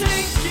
tänker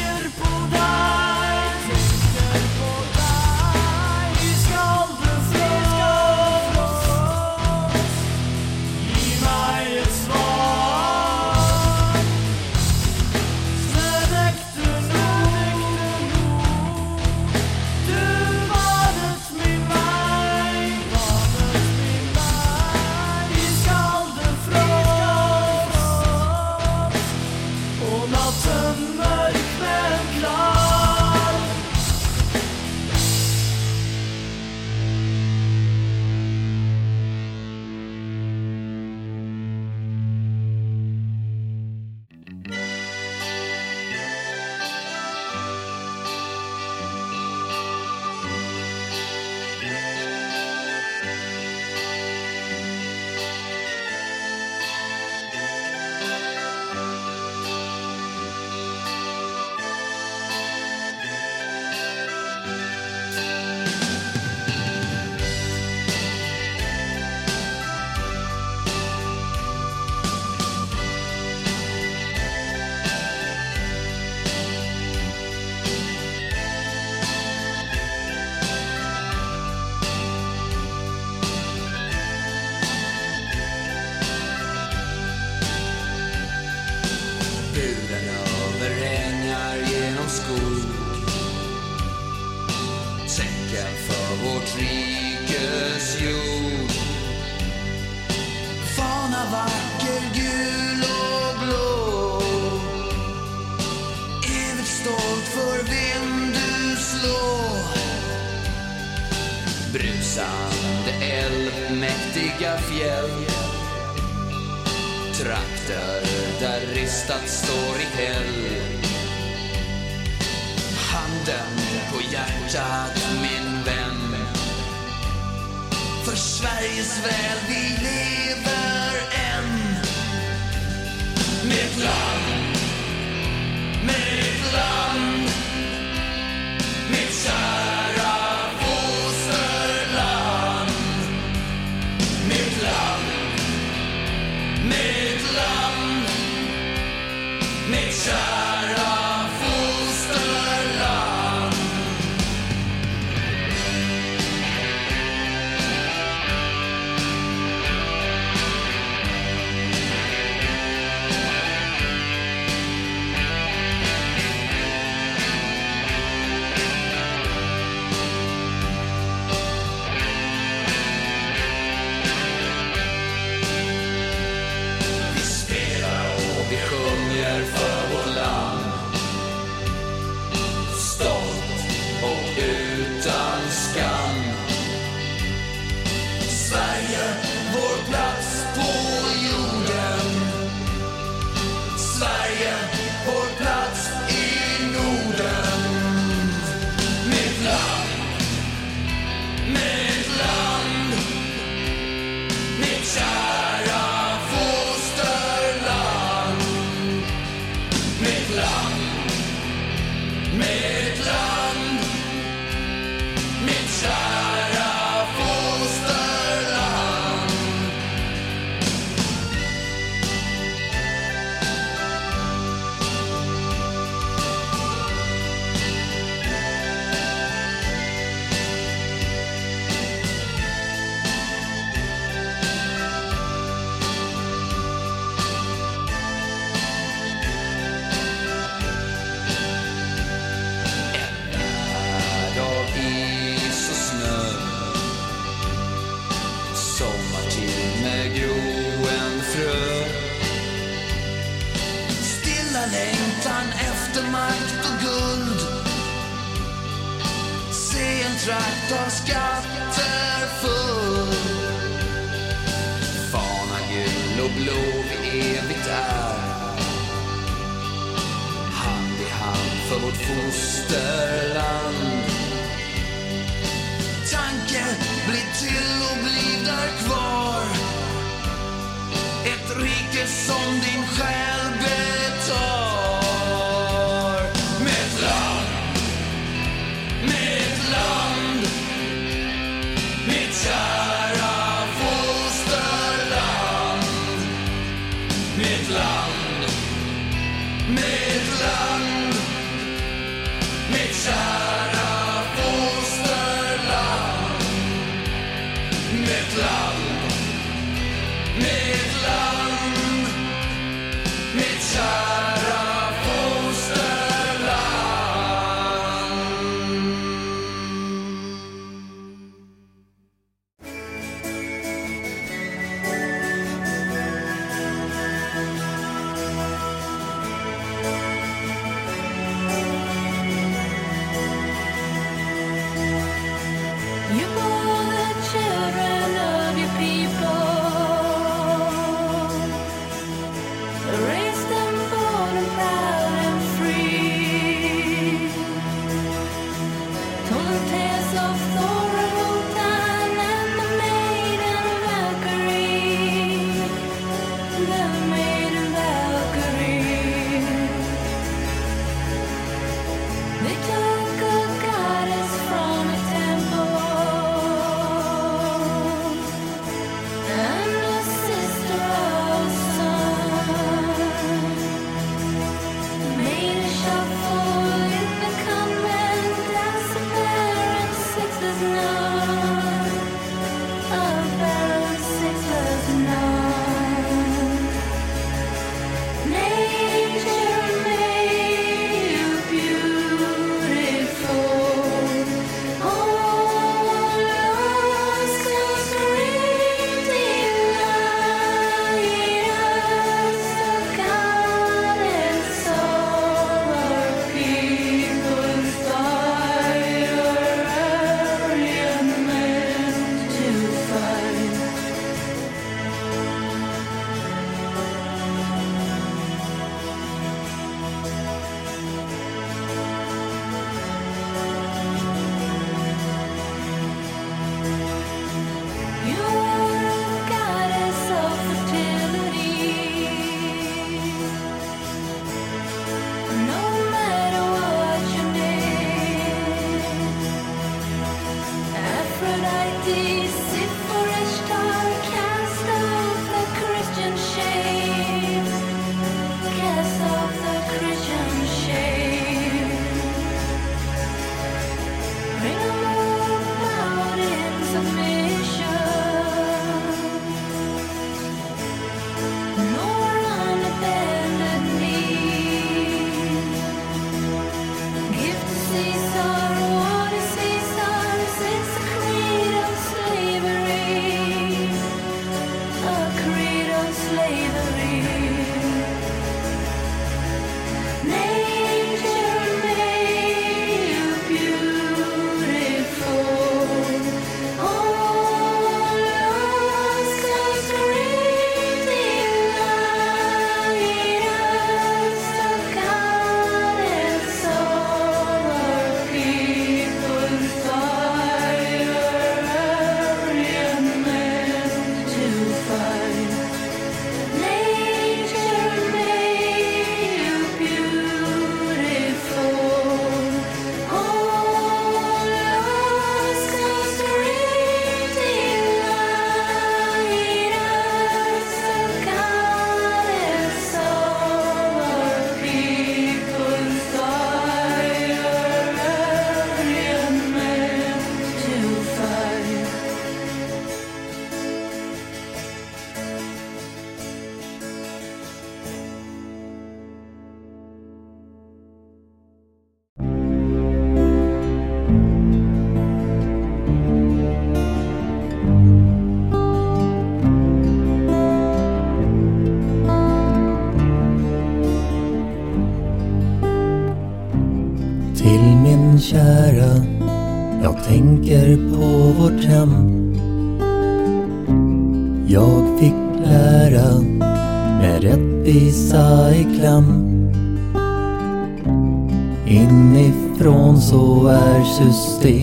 är systemet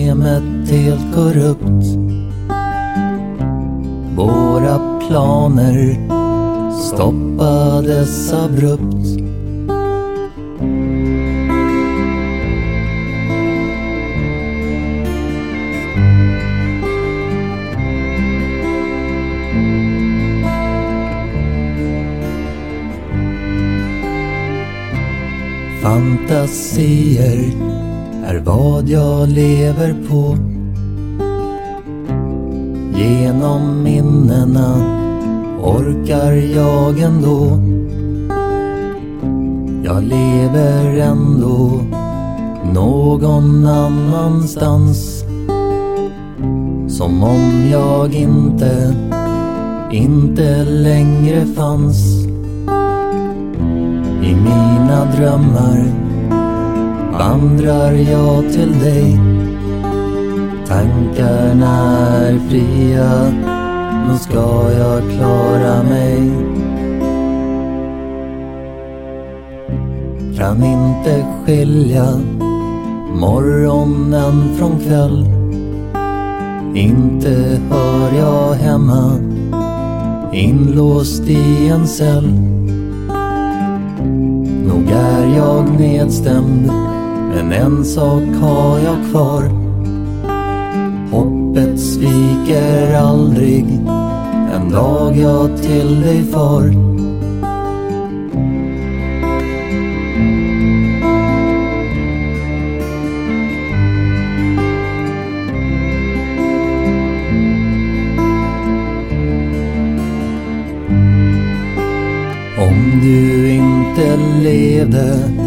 jag till dig. Tankarna är fria, nu ska jag klara mig. Kan inte skilja morgonen från kväll. Inte hör jag hemma, inlåst i en cell. Nog är jag nedstämd, men en sak har jag kvar. Hoppet sviker aldrig, en dag jag till dig far. Om du inte levde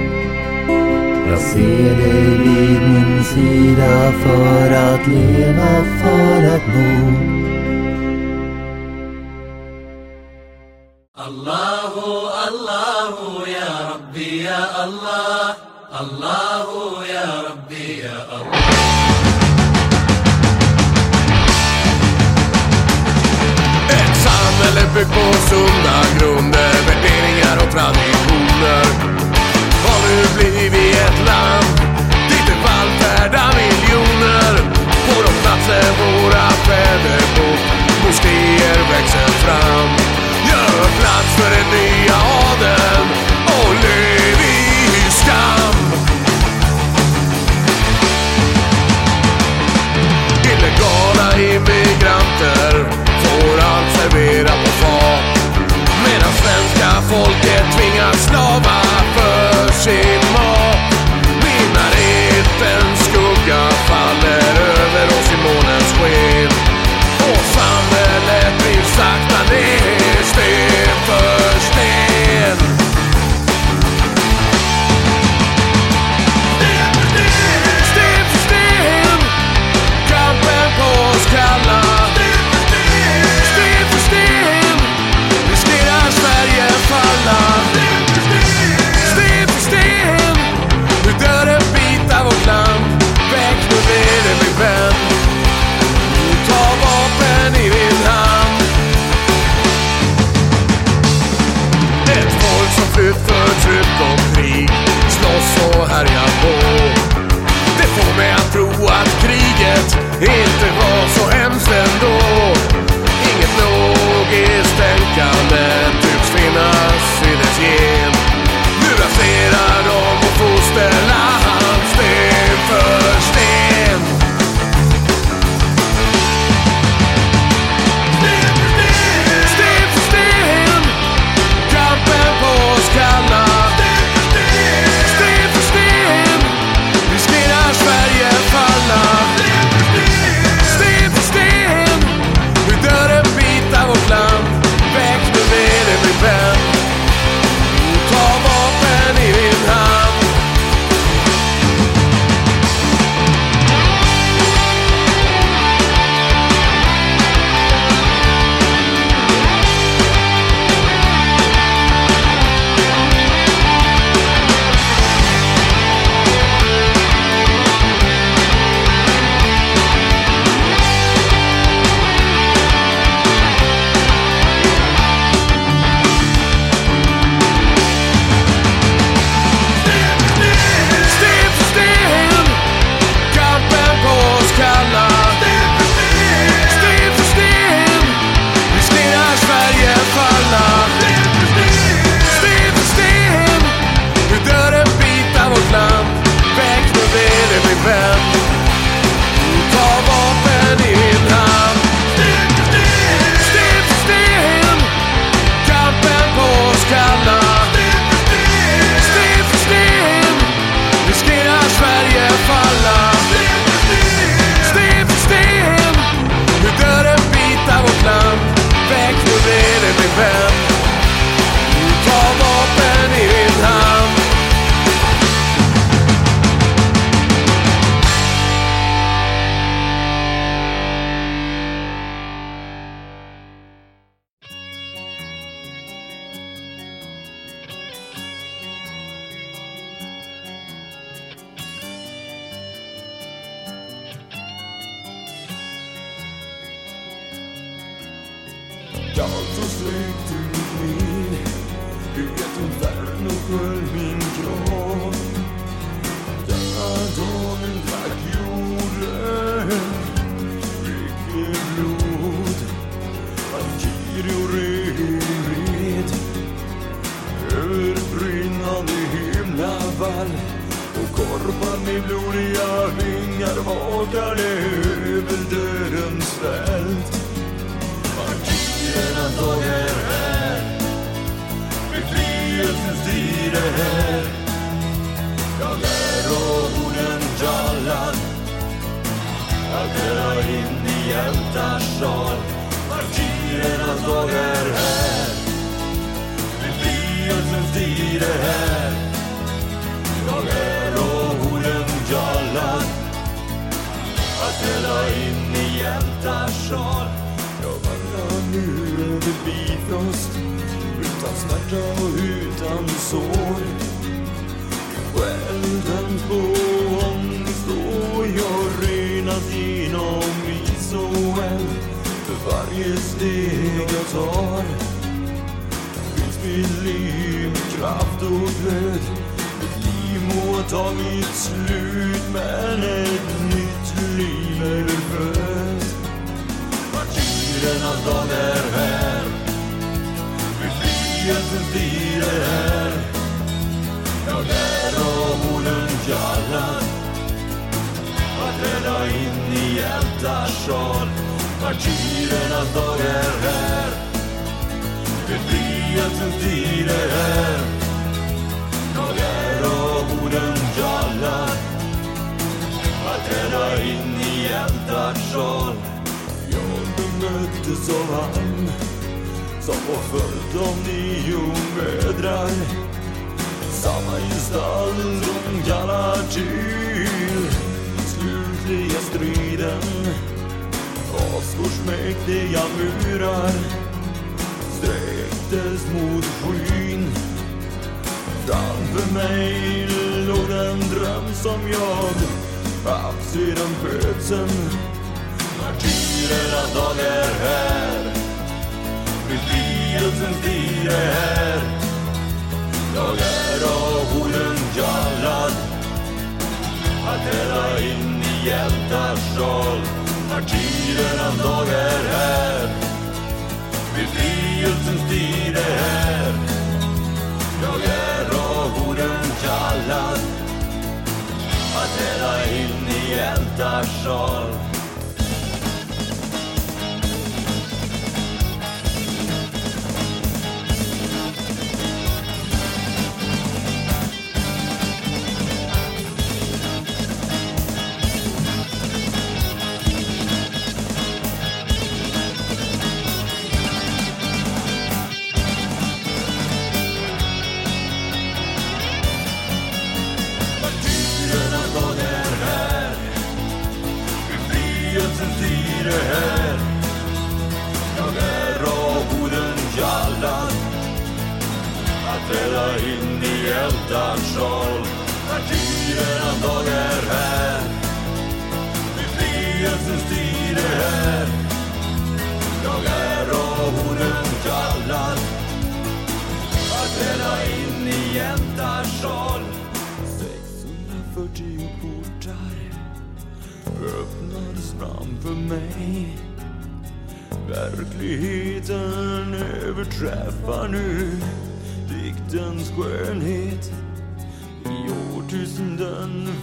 se dig vid min sida för att leva, för att bo. Allahu, Allahu, ya Rabbi, ya Allah. Allahu, ya Rabbi, ya Allah. Ett samhälle byggt på sunda grunder, värderingar och traditioner Liv i ett land dit det vallfärdar miljoner. På de platser våra fäder bott, moskéer växer fram. Gör plats för den nya adeln och lev i skam. Illegala immigranter får allt serverat på fat. Medan svenska folket tvingas slava för sin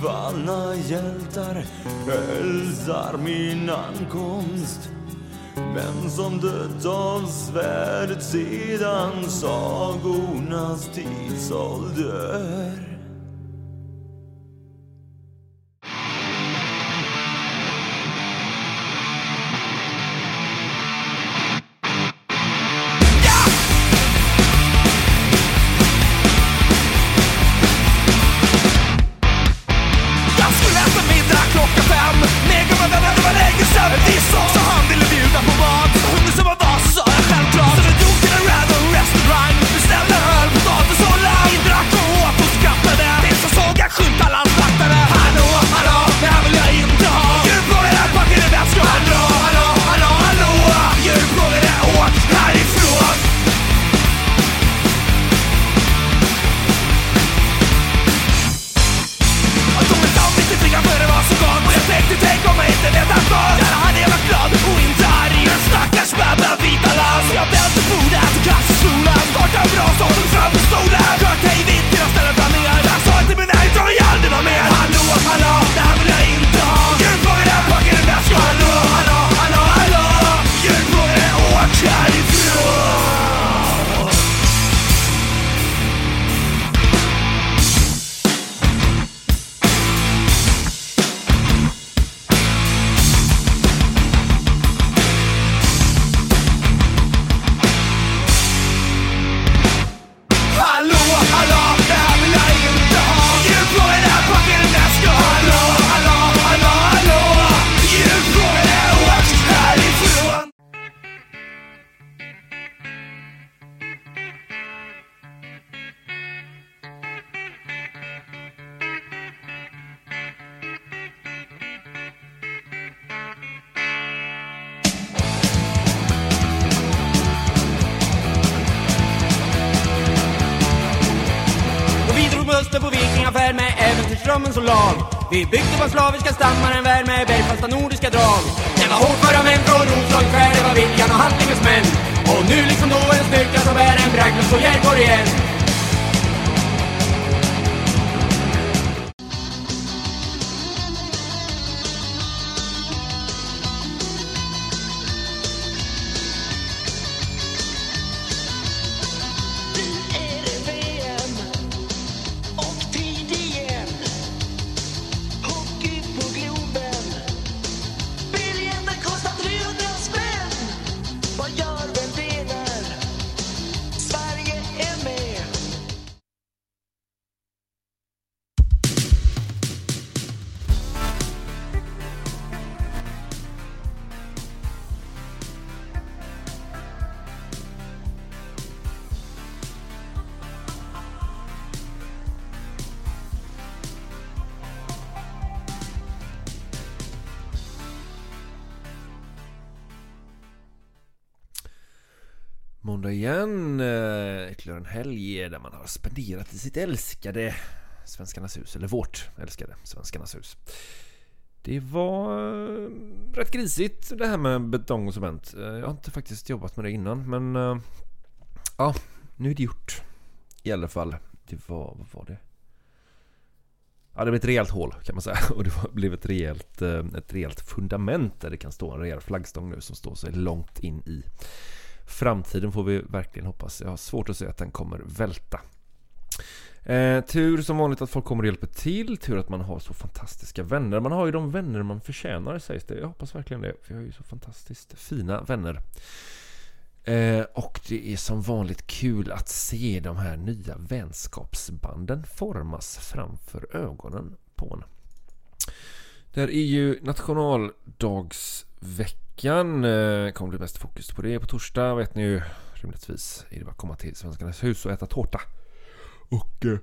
Valla hjältar hälsar min ankomst. Men som dött av svärdet sedan sagornas tidsålder. Helg där man har spenderat i sitt älskade Svenskarnas hus, eller vårt älskade Svenskarnas hus. Det var eh, rätt grisigt det här med betong och cement. Eh, jag har inte faktiskt jobbat med det innan men eh, ja, nu är det gjort. I alla fall, det var, vad var det? Ja, det blev ett rejält hål kan man säga och det blev ett rejält, ett rejält fundament där det kan stå en rejäl flaggstång nu som står sig långt in i framtiden får vi verkligen hoppas. Jag har svårt att se att den kommer välta. Eh, tur som vanligt att folk kommer och hjälper till. Tur att man har så fantastiska vänner. Man har ju de vänner man förtjänar sägs det. Jag hoppas verkligen det. För jag har ju så fantastiskt fina vänner. Eh, och det är som vanligt kul att se de här nya vänskapsbanden formas framför ögonen på en. Det här är ju nationaldagsveckan veckan. Eh, kommer bli mest fokus på det. På torsdag vet ni ju rimligtvis är det bara att komma till Svenskarnas hus och äta tårta. Och... Eh,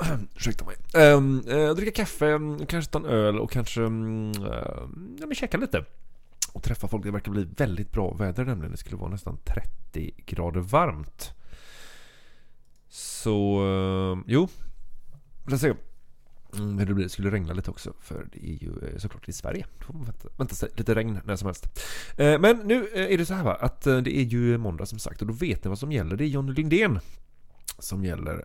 ursäkta mig. Ehm, eh, dricka kaffe, mm, kanske ta en öl och kanske mm, eh, ja, men käka lite. Och träffa folk. Det verkar bli väldigt bra väder nämligen. Det skulle vara nästan 30 grader varmt. Så, eh, jo. Vi får se. Mm, hur det blir. Det skulle regna lite också för det är ju eh, såklart i Sverige. Då får man vänta, vänta sig lite regn när som helst. Eh, men nu eh, är det så här va, att det är ju måndag som sagt och då vet ni vad som gäller. Det är Johnny Lindén som gäller.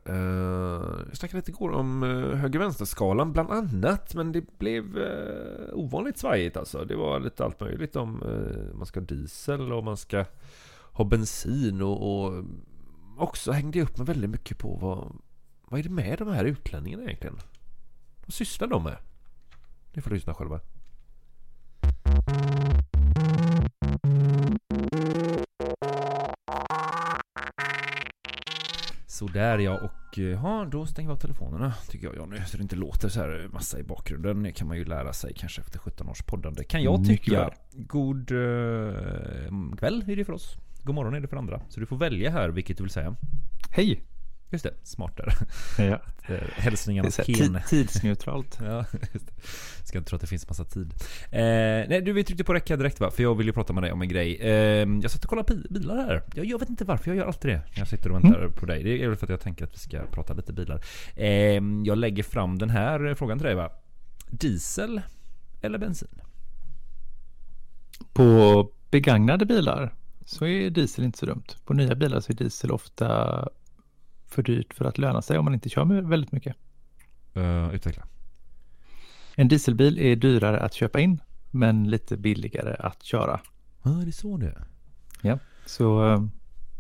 Jag snackade lite igår om höger-vänster-skalan bland annat men det blev ovanligt svajigt alltså. Det var lite allt möjligt om man ska ha diesel och man ska ha bensin och, och också hängde jag upp mig väldigt mycket på vad, vad är det med de här utlänningarna egentligen? Vad sysslar de med? Ni får lyssna själva. Sådär ja, och eh, ja, då stänger vi av telefonerna tycker jag Johnny. Så det inte låter så här massa i bakgrunden. Det kan man ju lära sig kanske efter 17 års poddande. Kan jag Mycket tycka. väl. God eh, kväll är det för oss. God morgon är det för andra. Så du får välja här vilket du vill säga. Hej! Just det, smart där. Ja. Eh, Hälsningarna Ken. ti- tidsneutralt. Ja. Ska inte tro att det finns massa tid. Eh, nej, du vi tryckte på räcka direkt va? För jag vill ju prata med dig om en grej. Eh, jag satt och kollade bilar här. Jag, jag vet inte varför, jag gör alltid det. När jag sitter och väntar på dig. Det är väl för att jag tänker att vi ska prata lite bilar. Eh, jag lägger fram den här frågan till dig va? Diesel eller bensin? På begagnade bilar så är diesel inte så dumt. På nya bilar så är diesel ofta för dyrt för att löna sig om man inte kör med väldigt mycket. Uh, utveckla. En dieselbil är dyrare att köpa in men lite billigare att köra. Ja, det är så det är. Ja. Så eh,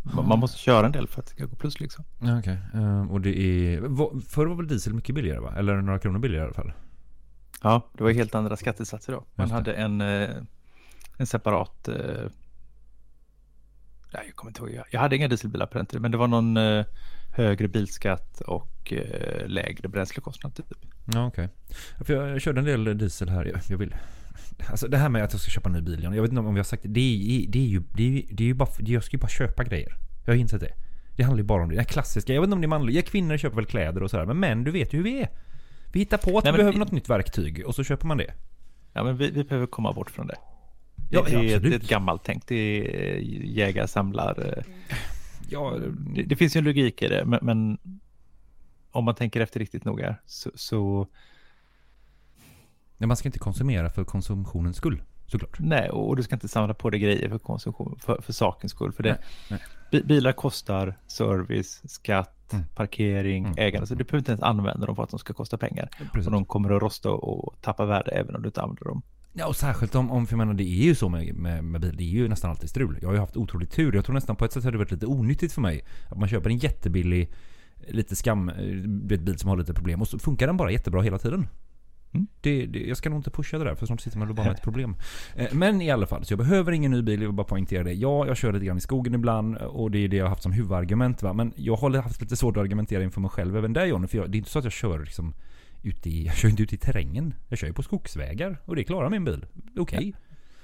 man man måste köra en del för att det ska gå plus liksom. Okej. Eh, och det är... Förr var väl diesel mycket billigare va? Eller några kronor billigare i alla fall? Ja, det var helt andra skattesatser då. Man hade en, en separat... Nej, jag kommer inte ihåg. Jag- hade inga dieselbilar på den tiden, men det var någon högre bilskatt och eh, lägre bränslekostnad typ. Ja, okej. För jag, jag körde en del diesel här. Jag, jag vill... Alltså det här med att jag ska köpa en ny bil. Jag vet inte om vi har sagt det. Det är, det är ju, det är, ju- det är ju bara... Jag ska ju bara köpa grejer. Jag har insett det. Det handlar ju bara om det. Det klassiska. Jag vet inte om det är manligt. Kvinnor köper väl kläder och sådär. Men män, du vet ju hur vi är. Vi hittar på att Nej, vi behöver något nytt verktyg och så köper man det. Ja, men vi, vi behöver komma bort från det. Ja, det, är, det är ett gammalt tänk. Det är eh, jägar, samlar. Ja, Det, det finns ju en logik i det, men, men om man tänker efter riktigt noga så, så nej, man ska inte konsumera för konsumtionens skull, såklart. nej, och du ska inte samla på dig grejer för konsumtion, för, för sakens skull. För det, Nej, nej. bi- bilar kostar service, skatt, Mm. parkering, Mm. ägande. Så du behöver inte ens använda dem för att de ska kosta pengar. Precis. Och de kommer att rosta och tappa värde även om du inte använder dem. Ja, och särskilt om, om för jag menar, det är ju så med, med, med bil. Det är ju nästan alltid strul. Jag har ju haft otroligt tur. Jag tror nästan på ett sätt har det varit lite onyttigt för mig. Att man köper en jättebillig, lite skam, eh, vet, bil som har lite problem och så funkar den bara jättebra hela tiden. Mm. Det, det, jag ska nog inte pusha det där för snart sitter man bara med ett problem. Eh, Men i alla fall, så jag behöver ingen ny bil, jag vill bara poängtera det. Ja, jag kör lite grann i skogen ibland och det är det jag har haft som huvudargument. Va? Men jag har haft lite svårt att argumentera inför mig själv även där Johnny. För jag, det är inte så att jag kör liksom ute i, jag kör inte ute i terrängen. Jag kör ju på skogsvägar och det klarar min bil. Okej.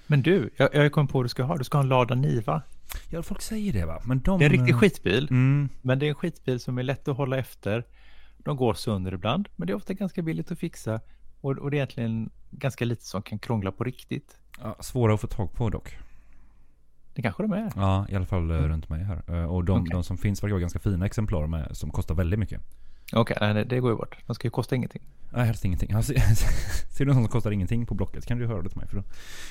Men du, jag, jag kom på vad du ska ha. Du ska ha en Lada Niva. Ja, folk säger det va. Men de... Det är en riktig skitbil, Mm, men det är en skitbil som är lätt att hålla efter. De går sönder ibland, men det är ofta ganska billigt att fixa. Och, och det är egentligen ganska lite som kan krångla på riktigt. ja, svåra att få tag på dock. Det kanske de är. Ja, i alla fall eh, runt mig här. Eh, Och de, Okej. de som finns verkar vara ganska fina exemplar med, som kostar väldigt mycket. Okej, nej, nej, det går ju bort. De ska ju kosta ingenting. Nej, helst ingenting. Alltså, ser du någon som kostar ingenting på Blocket kan du höra det till mig för då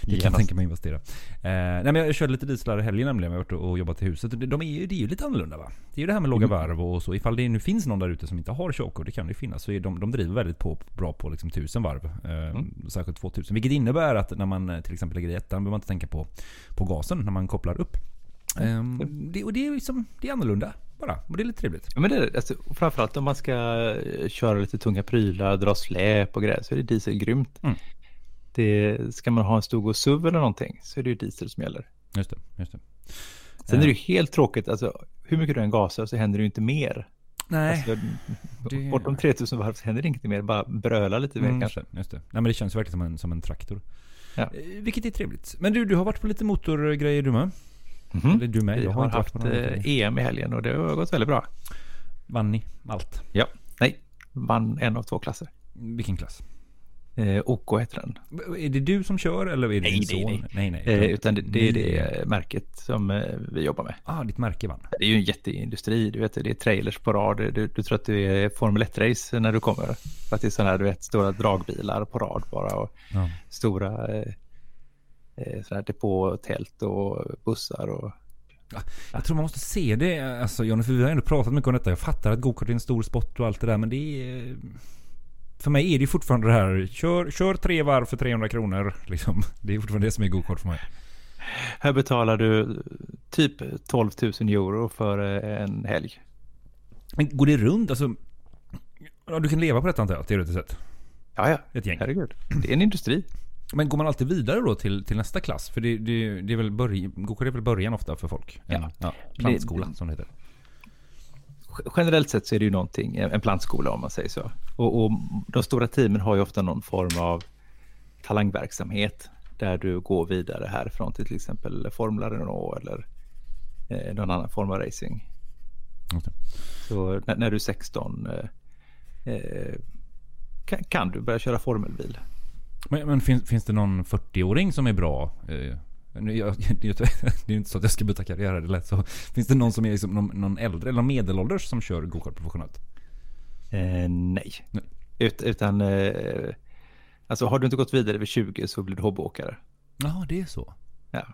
det kan jag tänka mig investera. Eh, nej men jag körde lite dieslar i helgen nämligen. Jag har varit och jobbat i huset. De är ju, det är ju lite annorlunda va? Det är ju det här med låga Mm. varv och så. Ifall det nu finns någon där ute som inte har körkort, det kan det ju finnas. Så är de, de driver väldigt på, bra på liksom 1000 varv. Eh, Mm. Särskilt 2000. Vilket innebär att när man eh, till exempel lägger i ettan behöver man inte tänka på, på gasen när man kopplar upp. Eh, det, och det är liksom, det är annorlunda bara. Och det är lite trevligt. Ja, men det är. Alltså, framförallt om man ska eh, köra lite tunga prylar, dra släp och grejer så är det diesel grymt. Mm. Det, ska man ha en stor SUV eller någonting så är det ju diesel som gäller. Just det, just det. Sen är det ju helt tråkigt, alltså hur mycket du än gasar så händer det ju inte mer. Nej. Alltså, det- Bortom 3000 varv så händer det ingenting mer, bara bröla lite mer Mm, kanske. just det, just det. Nej men det känns verkligen som en, som en traktor. Ja. Eh, Vilket är trevligt. Men du, du har varit på lite motorgrejer du med? Mhm. Eller du med? Vi Jag har, inte varit haft någon eh. EM i helgen och det har gått väldigt bra. Vann ni allt? Ja, nej, vann en av två klasser. Vilken klass? Eh, OK heter den. Är det du som kör eller är det Nej, din nej, son? Nej, nej. Eh, utan det, det är det märket som eh, vi jobbar med. Ah, ditt märke vann. Det är ju en jätteindustri, du vet, det är trailers på rad. Du, du tror att du är Formel 1-race när du kommer. För att det är sådana här, du vet, stora dragbilar på rad bara och Ja. stora eh, eh, sådana här depåtält och bussar och Jag tror man måste se det, alltså Johnny, för vi har ändå pratat mycket om detta. Jag fattar att gokart är en stor sport och allt det där, men det är... För mig är det fortfarande det här, kör, kör tre varv för 300 kronor. Liksom. Det är fortfarande det som är gokart för mig. här betalar du typ 12 000 euro för eh, en helg. Men går det runt? Alltså, ja, du kan leva på detta antar jag, teoretiskt sett. Ja, ja, Ett gäng. herregud. Det är en industri. Men går man alltid vidare då till, till nästa klass? För det, det, det är väl börj, gokart är väl början ofta för folk? En, Ja. ja plantskola som det heter. Generellt sett så är det ju någonting, en plantskola om man säger så. Och, och de stora teamen har ju ofta någon form av talangverksamhet där du går vidare härifrån till till exempel Formula Renault eller eh, någon annan form av racing. Det. Så när, när du är 16 eh, eh, kan, kan du börja köra formelbil. Men, men finns, finns det någon 40-åring som är bra? Eh, nu, jag, det är ju inte- så att jag ska byta karriär här, det är lätt så. Finns det någon som är liksom någon, någon äldre eller någon medelålders som kör gokart professionellt? Eh, nej. Nej. Ut, utan eh, alltså har du inte gått vidare vid 20 så blir du hobbyåkare. Ja, det är så. Ja.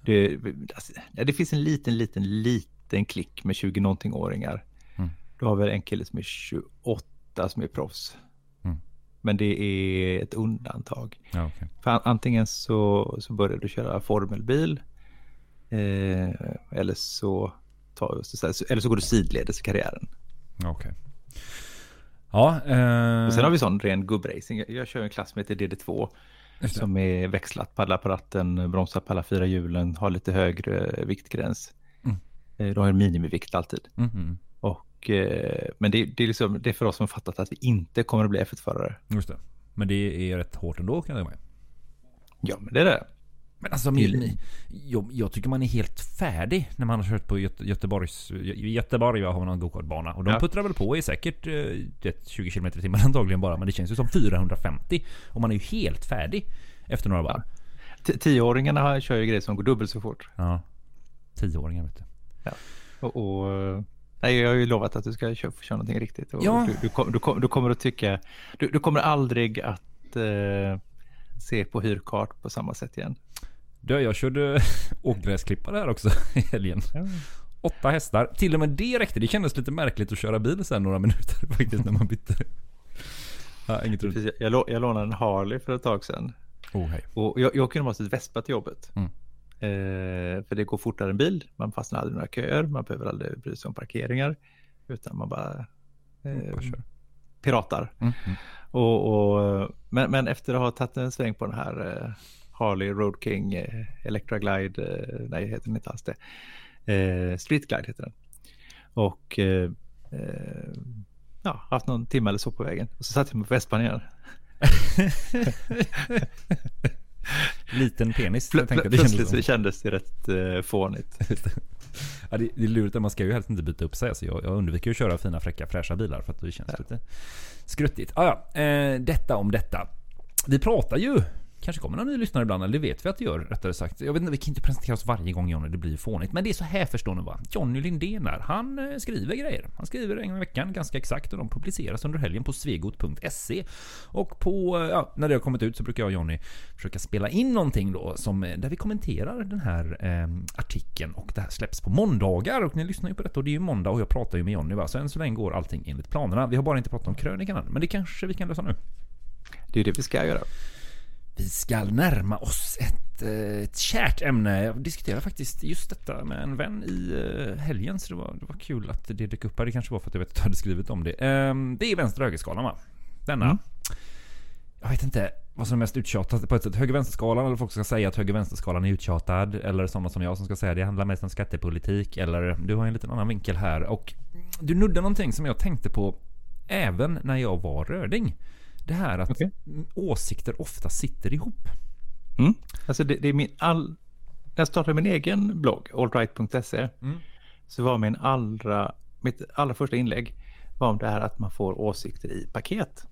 Det, alltså, det finns en liten, liten, liten klick med 20 någonting åringar. Mm. Du har väl en kille som är 28 som är proffs. Men det är ett undantag. Ja, okej. För an- antingen så, så börjar du köra formelbil. Eh, eller så tar, eller så går du sidledes i karriären. Okej. Ja, eh, Och sen har vi sån ren gubbracing. Jag, jag kör en klass som heter DD2. Just det. Som är växlat, paddlar på ratten, bromsar på alla fyra hjulen, har lite högre viktgräns. Mm. Eh, De har en minimivikt alltid. Mm, mm, Och, eh, men det, det, är liksom, det är för oss som har fattat att vi inte kommer att bli F1-förare. just det. Men det är rätt hårt ändå kan jag tänka mig. Ja, men det är det. Men alltså, min, jag, jag tycker man är helt färdig när man har kört på Göte, Göteborgs... Göteborg har man en gokartbana. Och de Ja. puttrar väl på i säkert eh, ett 20 km i timmen antagligen bara. Men det känns ju som 450. Och man är ju helt färdig efter några varv. T- Tioåringarna har- kör ju grejer som går dubbelt så fort. Ja. Tioåringar vet du. Ja. Och, och, nej, jag har ju lovat att du ska köra, få köra någonting riktigt. Och Ja. du, du, du, du kommer att tycka, du, du kommer aldrig att eh, se på hyrkart på samma sätt igen. Du, jag körde åkgräsklippare här också i helgen. Åtta hästar. Till och med det räckte. Det kändes lite märkligt att köra bil sen några minuter faktiskt när man bytte. Ja, inget. Precis, Jag, jag lånade en Harley för ett tag sedan. Oh, hej. Och jag, jag kunde ha ett Vespa till jobbet. Mm. Eh, för det går fortare än bil. Man fastnar aldrig i några köer. Man behöver aldrig bry sig om parkeringar. Utan man bara eh, bara kör. piratar. Mm, mm. Och, och, men, men efter att ha tagit en sväng på den här eh, Harley Road King eh, Electra Glide, eh, nej heter den inte alls det. Eh, Street Glide heter den. Och eh, eh, ja, haft någon timme eller så på vägen. Och så satte jag mig på Vespan igen. Liten penis. Jag tänkte plö, att det plötsligt kändes så det rätt eh, fånigt. Ja, det, det är lurigt att man ska ju helst inte byta upp sig. Alltså jag, jag undviker att köra fina, fräcka, fräscha bilar för att det känns lite skruttigt. Ah, ja, eh, detta om detta. Vi pratar ju Kanske kommer någon ny lyssnare ibland, eller det vet vi att det gör rättare sagt. Jag vet inte, vi kan inte presentera oss varje gång Jonny, det blir fånigt. Men det är så här förstår ni va. Jonny Lindén där, han eh, skriver grejer. Han skriver en gång i veckan ganska exakt och de publiceras under helgen på svegot.se. Och på, eh, ja, när det har kommit ut så brukar jag och Jonny försöka spela in någonting då som, eh, där vi kommenterar den här eh, artikeln och det här släpps på måndagar. Och ni lyssnar ju på detta och det är ju måndag och jag pratar ju med Jonny va. Så än så länge går allting enligt planerna. Vi har bara inte pratat om krönikan än, men det kanske vi kan lösa nu. Det är det vi ska göra. Vi ska närma oss ett, eh, ett kärt ämne. Jag diskuterade faktiskt just detta med en vän i eh, helgen, så det var, det var kul att det dök upp här. Det kanske var för att jag vet att du hade skrivit om det. Ehm, Det är vänster och högerskalan va? Denna. Mm. Jag vet inte vad som är mest uttjatat på ett sätt. Höger vänsterskalan eller folk ska säga att höger vänsterskalan är uttjatad. Eller sådana som jag som ska säga det handlar mest om skattepolitik. Eller du har en liten annan vinkel här. Och du nuddar någonting som jag tänkte på även när jag var röding. Det här att Okej. åsikter ofta sitter ihop. Mm. Alltså det, det är min all... När jag startade min egen blogg, allright.se, Mm. så var min allra, mitt allra första inlägg var om det här att man får åsikter i paket.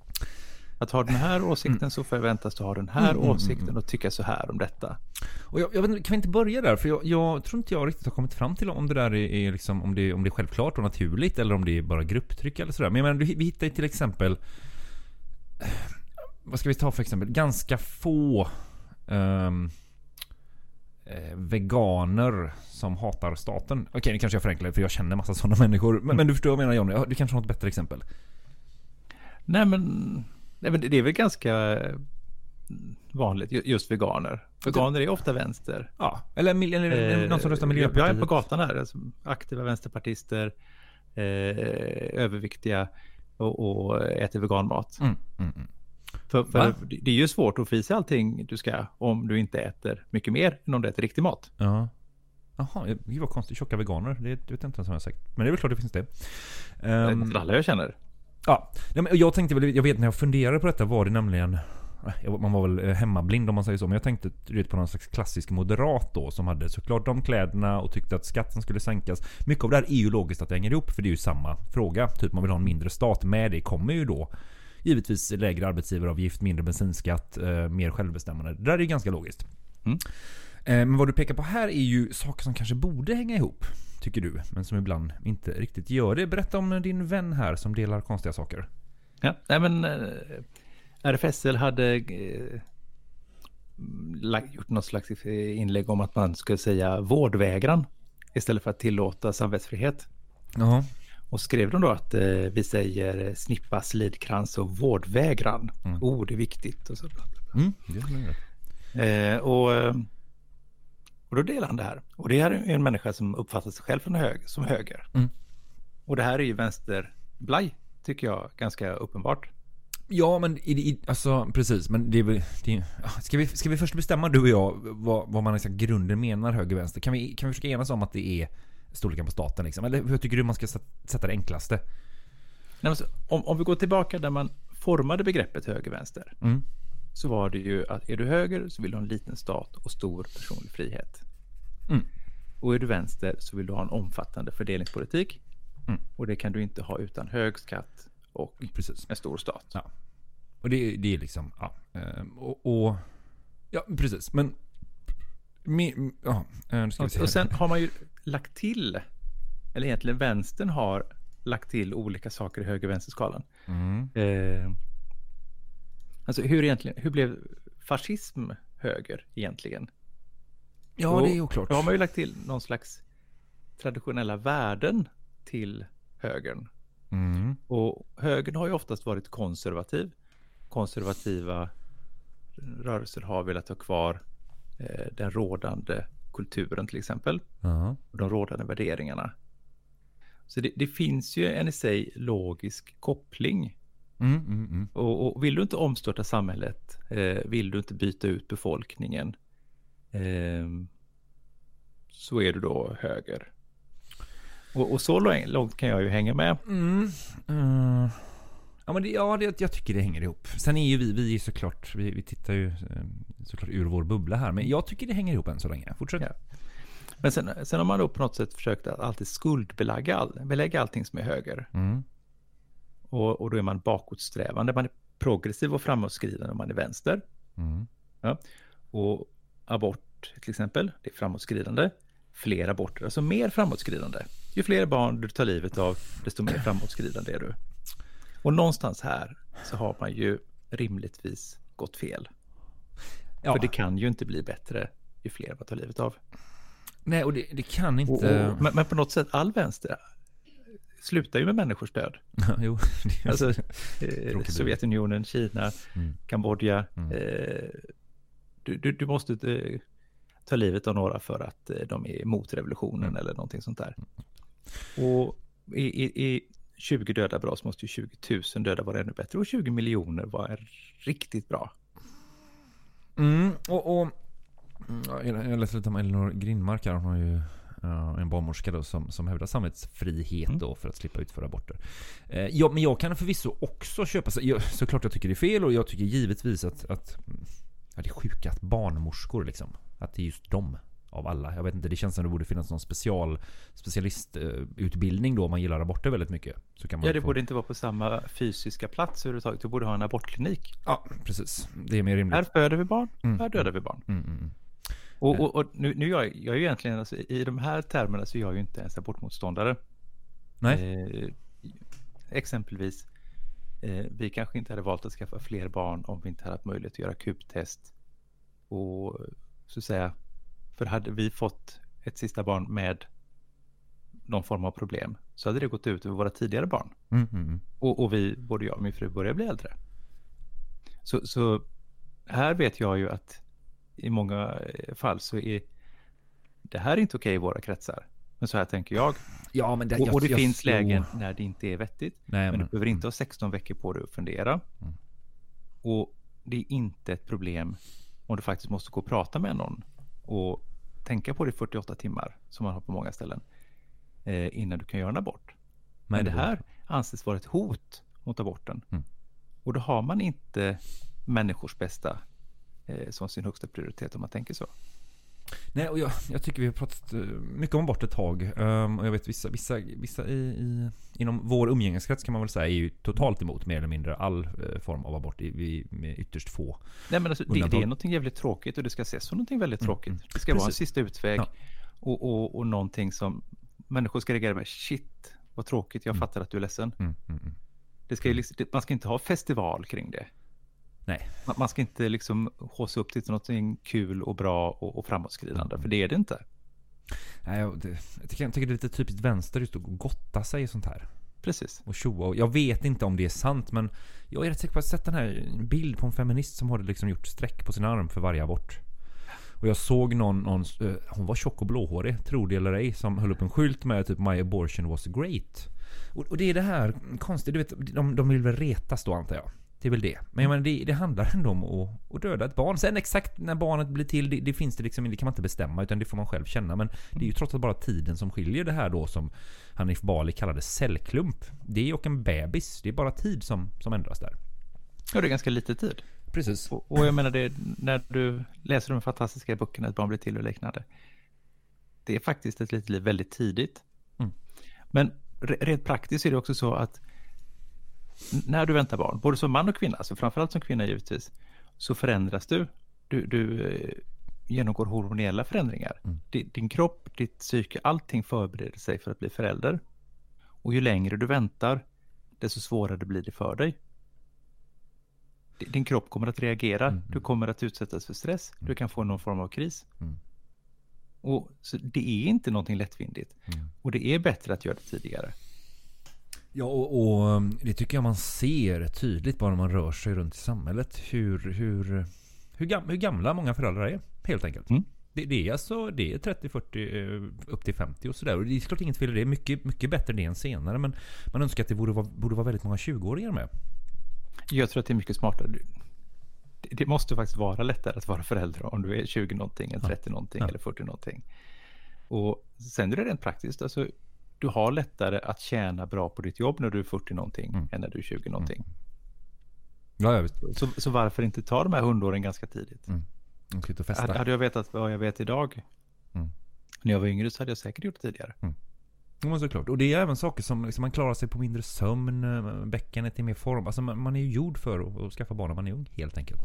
Att ha den här åsikten så förväntas du ha den här Mm, mm, åsikten och tycka så här om detta. Och jag, jag vet, kan vi inte börja där? För jag, jag tror inte jag riktigt har kommit fram till om det där är, är liksom, om det, om det är självklart och naturligt eller om det är bara grupptryck eller sådär. Men jag menar, du- vi hittar ju till exempel Vad ska vi ta för exempel? Ganska få eh, veganer som hatar staten. Okej, nu kanske jag förenklar för jag känner massa sådana människor. Men, men du förstår vad jag menar Johnny? Du kanske har ett bättre exempel? Nej men, nej, men det är väl ganska mm, vanligt, ju- just veganer. Veganer är ofta vänster. Ja, eller, mil- eller Eh, någon som röstar Jag jag är Miljöpartiet. på gatan här, alltså, aktiva vänsterpartister, eh, överviktiga och, och äter veganmat. Mm, mm, mm. För, för det det är ju svårt att få i sig allting du ska om du inte äter mycket mer än om du äter riktig mat. Ja. Jaha, gud vad konstigt. Tjocka veganer. Det vet jag inte ens vad jag har sagt. Men det är väl klart det finns det. Ehm, För alla jag känner. ja, Nej, men jag tänkte väl, jag vet när jag funderade på detta var det nämligen man var väl eh, hemmablind om man säger så. Men jag tänkte vet, på någon slags klassisk moderat då. Som hade såklart de kläderna och tyckte att skatten skulle sänkas. Mycket av det här är ju logiskt att det hänger ihop. För det är ju samma fråga. Typ man vill ha en mindre stat. Med det kommer ju då givetvis lägre arbetsgivaravgift, mindre bensinskatt, eh, mer självbestämmande. Det där är ju ganska logiskt. Mm. Eh, Men vad du pekar på här är ju saker som kanske borde hänga ihop. Tycker du, men som ibland inte riktigt gör det. Berätta om din vän här som delar konstiga saker. Ja, nej men RFSL hade eh, gjort något slags inlägg om att man skulle säga vårdvägran istället för att tillåta samvetsfrihet. Jaha. Och skrev de då att eh, vi säger snippa, slidkrans och vårdvägran. Mm. Oh, det är viktigt. Och, så. Mm, det. Eh, och, eh, och då delar han det här. Och det här är en människa som uppfattar sig själv från hög, som höger. Mm. Och det här är ju vänsterblaj, tycker jag, ganska uppenbart. Ja, men i, i, alltså precis. Men det. Det ska, vi, ska vi först bestämma du och jag vad, vad man liksom grunden menar höger-vänster? Kan vi, kan vi försöka enas om att det är storleken på staten liksom? Eller hur tycker du man ska sätt- sätta det enklaste? Nej, så, om, om vi går tillbaka där man formade begreppet höger-vänster. Mm. Så var det ju att är du höger så vill du ha en liten stat och stor personlig frihet. Mm. Och är du vänster så vill du ha en omfattande fördelningspolitik. Mm. Och det kan du inte ha utan hög skatt och Precis. en stor stat. Ja. Och det, det är liksom, ja. ehm, Och, och ja, precis. Men... Me, ja, eh, nu ska vi Och, se. och sen har man ju lagt till eller egentligen vänstern har lagt till olika saker i höger-vänster-skalan. Mm. Eh, alltså hur egentligen, hur blev fascism höger egentligen? Ja, det är oklart. Då har man ju lagt till någon slags traditionella värden till högern. Mm. Och högern har ju oftast varit konservativ. Konservativa rörelser har velat ha kvar eh, den rådande kulturen till exempel. Ja. Och de rådande värderingarna. Så det, det finns ju en i sig logisk koppling. Mm, mm, mm. Och, och vill du inte omstörta samhället, eh, vill du inte byta ut befolkningen, eh, så är du då höger. Och, och så lång- långt kan jag ju hänga med. Mm. Eh, ja, men det, ja det, jag tycker det hänger ihop. Sen är ju vi, vi är såklart, vi, vi tittar ju eh, såklart ur vår bubbla här. Men jag tycker det hänger ihop än så länge. Fortsätt. Ja. Men sen, sen har man då på något sätt försökt att alltid skuldbelägga all, belägga allting som är höger. Mm. Och, och då är man bakåtsträvande, man är progressiv och framåtskridande om man är vänster. Mm. Ja. Och abort till exempel, det är framåtskridande. Fler aborter, alltså mer framåtskridande. Ju fler barn du tar livet av, desto mer framåtskridande är du. Och någonstans här så har man ju rimligtvis gått fel. Ja. För det kan ju inte bli bättre ju fler man tar livet av. Nej, och det, det kan Och, inte... och, men, men på något sätt, all vänster slutar ju med människors död. jo, det Alltså, eh. Sovjetunionen, Kina, Mm. Kambodja. Mm. Eh, du, du, du måste eh, ta livet av några för att eh, de är emot revolutionen Mm. eller någonting sånt där. Och i, i, i 20 döda bra så måste ju 20 000 döda vara ännu bättre. Och 20 miljoner var riktigt bra. Mm, och, och mm, ja, jag läste lite om Elinor Grindmark här. Hon har ju en barnmorska då som, som hävdar samvetsfrihet Mm. då för att slippa utföra aborter. Eh, ja, men jag kan förvisso också köpa, så, jag, såklart jag tycker det är fel och jag tycker givetvis att, att ja, det är sjuka att barnmorskor liksom, att det är just dem av alla. Jag vet inte, det känns som det borde finnas någon special specialistutbildning då om man gillar aborter väldigt mycket. Så kan man Ja, det få- borde inte vara på samma fysiska plats överhuvudtaget. Du borde ha en abortklinik. Ja, precis. Det är mer rimligt. Här föder vi barn, Mm. här dödar vi barn. Mm, mm, mm. Och, och, och nu, nu jag, jag är ju egentligen, alltså, i de här termerna så är jag ju inte ens abortmotståndare. Nej. Eh, exempelvis, eh, vi kanske inte hade valt att skaffa fler barn om vi inte hade haft möjlighet att göra kubtest. Och så att säga, för hade vi fått ett sista barn med någon form av problem så hade det gått ut över våra tidigare barn. Mm, mm, mm. Och, och vi, både jag och min fru börjar bli äldre. Så, så här vet jag ju att i många eh, fall så är det här inte okej i våra kretsar. Men så här tänker jag. Ja, men det, Och, jag- och det jag- finns jo. lägen när det inte är vettigt. Nej, men, men- du behöver inte ha 16 veckor på dig att fundera. Mm. Och det är inte ett problem om du faktiskt måste gå och prata med någon och tänka på det i 48 timmar som man har på många ställen eh, innan du kan göra en abort. Men det här anses vara ett hot mot aborten. Mm. Och då har man inte människors bästa eh, som sin högsta prioritet om man tänker så. Nej, och jag, jag tycker vi har pratat eh, mycket om abort ett tag. Ehm, och jag vet vissa, vissa, vissa i, i, inom vår umgängeskrets kan man väl säga är ju totalt emot mer eller mindre all eh, form av abort. i- Vi, med ytterst få. Nej, men alltså, det, det är någonting jävligt tråkigt och det ska ses som någonting väldigt Mm, tråkigt. mm. Det ska vara en Precis. sista utväg Ja. och, och, och någonting som människor ska reagera med. Shit, vad tråkigt, jag Mm. fattar att du är ledsen. Mm, mm. Det ska ju liksom, det, man ska inte ha festival kring det. Nej. Man, ska inte liksom håsa upp det till någonting kul och bra och, och framåtskridande, för det är det inte. Nej, jag, det, jag, tycker, jag tycker det är lite typiskt vänster just att gotta sig i sånt här. Precis. Och tjoa. Jag vet inte om det är sant men jag är rätt säker på att jag sett den här bild på en feminist som hade liksom gjort streck på sin arm för varje abort. Och jag såg någon, någon eh, hon var tjock och blåhårig, tro det eller ej, som höll upp en skylt med typ My abortion was great. Och, och det är det här konstiga, du vet, de, de vill väl retas då antar jag. Det är väl det. Men jag menar, det, det handlar ändå om att, att döda ett barn. Sen exakt när barnet blir till, det, det finns det liksom, det kan man inte bestämma utan det får man själv känna. Men det är ju trots allt bara tiden som skiljer det här då som Hanif Bali kallade cellklump. Det är och en bebis. Det är bara tid som, som ändras där. Ja, det är ganska lite tid. Precis. Och, och jag menar det, när du läser de fantastiska böckerna Ett barn blir till och liknande. Det är faktiskt ett litet liv väldigt tidigt. Mm. Men re- rent praktiskt är det också så att när du väntar barn, både som man och kvinna, alltså framförallt som kvinna givetvis, så förändras du. Du, du, eh, genomgår hormonella förändringar. Mm. Di- Din kropp, ditt psyke, allting förbereder sig för att bli förälder. Och ju längre du väntar, desto svårare blir det för dig. Di- Din kropp kommer att reagera, Mm. du kommer att utsättas för stress, du kan få någon form av kris. Mm. Och så Det är inte någonting lättvindigt. Mm. Och det är bättre att göra det tidigare. Ja, och, och det tycker jag man ser tydligt bara när man rör sig runt i samhället. Hur, hur, hur, gam, hur gamla många föräldrar är, helt enkelt. Mm. Det, det är alltså det är 30, 40, eh, upp till 50 och sådär. Och det är klart inget fel i det. är mycket, mycket bättre det än senare. Men man önskar att det borde vara, borde vara väldigt många 20-åringar med. Jag tror att det är mycket smartare. Det måste faktiskt vara lättare att vara förälder om du är 20 någonting än 30 någonting Ja. eller 40 någonting. Och sen är det rent praktiskt. Alltså, du har lättare att tjäna bra på ditt jobb när du är 40 någonting Mm. än när du är 20 någonting. Ja, jag visst. Så, så varför inte ta de här hundåren ganska tidigt? Mm. Och festa. hade jag vetat vad jag vet idag Mm. när jag var yngre så hade jag säkert gjort det tidigare. Ja, men såklart. Och det är även saker som liksom, man klarar sig på mindre sömn, bäckenet är mer form. Alltså man, man är ju gjord för att, att skaffa barn när man är ung, helt enkelt.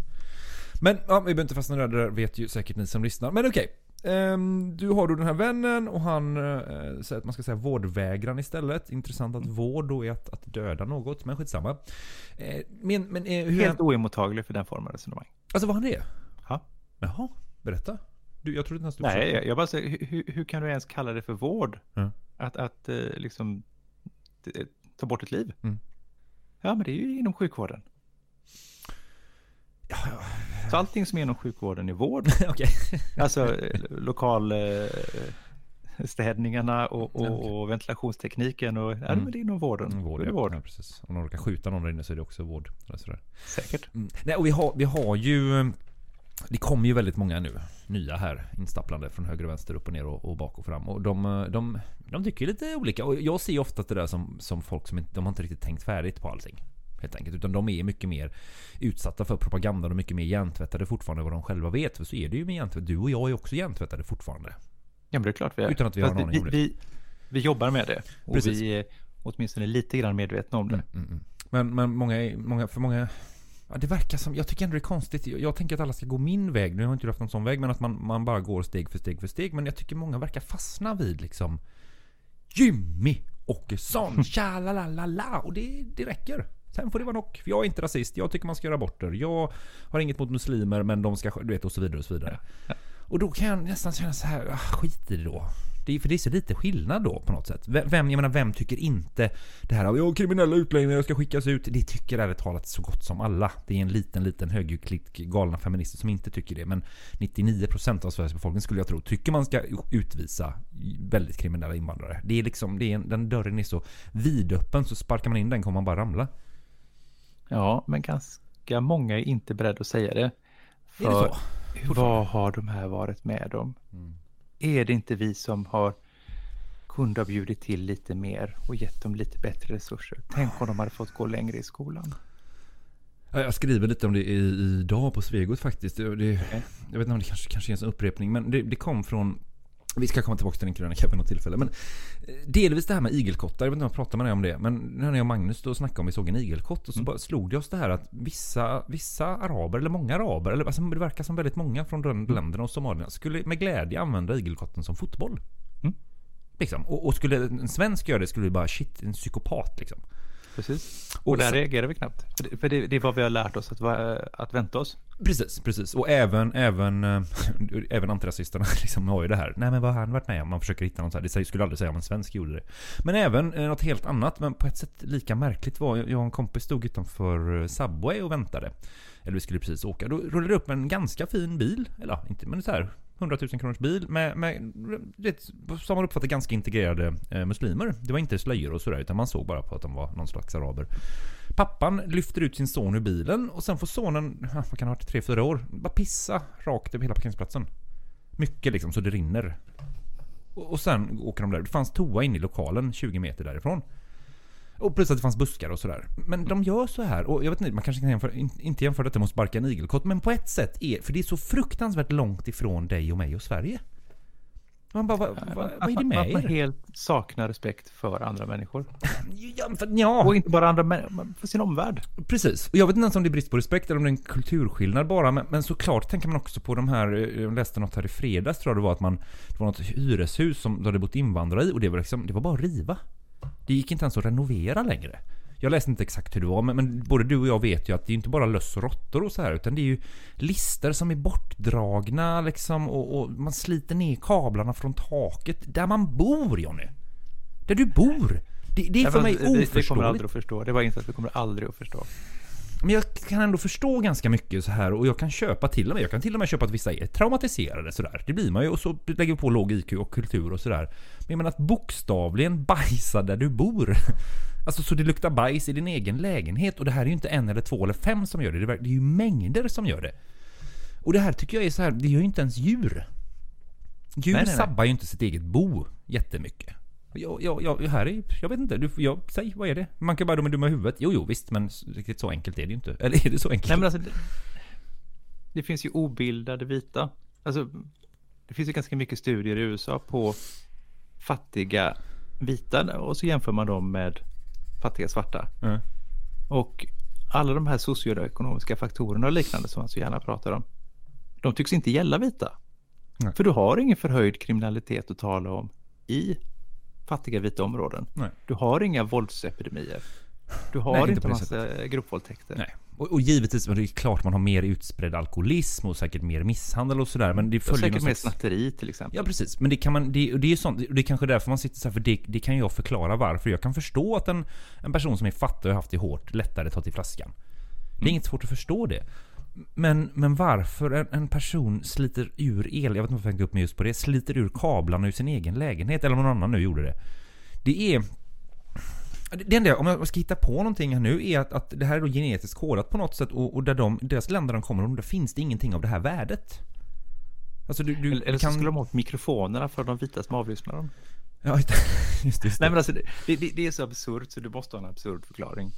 Men ja, vi behöver inte fastna där, det där vet ju säkert ni som lyssnar. Men okej. Ehm, du har då den här vännen och han eh, säger att man ska säga vårdvägran istället. Intressant att vård då är att, att döda något, men skitsamma. Eh, men men eh, hur... Helt oemottaglig för den formen av resonemang. alltså vad han är? Ja. Jaha, berätta. Du, jag trodde ens du Nej, jag, jag bara säger, hur- hur, kan du ens kalla det för vård? Ja. Att, att liksom ta bort ett liv? Mm. Ja, men det är ju inom sjukvården. Ja, ja. Så allting som är inom sjukvården är vård. Okej. Alltså eh, lokal eh, städningarna och, och, Okej. och ventilationstekniken och ja, Mm. men det är inom vården. Mm, Vård, ja. vård. ja, precis. Om någon råkar skjuta någon där inne så är det också vård. Sådär. Säkert. Mm. Nej, och vi har, vi har ju... Det kommer ju väldigt många nu, nya här, instapplande från höger och vänster, upp och ner och, och bak och fram. Och de, de, de tycker lite olika. Och jag ser ofta att det där som, som folk som inte, de har inte riktigt tänkt färdigt på allting. Helt enkelt. Utan de är mycket mer utsatta för propaganda och mycket mer hjärntvättade fortfarande vad de själva vet. För så är det ju med hjärntvätt. Du och jag är också hjärntvättade fortfarande. Ja, men det är klart vi är. Utan att vi har en aning om det. vi, vi jobbar med det. Och Precis. vi är åtminstone lite grann medvetna om det. Mm, mm, mm. Men, men många, många, för många... Ja, det verkar som, jag tycker ändå det är konstigt. Jag, jag tänker att alla ska gå min väg. Nu har jag inte haft någon sån väg, men att man, man bara går steg för steg för steg. Men jag tycker många verkar fastna vid liksom Jimmy Åkesson, tja-la-la-la-la. Och det, det räcker. Sen får det vara nog. Jag är inte rasist. Jag tycker man ska göra aborter. Jag har inget mot muslimer, men de ska, du vet, och så vidare och så vidare. Och då kan jag nästan känna så här, ah, skit i det då. Det är, för det är så lite skillnad då på något sätt. Vem- jag menar, vem tycker inte det här av jag kriminella utlänningar ska skickas ut. Det tycker ärligt talat så gott som alla. Det är en liten, liten högljutt galna feminister som inte tycker det. Men 99% av Sveriges befolkning skulle jag tro tycker man ska utvisa väldigt kriminella invandrare. Det är liksom, det är en, den dörren är så vidöppen så sparkar man in den kommer man bara ramla. Ja, men ganska många är inte beredda att säga det. Är det För så? vad har de här varit med om? Mm. Är det inte vi som har kunde ha bjudit till lite mer och gett dem lite bättre resurser? Tänk om de hade fått gå längre i skolan. Ja, Jag skriver lite om det idag på Svegot faktiskt. Det, det, jag vet inte om det kanske, kanske är en upprepning, men det, det kom från vi ska komma tillbaka till den krönikan vid något tillfälle. Men eh, delvis det här med igelkottar. Jag vet inte om jag pratade med dig om det. Men när jag och Magnus då snackade om vi såg en igelkott. Och så bara slog det oss det här att vissa, vissa araber, eller många araber, eller alltså det verkar som väldigt många från de länderna och Somalia, skulle med glädje använda igelkotten som fotboll. Mm. Liksom. Och, och skulle en svensk göra det skulle det bara shit, en psykopat liksom. Precis. Och Och där reagerar vi knappt. För det, för det, det är vad vi har lärt oss att, att vänta oss. Precis, precis. Och även, även, äh, även antirasisterna liksom har ju det här. Nej men vad har han varit med om? Man försöker hitta något så här. Det skulle aldrig säga om en svensk gjorde det. Men även äh, något helt annat, men på ett sätt lika märkligt var, jag och en kompis stod utanför eh, Subway och väntade. Eller vi skulle precis åka. Då rullade det upp en ganska fin bil. Eller inte, men så här 100 000 kronors bil med, med det, som man uppfattar ganska integrerade eh, muslimer. Det var inte slöjor och sådär utan man såg bara på att de var någon slags araber. Pappan lyfter ut sin son ur bilen och sen får sonen, vad kan det ha varit, 3-4 år, bara pissa rakt över hela parkeringsplatsen. Mycket liksom, så det rinner. Och, och sen åker de där. Det fanns toa inne i lokalen 20 meter därifrån. Och plus att det fanns buskar och sådär. Men de gör så här. Och jag vet inte, man kanske kan jämföra, in- inte jämföra detta med att sparka en igelkott. Men på ett sätt är, för det är så fruktansvärt långt ifrån dig och mig och Sverige. Man bara, vad, vad, vad är det med man er? helt saknar respekt för andra människor. Ja, för, ja. Och inte bara andra människor, för sin omvärld. Precis. Och jag vet inte ens om det är brist på respekt eller om det är en kulturskillnad bara. Men, men såklart tänker man också på de här, eh, jag läste något här i fredags tror jag det var att man, det var något hyreshus som det hade bott invandrare i och det var liksom, det var bara att riva. Det gick inte ens att renovera längre. Jag läste inte exakt hur det var men, men både du och jag vet ju att det är inte bara löss och råttor och så här utan det är ju lister som är bortdragna liksom och, och man sliter ner kablarna från taket där man bor Jonny. Där du bor. Det, det är för mig Det, det kommer oförståeligt. aldrig att förstå. Det var inte att vi kommer aldrig att förstå. Men jag kan ändå förstå ganska mycket så här och jag kan köpa till och med. Jag kan till och med köpa att vissa är traumatiserade sådär. Det blir man ju och så lägger vi på låg IQ och kultur och sådär. Men jag menar att bokstavligen bajsa där du bor. Alltså så det luktar bajs i din egen lägenhet och det här är ju inte en eller två eller fem som gör det. Det är ju mängder som gör det. Och det här tycker jag är så här, det gör ju inte ens djur. Djur Nej, nej, nej. sabbar ju inte sitt eget bo jättemycket. Jag, jag, jag, här är, jag vet inte, du, jag, säg vad är det? Man kan bara de är dumma i huvudet. Jo, jo visst, men riktigt så enkelt är det ju inte. Eller är det så enkelt? Nej men alltså, det, det finns ju obildade vita. Alltså, det finns ju ganska mycket studier i USA på fattiga vita och så jämför man dem med fattiga svarta. Ja. Och alla de här socioekonomiska faktorerna och liknande som man så gärna pratar om. De tycks inte gälla vita. Nej. För du har ingen förhöjd kriminalitet att tala om i fattiga vita områden. Nej. Du har inga våldsepidemier. Du har Nej, inte inte massa gruppvåldtäkter. Nej. Och, och givetvis, men det är klart man har mer utspridd alkoholism och säkert mer misshandel och sådär. Men det följer säkert mer snatteri till exempel. Ja precis, men det kan man, det, det är ju sånt, det är kanske därför man sitter så här, för det, det kan jag förklara varför. Jag kan förstå att en, en person som är fattig och har haft det hårt lättare tar till flaskan. Det är inget svårt att förstå det. Men, men varför en, en person sliter ur el, jag vet inte varför jag tänkte upp mig just på det, sliter ur kablarna ur sin egen lägenhet, eller om någon annan nu gjorde det. Det är... Det enda, om jag ska hitta på någonting här nu, är att, att det här är då genetiskt kodat på något sätt och, och där de, deras länder de kommer från, där finns det ingenting av det här värdet. Alltså du, du Eller, eller så kan... skulle de ha åt mikrofonerna för de vita som avlyssnar dem. Ja. Just det, just det. Nej men alltså det, det, det är så absurt så du måste ha en absurd förklaring.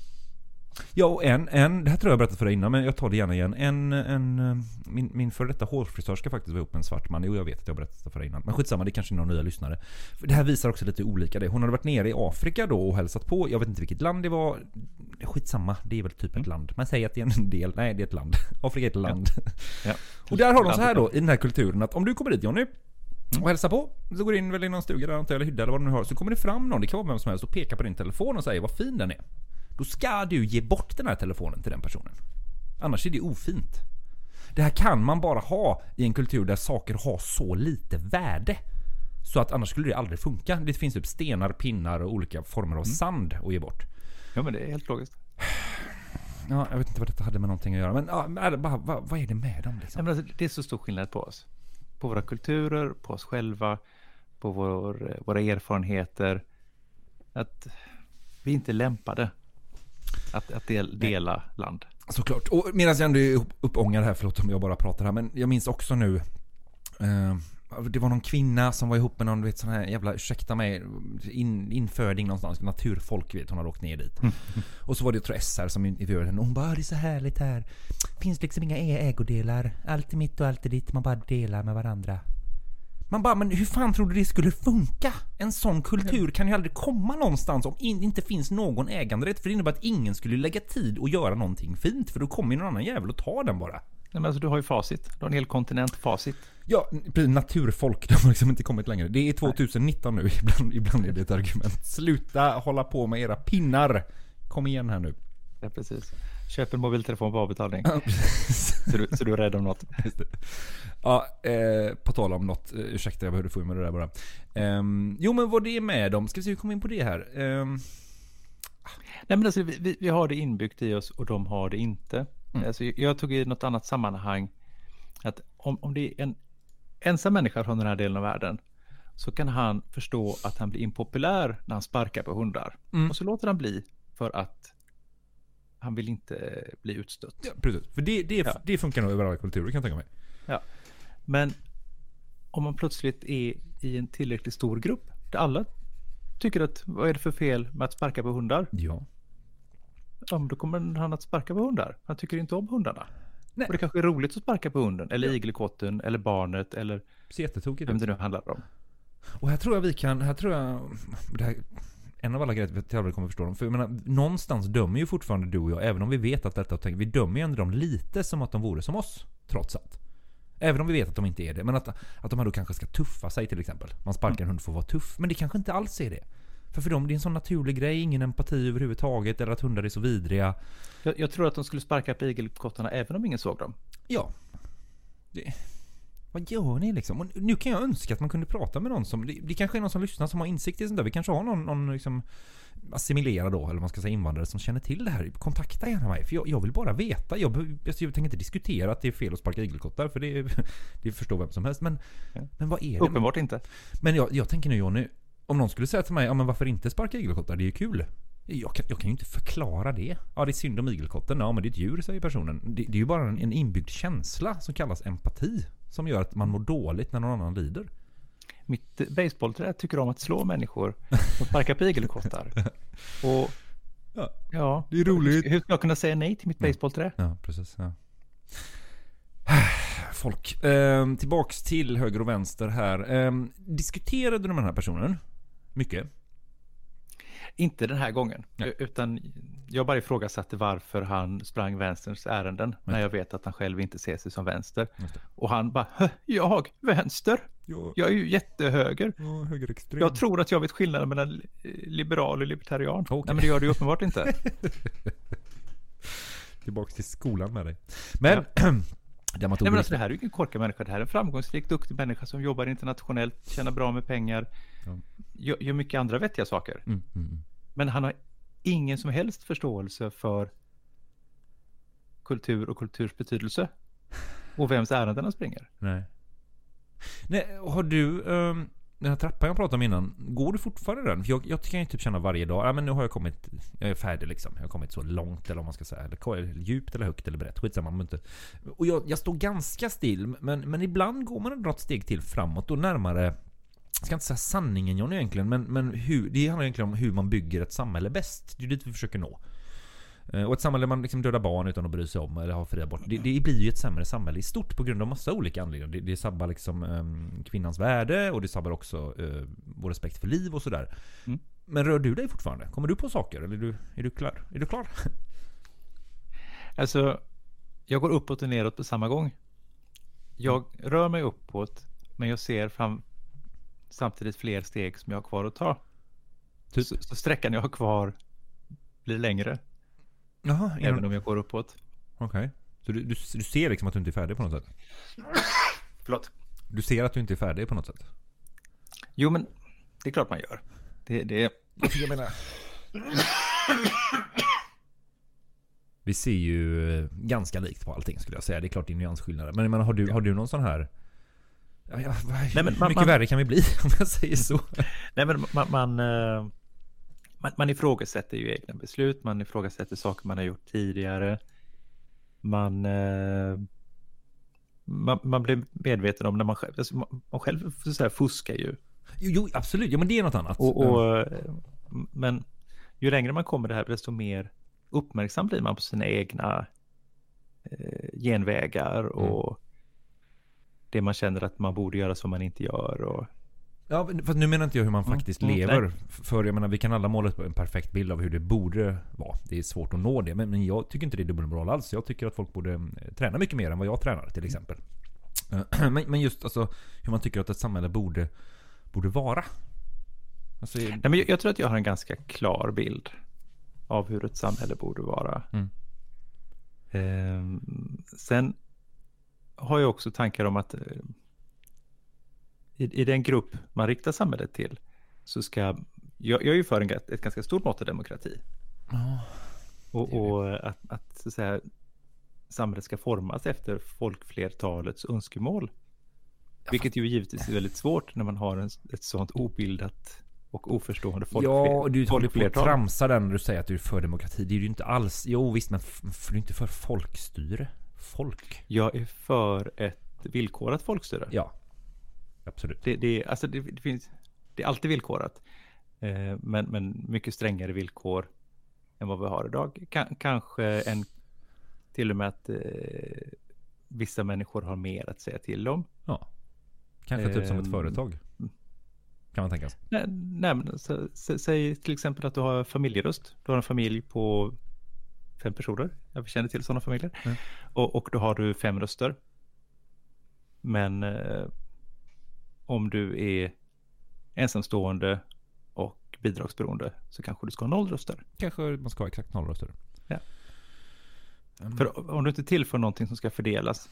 Ja, och en, en, det här tror jag jag berättat för dig innan, men jag tar det gärna igen. En, en, eh, min, min före detta hårfrisörska faktiskt var ihop med en svart man. Jo, jag vet att jag berättat det för dig innan. Men skitsamma, det är kanske är några nya lyssnare. För det här visar också lite olika det. Hon hade varit nere i Afrika då och hälsat på. Jag vet inte vilket land det var. Skitsamma, det är väl typ ett land. Man säger att det är en del. Nej, det är ett land. Afrika är ett land. Ja. Och där har de så här då, i den här kulturen, att om du kommer dit Jonny, och hälsar på. Så går du in väl i någon stuga där, antar eller hydda eller vad du nu har. Så kommer det fram någon, det kan vara vem som helst, och pekar på din telefon och säger vad fin den är. Då ska du ge bort den här telefonen till den personen. Annars är det ofint. Det här kan man bara ha i en kultur där saker har så lite värde. Så att annars skulle det aldrig funka. Det finns typ stenar, pinnar och olika former av sand att ge bort. Ja men det är helt logiskt. Ja, jag vet inte vad detta hade med någonting att göra. Men ja, bara, vad, vad är det med dem liksom? Nej, men alltså, det är så stor skillnad på oss. På våra kulturer, på oss själva, på vår, våra erfarenheter. Att vi inte är lämpade att, att del, dela land. Såklart. Och medan jag ändå är upp- uppångad här, förlåt om jag bara pratar här, men jag minns också nu eh, det var någon kvinna som var ihop med någon, du vet sån här jävla, ursäkta mig, in, inföding någonstans, naturfolk vet, hon hade åkt ner dit. Och så var det tror SR som intervjuade henne och hon bara "Ah, det är så härligt här. Finns liksom inga ä- ägodelar, allt är mitt och allt är ditt, man bara delar med varandra. Man bara, men hur fan tror du det skulle funka? En sån kultur kan ju aldrig komma någonstans om in, inte finns någon äganderätt. För det innebär att ingen skulle lägga tid och göra någonting fint. För då kommer ju någon annan jävel och tar den bara. Nej, men alltså, du har ju facit. Du har en hel kontinent facit. Ja, naturfolk, de har liksom inte kommit längre. Det är 2019 nu, ibland, ibland är det ett argument. Sluta hålla på med era pinnar. Kom igen här nu. Ja, precis. Köp en mobiltelefon på avbetalning. Så, du, så du är rädd om något. Ja, eh, på tal om något. Eh, ursäkta, jag behövde få med det där bara. Ehm, jo, men vad det är med dem. Ska vi se, hur kommer in på det här? Ehm, Nej, men alltså, vi, vi- har det inbyggt i oss och de har det inte. Alltså, jag tog i något annat sammanhang att om, om det är en ensam människa från den här delen av världen så kan han förstå att han blir impopulär när han sparkar på hundar. Och så låter han bli för att han vill inte bli utstött. ja, precis. För det, det, Ja. det funkar nog över alla kulturer kan jag tänka mig. Ja. Men om man plötsligt är i en tillräckligt stor grupp där alla tycker att vad är det för fel med att sparka på hundar? Ja. Ja, men då kommer han att sparka på hundar. Han tycker inte om hundarna. Nej. Och det kanske är roligt att sparka på hunden, eller igelkotten, eller barnet, eller jättetokigt vem det nu handlar om. Och här tror jag vi kan, här tror jag, det här, en av alla grejer att vi aldrig kommer förstå dem. För jag menar, någonstans dömer ju fortfarande du och jag, även om vi vet att detta tänker, vi dömer ju ändå dem lite som att de vore som oss. Trots allt. Även om vi vet att de inte är det. Men att, att de här då kanske ska tuffa sig till exempel. Man sparkar en hund för att vara tuff. Men det kanske inte alls är det. För för dem det är en sån naturlig grej, ingen empati överhuvudtaget. Eller att hundar är så vidriga. Jag, jag tror att de skulle sparka på igelkottarna även om ingen såg dem. Ja. Det, vad gör ni liksom? Och nu kan jag önska att man kunde prata med någon som... Det, det kanske är någon som lyssnar som har insikt i sånt där. Vi kanske har någon, någon liksom assimilerad då, eller man ska säga invandrare som känner till det här. Kontakta gärna mig, för jag, jag vill bara veta. Jag, jag, jag tänker inte diskutera att det är fel att sparka igelkottar, för det, det förstår vem som helst. Men, men vad är det? Uppenbart inte. Men jag, jag tänker nu Jonny, om någon skulle säga till mig, ja men varför inte sparka igelkottar? Det är ju kul. Jag kan, jag kan ju inte förklara det. Ja, det är synd om igelkotten. Ja, men det är ett djur, säger personen. Det, det är ju bara en, en inbyggd känsla som kallas empati. Som gör att man mår dåligt när någon annan lider. Mitt basebollträ tycker om att slå människor och sparka på igelkottar. Och Ja, ja, det är roligt. Hur ska jag kunna säga nej till mitt basebollträ? Ja, precis. Ja. Folk. Eh, tillbaks till höger och vänster här. Eh, diskuterade du med den här personen? Mycket? Inte den här gången, Nej. utan jag bara ifrågasatte varför han sprang vänsterns ärenden när jag vet att han själv inte ser sig som vänster. Och han bara, "Hö, jag, vänster? Ja, Jag är ju jättehöger. ja högerextrem. Jag tror att jag vet skillnaden mellan li- liberal och libertarian. Okej. Nej, men det gör du ju uppenbart inte. Tillbaks till skolan med dig. Men... Där Nej, men alltså, det här är ju ingen korkad människa. Det här är en framgångsrik, duktig människa som jobbar internationellt, tjänar bra med pengar, Ja. Gör, mycket andra vettiga saker. Mm, mm, mm. Men han har ingen som helst förståelse för kultur och kulturs betydelse. Och vems ärenden han springer. Nej. Nej, har du... Um, den här trappan jag pratade om innan, går du fortfarande den? För jag, jag kan ju typ känna varje dag, ja men nu har jag kommit, jag är färdig liksom. Jag har kommit så långt eller vad man ska säga, eller djupt eller högt eller brett, skitsamma. Men inte. Och jag, jag står ganska still, men, men ibland går man ändå ett steg till framåt och närmare jag ska inte säga sanningen John egentligen, men, men hur, det handlar egentligen om hur man bygger ett samhälle bäst. Det är dit vi försöker nå. Eh, Och ett samhälle där man liksom dödar barn utan att bry sig om eller har fri abort. Det, det blir ju ett sämre samhälle i stort på grund av massa olika anledningar. Det, det sabbar liksom ehm, kvinnans värde och det sabbar också eh, vår respekt för liv och sådär. Mm. Men rör du dig fortfarande? Kommer du på saker? Eller är du, är du klar? Är du klar? Alltså, jag går uppåt och neråt på samma gång. Jag rör mig uppåt, men jag ser fram samtidigt fler steg som jag har kvar att ta. Typ? Så, så sträckan jag har kvar blir längre, Jaha, även om jag går uppåt. Okej. Så du, du, du ser liksom att du inte är färdig på något sätt? Förlåt. Du ser att du inte är färdig på något sätt? Jo, men det är klart man gör. Det, det, Jag menar... Vi ser ju ganska likt på allting skulle jag säga. Det är klart det är nyansskillnader. Men jag menar, har du, har du någon sån här... Ja, ja, Nej, men man- mycket man- värre kan vi bli om jag säger så? Nej, men man, man, eh, man, man ifrågasätter ju egna beslut, man ifrågasätter saker man har gjort tidigare. Man, eh, man, man blir medveten om när man själv, alltså man, själv så säga, fuskar ju. Jo, jo, absolut. Ja, men det är något annat. Och, och, eh, men ju längre man kommer det här, desto mer uppmärksam blir man på sina egna eh, genvägar och det man känner att man borde göra som man inte gör. Och, Ja, fast nu menar inte jag hur man faktiskt mm, lever. nej. För jag menar, vi kan alla måla upp en perfekt bild av hur det borde vara. Det är svårt att nå det. Men, men jag tycker inte det är dubbelmoral alls. Jag tycker att folk borde eh, träna mycket mer än vad jag tränar till exempel. Eh, Men, men just alltså hur man tycker att ett samhälle borde, borde vara. Alltså, Nej, men jag, jag tror att jag har en ganska klar bild av hur ett samhälle borde vara. Mm. Ehm, sen har jag också tankar om att eh, i, i den grupp man riktar samhället till så ska, jag, jag är ju för en, ett ganska stort mått av demokrati. och och att, att, så att säga, samhället ska formas efter folkflertalets önskemål. Vilket ju givetvis är väldigt svårt när man har en, ett sådant obildat och oförstående folkfler, Ja, och du håller på att tramsa den när du säger att du är för demokrati. Det är du inte alls. Jo visst, men du är inte för folkstyre. Folk. Jag är för ett villkorat folkstyre. Ja. Absolut. Det, det, alltså det, det, finns, det är alltid villkorat. Eh, men, men mycket strängare villkor än vad vi har idag. Ka- kanske en, till och med att eh, vissa människor har mer att säga till om. Ja. Kanske typ som ett Ehm, företag. Kan man tänka sig. Nej, nej men så, sä- säg till exempel att du har familjeröst. Du har en familj på fem personer. Jag känner till sådana familjer. Mm. Och, och då har du fem röster. Men eh, om du är ensamstående och bidragsberoende så kanske du ska ha noll röster. Kanske man ska ha exakt noll röster. Ja. Mm. För om du inte tillför någonting som ska fördelas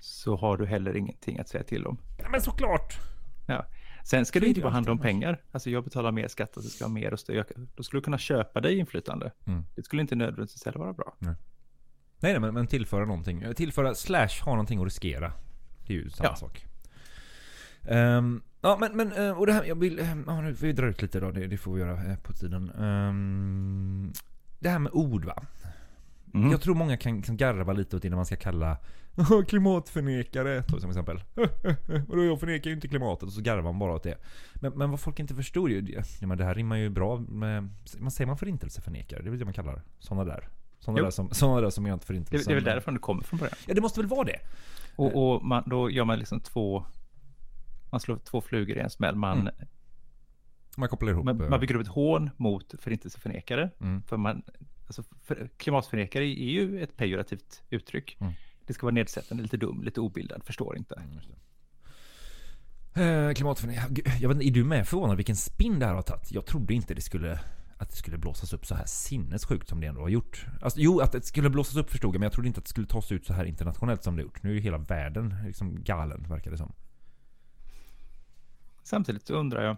så har du heller ingenting att säga till om. Ja, men såklart! Ja. Sen ska det inte bara handla om pengar. Alltså jag betalar mer skatt och så ska ha mer röster. Jag, då skulle du kunna köpa dig inflytande. Mm. Det skulle inte nödvändigtvis heller vara bra. Nej, nej men, men tillföra någonting. Tillföra slash ha någonting att riskera. Det är ju samma Ja. sak. Ehm, ja men, men eh, och det här, jag vill, eh, ja, nu, vi drar ut lite då, det, det får vi göra eh, på tiden. Ehm, det här med ord va. Mm. Jag tror många kan, kan garva lite åt det när man ska kalla klimatförnekare, då, som exempel. Vadå jag förnekar ju inte klimatet och så garvar man bara åt det. Men, men vad folk inte förstår ju, det- men det här rimmar ju bra med, man säger man förintelseförnekare? Det är väl det man kallar det. Sådana där. Sådana där som, såna där som gör inte Det, förintelsen. det är väl därifrån det kommer från början. Ja det måste väl vara det? Och, och man, då gör man liksom två... Man slår två flugor i en smäll. Man, Mm. Man kopplar ihop. man, eh, man bygger upp ett hån mot förintelseförnekare. Mm. För man, alltså för, klimatförnekare är ju ett pejorativt uttryck. Mm. Det ska vara nedsättande, lite dum, lite obildad, förstår inte. Eh, klimatförnekare. Gud, Jag vet inte, är du med förvånad vilken spin det här har tagit? Jag trodde inte det skulle att det skulle blåsas upp så här sinnessjukt som det ändå har gjort. Alltså, jo, att det skulle blåsas upp förstod jag, men jag trodde inte att det skulle tas ut så här internationellt som det gjort. Nu är ju hela världen liksom galen, verkar det som. Samtidigt så undrar jag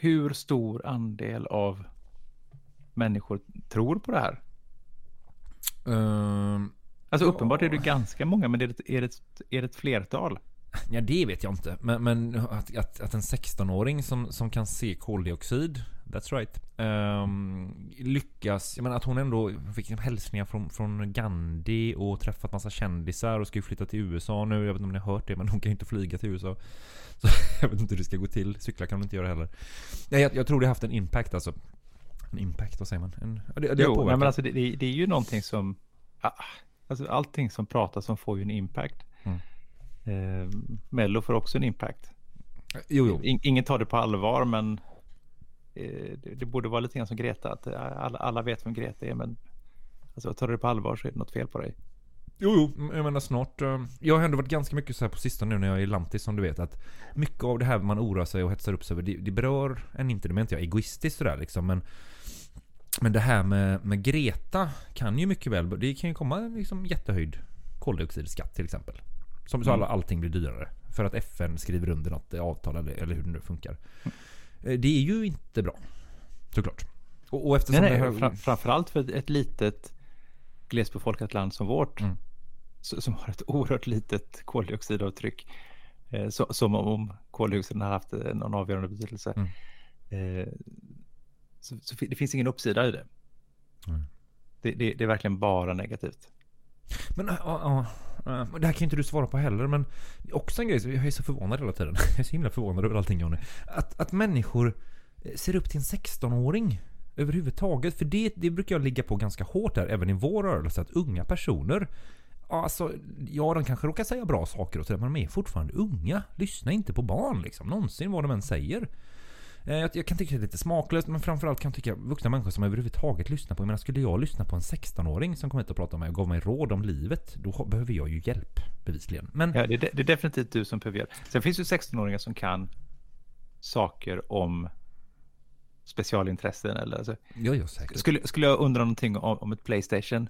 hur stor andel av människor tror på det här? Ehm, Alltså Ja. uppenbart är det ganska många, men är det, är det, ett- är det ett flertal? Ja, det vet jag inte. Men, men att, att, att en 16-åring som, som kan se koldioxid, that's right, ehm, lyckas. Jag menar att hon ändå fick hälsningar från, från Gandhi och träffat massa kändisar och ska ju flytta till USA nu. Jag vet inte om ni har hört det, men hon kan ju inte flyga till USA. Så jag vet inte hur det ska gå till. Cykla kan hon inte göra heller. Nej, jag, jag tror det har haft en impact alltså. En impact, vad säger man? En, det, det Jo, men alltså det, det, det är ju någonting som... ah, Alltså allting som pratas om får ju en impact. Mm. Eh, Mello får också en impact. Jo, jo. In, ingen tar det på allvar, men eh, det, det borde vara lite grann som Greta. Att eh, alla, alla vet vem Greta är, men alltså, tar du det på allvar så är det något fel på dig. Jo, jo, jag menar snart. eh, Jag har ändå varit ganska mycket så här på sistone nu när jag är i Lantis som du vet att mycket av det här man oroar sig och hetsar upp sig över, det, det berör en inte. Det menar inte jag egoistiskt sådär liksom, men men det här med, med Greta kan ju mycket väl, det kan ju komma liksom jättehöjd koldioxidskatt till exempel. Som så alla, allting blir dyrare. För att FN skriver under något avtal eller, eller hur det nu funkar. Eh, Det är ju inte bra. Såklart. Och, och eftersom Nej, nej, det här... fram, framförallt för ett litet glesbefolkat land som vårt, Mm. som har ett oerhört litet koldioxidavtryck, eh, så, som om koldioxiden har haft någon avgörande betydelse. Mm. Eh, så, så det finns ingen uppsida i det. Mm. Det, det. Det är verkligen bara negativt. Men ja, ja, men det här kan ju inte du svara på heller men också en grej, jag är så förvånad hela tiden. Jag är så himla förvånad över allting Johnny. Att, att människor eh, ser upp till en 16-åring överhuvudtaget. För det, det brukar jag ligga på ganska hårt där, även i vår rörelse. Att unga personer Alltså, ja de kanske råkar säga bra saker och sådär men de är fortfarande unga. Lyssna inte på barn liksom. Någonsin vad de än säger. Eh, Jag, jag kan tycka det är lite smaklöst men framförallt kan jag tycka vuxna människor som överhuvudtaget lyssnar på. Jag menar skulle jag lyssna på en 16-åring som kom hit och pratade med mig och gav mig råd om livet. Då behöver jag ju hjälp bevisligen. Men Ja, det, är de- det är definitivt du som behöver hjälp. Sen finns ju 16-åringar som kan saker om specialintressen eller alltså, jag gör säkert. Skulle, skulle jag undra någonting om, om ett Playstation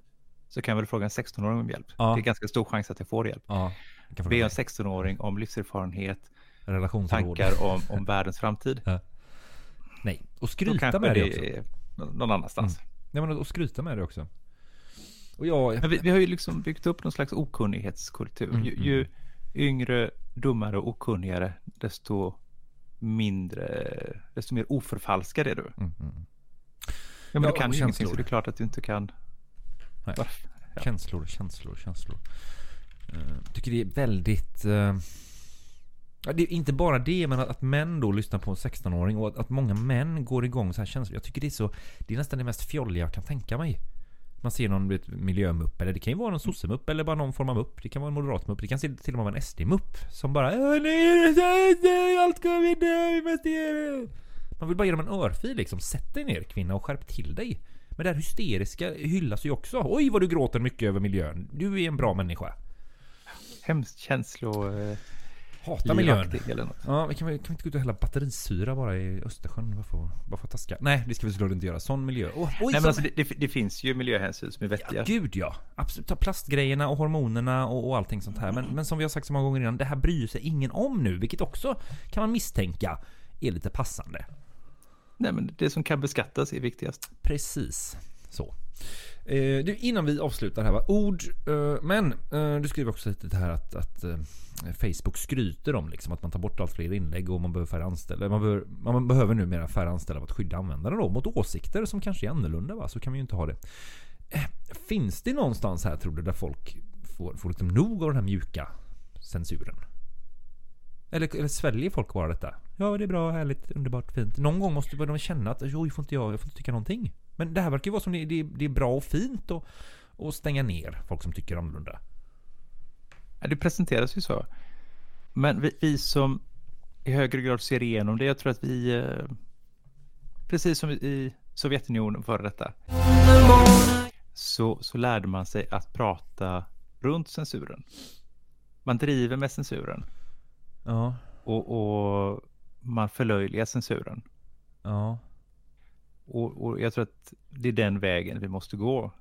så kan jag väl fråga en 16-åring om hjälp. Ja. Det är ganska stor chans att jag får hjälp. Ja, Be en fråga. 16-åring om livserfarenhet, relationsråd. tankar om, om världens framtid. Nej, och skryta med det det också. någon annanstans. Nej men och skryta med det också. Och jag... Men vi, vi har ju liksom byggt upp någon slags okunnighetskultur. Mm, Ju, ju yngre, dummare och okunnigare, desto mindre, desto mer oförfalskad är du. Mm, mm. Ja, men Ja, du kan ju ingenting så det är klart att du inte kan. Nej. Ja. Känslor, känslor, känslor. Uh, tycker det är väldigt... eh, ja, det är inte bara det, men att, att män då lyssnar på en 16-åring och att, att många män går igång så här känslor. Jag tycker det är så... Det är nästan det mest fjolliga jag kan tänka mig. Man ser någon vet, miljömupp, eller det kan ju vara någon sossemupp eller bara någon form av mupp. Det kan vara en moderatmupp, det kan till och med vara en SD-mupp. Som bara äh, allt kommer dö, vi måste. Man vill bara ge dem en örfil liksom. Sätt dig ner kvinna och skärp till dig. Men det här hysteriska hyllas ju också. Oj vad du gråter mycket över miljön. Du är en bra människa. Hemskt känslo... Eh, Hata miljön. eller något. Ja, vi kan, vi kan vi inte gå ut och hälla batterisyra bara i Östersjön? Bara för, bara för taska? Nej, det ska vi såklart inte göra. Sån miljö. Oh, oj, Nej, men alltså, det, det, det finns ju miljöhänsyn som är vettiga. Ja, gud ja. Absolut. Ta plastgrejerna och hormonerna och, och allting sånt här. Men, men som vi har sagt så många gånger innan, det här bryr sig ingen om nu. Vilket också kan man misstänka är lite passande. Nej, men det som kan beskattas är viktigast. Precis så. Eh, du, innan vi avslutar här va. Ord, eh, men eh, du skriver också lite det här att, att eh, Facebook skryter om liksom att man tar bort allt fler inlägg och man behöver färre anställda. Man behöver, man behöver numera färre anställda för att skydda användarna då mot åsikter som kanske är annorlunda va. Så kan vi ju inte ha det. Eh, finns det någonstans här tror du där folk får, får liksom nog av den här mjuka censuren? Eller, eller sväljer folk bara detta? Ja, det är bra, härligt, underbart, fint. Någon gång måste de känna att oj, får inte jag, jag får inte tycka någonting. Men det här verkar ju vara som det, det, det är bra och fint att och stänga ner folk som tycker annorlunda. Ja, det presenteras ju så. Men vi, vi som i högre grad ser igenom det, jag tror att vi, eh, precis som i Sovjetunionen före detta, så, så lärde man sig att prata runt censuren. Man driver med censuren Ja, och, och man förlöjligar censuren. ja. Och, och jag tror att det är den vägen vi måste gå.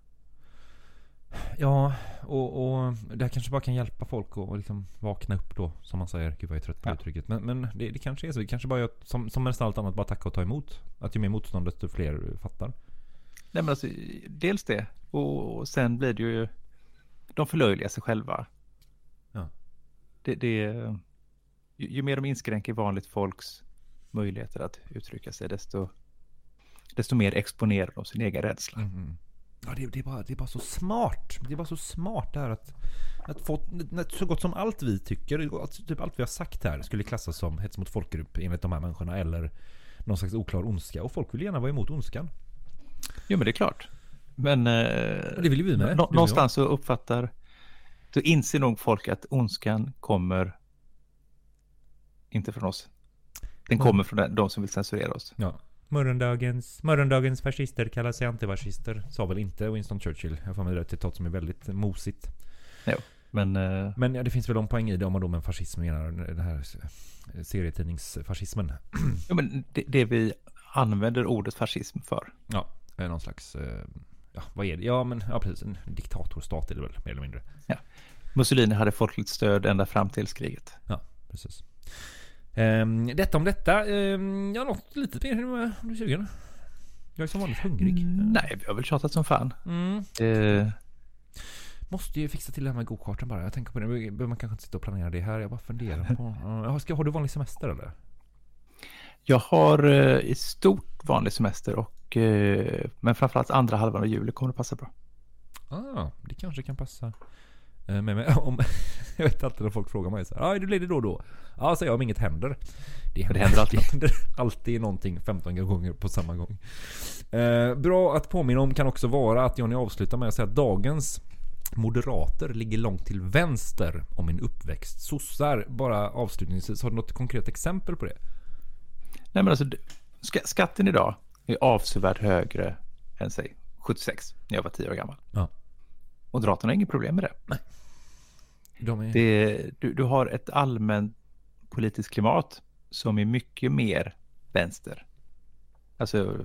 Ja, och, och det här kanske bara kan hjälpa folk att liksom vakna upp då, som man säger. Gud vad jag är trött på Ja. uttrycket. Men, men det, det kanske är så. Det kanske bara att, som, som nästan allt annat, bara tacka och ta emot. Att ju mer motstånd desto fler fattar. Nej, men alltså, dels det och, och sen blir det ju, de förlöjligar sig själva. Ja. Det, det, ju, ju mer de inskränker vanligt folks möjligheter att uttrycka sig, desto, desto mer exponerar de sin egen rädsla. Mm. Ja, det, det, är bara, det är bara så smart. Det är bara så smart det här att, att få, så gott som allt vi tycker, alltså typ allt vi har sagt här skulle klassas som hets mot folkgrupp enligt de här människorna eller någon slags oklar ondska. Och folk vill gärna vara emot ondskan. Jo, men det är klart. Men eh, Det vill ju vi med. Nå- någonstans så uppfattar, då inser nog folk att ondskan kommer inte från oss. Den Mm. kommer från de som vill censurera oss. Ja. Morgondagens, morgondagens fascister kallar sig antifascister. Sa väl inte Winston Churchill. Jag får mig det är ett citat som är väldigt mosigt. Men eh, Men ja, det finns väl en poäng i det om man då med en fascism menar den här serietidningsfascismen. Ja, men det, det vi använder ordet fascism för. Ja, någon slags... eh, Ja, vad är det? Ja, men ja, precis. En diktatorstat är det väl, mer eller mindre. Mussolini hade folkligt stöd ända fram till kriget. Ja, precis. Ehm, detta om detta. Um, ja, något litet mer. Är du sugen? Jag är som vanligt hungrig. Nej, vi har väl tjatat som fan. Mm. Eh, Måste ju fixa till det här med gokarten bara. Jag tänker på det. Behöver man kanske inte sitta och planera det här. Jag bara funderar på... Ja, ska, har du vanlig semester eller? jag har eh, i stort vanlig semester och eh, men framförallt andra halvan av juli kommer det passa bra. Ah, det kanske kan passa. Eh, Men, men om, jag vet alltid när folk frågar mig så här, ah, blir det då och då? Ja, säger jag om inget händer. Det händer, händer alltid. Det händer alltid någonting 15 gånger på samma gång. Eh, bra att påminna om kan också vara att Johnny avslutar med att säga att dagens moderater ligger långt till vänster om min uppväxt. Sossar, bara avslutningsvis, har du något konkret exempel på det? Nej men alltså det- ska, skatten idag är avsevärt högre än säg 76 när jag var 10 år gammal. Ja. Moderaterna har inget problem med det. De är... det du, du har ett allmänt politiskt klimat som är mycket mer vänster. Alltså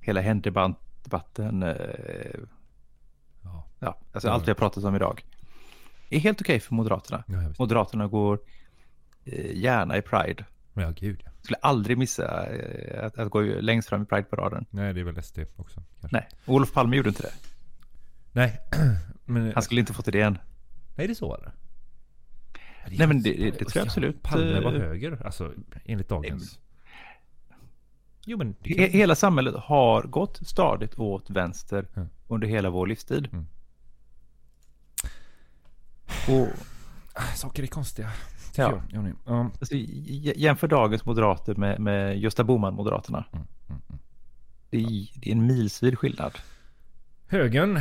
hela händebatten. Eh, Ja. ja, alltså allt vi har pratat om idag. Är helt okej för Moderaterna. Ja. Moderaterna går eh, gärna i Pride. ja, gud ja. Skulle aldrig missa eh, att, att gå längst fram i Pride-paraden. Nej, det är väl SD också. Kanske. Nej, Olof Palme gjorde inte det. Nej. men, Han skulle inte fått idén. Nej, är det så eller? Nej, men det- det tror jag absolut. Palme var Eh, höger, alltså enligt dagens. Jo men... kan- Hela samhället har gått stadigt åt vänster Mm. under hela vår livstid. Mm. Och Saker är konstiga. Ja. jag. Ja. alltså, jämför dagens moderater med, med Gösta Bohman-moderaterna. Mm, mm, mm. Det, är- det är en milsvid skillnad. Högern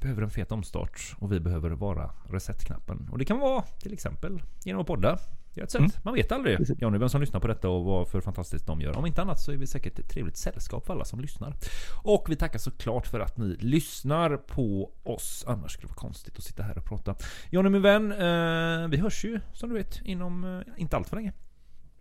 behöver en fet omstart och vi behöver vara resetknappen. Och det kan vara till exempel genom att podda. Det är ett sätt. Mm. Man vet aldrig. Johnny, vem som lyssnar på detta och vad för fantastiskt de gör. Om inte annat så är vi säkert ett trevligt sällskap för alla som lyssnar. Och vi tackar såklart för att ni lyssnar på oss. Annars skulle det vara konstigt att sitta här och prata. Johnny min vän, eh, vi hörs ju som du vet inom eh, inte allt för länge.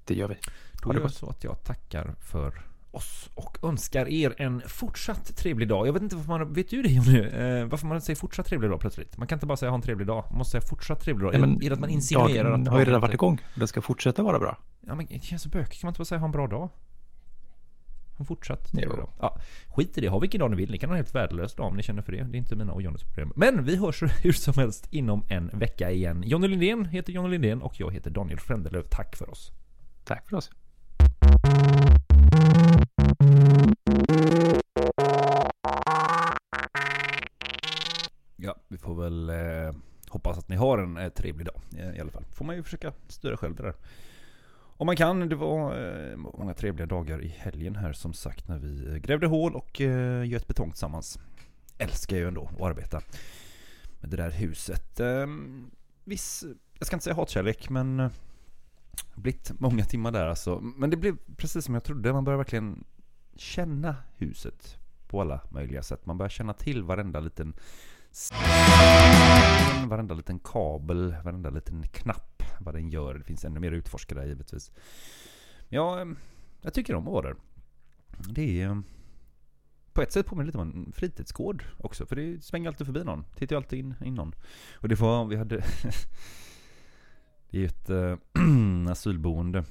Det gör vi. Då gör jag så att jag tackar för oss och önskar er en fortsatt trevlig dag. Jag vet inte varför man, vet du det Jonny? Eh, varför man säger fortsatt trevlig dag plötsligt? Man kan inte bara säga ha en trevlig dag. Man måste säga fortsatt trevlig dag. Men är, det att man insinuerar att... har ju redan varit igång. Den ska fortsätta vara bra. Ja men det känns så bökigt. Kan man inte bara säga ha en bra dag? Ha en fortsatt trevlig dag. Ja, skit i det. Ha vilken dag ni vill. Ni kan ha en helt värdelös dag om ni känner för det. Det är inte mina och Johnnys problem. Men vi hörs hur som helst inom en vecka igen. Jonny Lindén heter Jonny Lindén och jag heter Daniel Frändelöv. Tack för oss. Tack för oss. Ja, vi får väl eh, hoppas att ni har en eh, trevlig dag i, i alla fall. Får man ju försöka styra själv det där. Om man kan. Det var eh, många trevliga dagar i helgen här som sagt när vi eh, grävde hål och eh, göt betong tillsammans. Älskar ju ändå att arbeta med det där huset. Eh, viss, jag ska inte säga hatkärlek men eh, blivit många timmar där alltså. Men det blev precis som jag trodde. Man börjar verkligen känna huset på alla möjliga sätt. Man börjar känna till varenda liten varenda liten kabel, varenda liten knapp, vad den gör. Det finns ännu mer att utforska där givetvis. Ja, jag tycker om att vara där. Det är... På ett sätt påminner lite om en fritidsgård också, för det svänger alltid förbi någon. Tittar ju alltid in, in någon. Och det var, vi hade... det är ju ett äh, asylboende.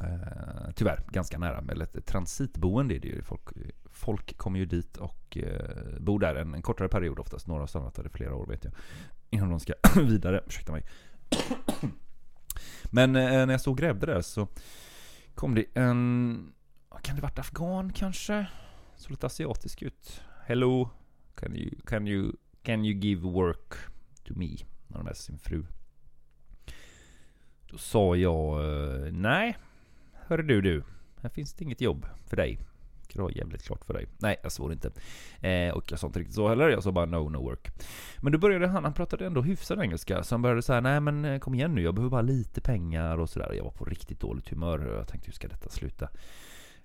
Äh, tyvärr, ganska nära. Eller ett transitboende är det ju. Folk, folk kommer ju dit och eh, bor där en, en kortare period oftast. Några har stannat där i flera år vet jag. Innan de ska vidare. Ursäkta mig. Men eh, när jag stod och grävde där så kom det en... Kan det varit afghan kanske? Såg lite asiatisk ut. Hello, can you, can you, can you give work to me? När de med sin fru. Då sa jag eh, nej. Hörru du du. Här finns det inget jobb för dig. Ska det vara jävligt klart för dig. Nej, jag svor inte. Eh, och jag sa inte riktigt så heller. Jag sa bara no, no work. Men då började han, han pratade ändå hyfsad engelska. Så han började säga nej men eh, kom igen nu. Jag behöver bara lite pengar och sådär. Jag var på riktigt dåligt humör. och Jag tänkte hur ska detta sluta?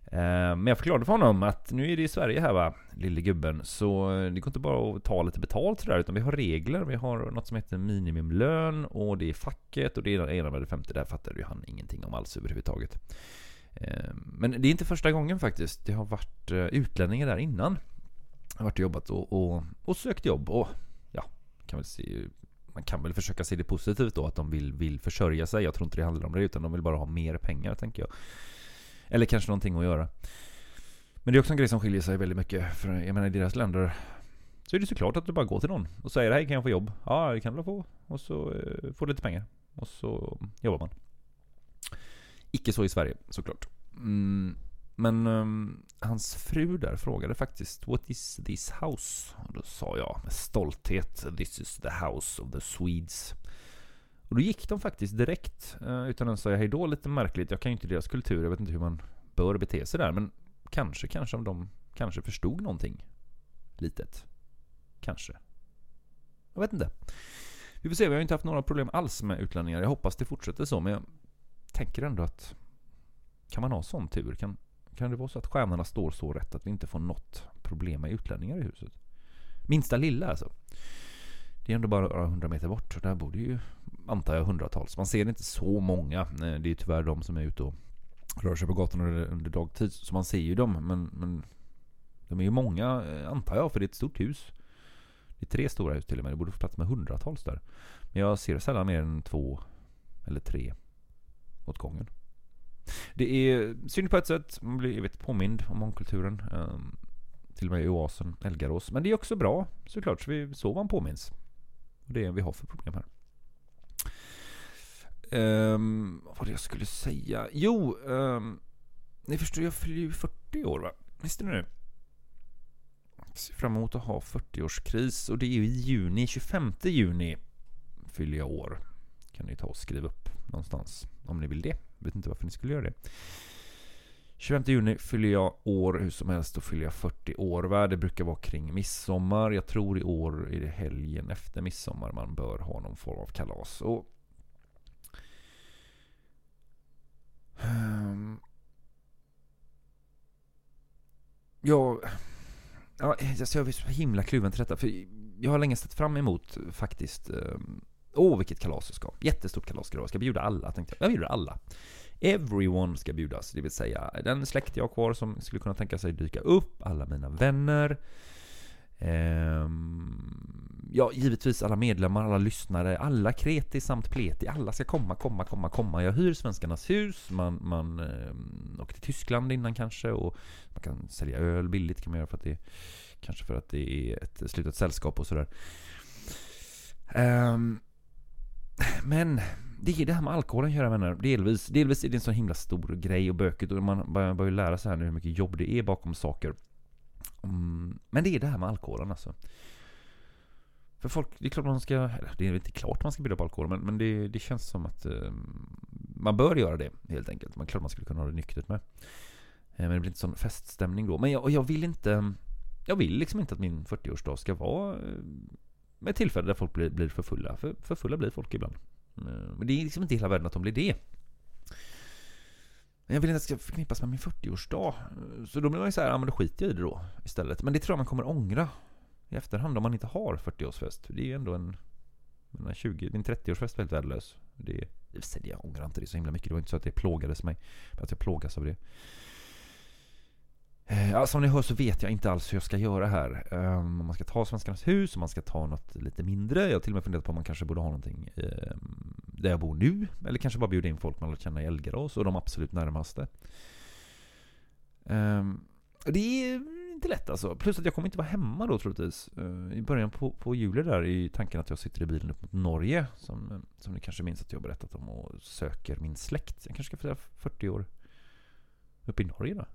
Eh, men jag förklarade för honom att nu är det i Sverige här va, lille gubben. Så eh, det går inte bara att ta lite betalt sådär. Utan vi har regler. Vi har något som heter minimumlön. Och det är facket. Och det är det ena med det femte. Där fattade ju han ingenting om alls överhuvudtaget. Ehm, men det är inte första gången faktiskt. Det har varit eh, utlänningar där innan. Har varit och jobbat och, och, och sökt jobb. Och ja, kan väl se, man kan väl försöka se det positivt då att de vill, vill försörja sig. Jag tror inte det handlar om det utan de vill bara ha mer pengar tänker jag. Eller kanske någonting att göra. Men det är också en grej som skiljer sig väldigt mycket. För jag menar i deras länder så är det såklart att du bara går till någon och säger hej kan jag få jobb? Ja det kan du väl få. Och så eh, får du lite pengar. Och så jobbar man. Icke så i Sverige såklart. Mm, men um, hans fru där frågade faktiskt What is this house? Och då sa jag med stolthet This is the house of the Swedes. Och då gick de faktiskt direkt eh, utan att säga hejdå. Lite märkligt. Jag kan ju inte deras kultur. Jag vet inte hur man bör bete sig där. Men kanske, kanske om de kanske förstod någonting litet. Kanske. Jag vet inte. Vi får se. Vi har ju inte haft några problem alls med utlänningar. Jag hoppas det fortsätter så. Men jag tänker ändå att kan man ha sån tur? Kan, kan det vara så att stjärnorna står så rätt att vi inte får något problem med utlänningar i huset? Minsta lilla alltså. Det är ändå bara några hundra meter bort. Där bor det ju, antar jag, hundratals. Man ser inte så många. Eh, det är tyvärr de som är ute och rör sig på gatorna under, dagtid. Så man ser ju dem. Men, men de är ju många, eh, antar jag, för det är ett stort hus. Det är tre stora hus till och med. Det borde få plats med hundratals där. Men jag ser sällan mer än två eller tre åt gången. Det är synd på ett sätt. Man blir evigt påmind om mångkulturen. Um, till och med i oasen Elgarås. Men det är också bra såklart. Så, vi, så man påminns. Och det är vi har för problem här. Um, vad var det jag skulle säga? Jo, um, ni förstår jag fyller ju 40 år va? Visste ni det? Jag ser fram emot att ha 40-årskris och det är ju i juni, 25 juni fyller jag år. Kan ni ta och skriva upp någonstans om ni vill det. Vet inte varför ni skulle göra det. 25 juni fyller jag år, hur som helst, då fyller jag 40 år. Va? Det brukar vara kring midsommar. Jag tror i år är det helgen efter midsommar man bör ha någon form av kalas. Och ehm. Ja, ja, alltså jag är så himla kluven till detta. För jag har länge sett fram emot faktiskt. Ehm, Åh, Åh, vilket kalas jag ska. Jättestort kalas ska det vara. Jag ska bjuda alla, tänkte jag. Jag bjuder alla. Everyone ska bjudas, det vill säga den släkt jag har kvar som skulle kunna tänka sig dyka upp, alla mina vänner. Ehm, ja, givetvis alla medlemmar, alla lyssnare, alla kreti samt pleti. Alla ska komma, komma, komma, komma. Jag hyr Svenskarnas hus. Man, man eh, åker till Tyskland innan kanske och man kan sälja öl billigt kan man göra för att det kanske för att det är ett slutet sällskap och sådär. Ehm, men det är det här med alkoholen, kära vänner. Delvis, delvis är det en så himla stor grej och bökigt och man börjar, ju lära sig här nu hur mycket jobb det är bakom saker. Mm, men det är det här med alkoholen alltså. För folk, det är klart man ska, det är inte klart man ska bjuda på alkohol, men, men det, det känns som att eh, man bör göra det helt enkelt. Man klart man skulle kunna ha det nyktert med. Eh, men det blir inte sån feststämning då. Men jag, och jag vill inte, jag vill liksom inte att min 40-årsdag ska vara eh, med ett tillfälle där folk blir, blir för fulla. För, för fulla blir folk ibland. Eh, men det är liksom inte hela världen att de blir det. Men jag vill inte att det ska förknippas med min 40-årsdag. Eh, så då blir man ju så här, ja men då skiter jag i det då istället. Men det tror jag man kommer ångra i efterhand om man inte har 40-årsfest. Det är ju ändå en... menar, 20, min 30-årsfest är väldigt värdelös. Det, i och för sig, jag ångrar inte det så himla mycket. Det var inte så att det plågades mig. Att jag plågas av det. Eh, ja, som ni hör så vet jag inte alls hur jag ska göra här. Um, man ska ta Svenskarnas hus, om man ska ta något lite mindre. Jag har till och med funderat på om man kanske borde ha någonting um, där jag bor nu. Eller kanske bara bjuda in folk man lärt känna i Elgarås och de absolut närmaste. Um, det är inte lätt alltså. Plus att jag kommer inte vara hemma då troligtvis. Uh, I början på, på juli där är tanken att jag sitter i bilen upp mot Norge. Som, som ni kanske minns att jag har berättat om och söker min släkt. Jag kanske ska fira 40 år uppe i Norge då.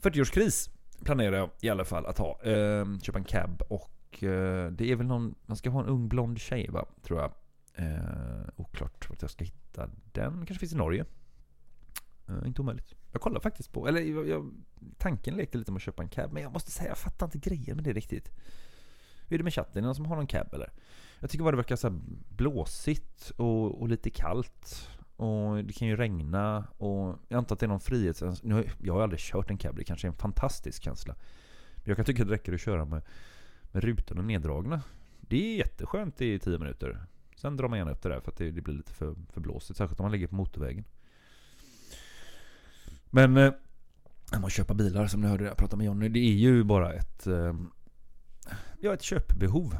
40-årskris planerar jag i alla fall att ha. Eh, köpa en cab och eh, det är väl någon, man ska ha en ung blond tjej va, tror jag. Eh, oklart vart jag ska hitta den. Kanske finns i Norge. Eh, inte omöjligt. Jag kollar faktiskt på, eller jag, jag, tanken lekte lite om att köpa en cab. Men jag måste säga, jag fattar inte grejen med det riktigt. Hur är det med chatten? Är det någon som har någon cab eller? Jag tycker bara det verkar så här blåsigt och, och lite kallt. Och det kan ju regna och jag antar att det är någon frihets... Nu har, jag har aldrig kört en cab, det kanske är en fantastisk känsla. Men jag kan tycka att det räcker att köra med, med rutorna neddragna. Det är jätteskönt i 10 minuter. Sen drar man gärna upp det där för att det, det blir lite för, för blåsigt. Särskilt om man ligger på motorvägen. Men eh, man köper bilar som ni hörde jag prata med Jonny. Det är ju bara ett... Eh, ja, ett köpbehov.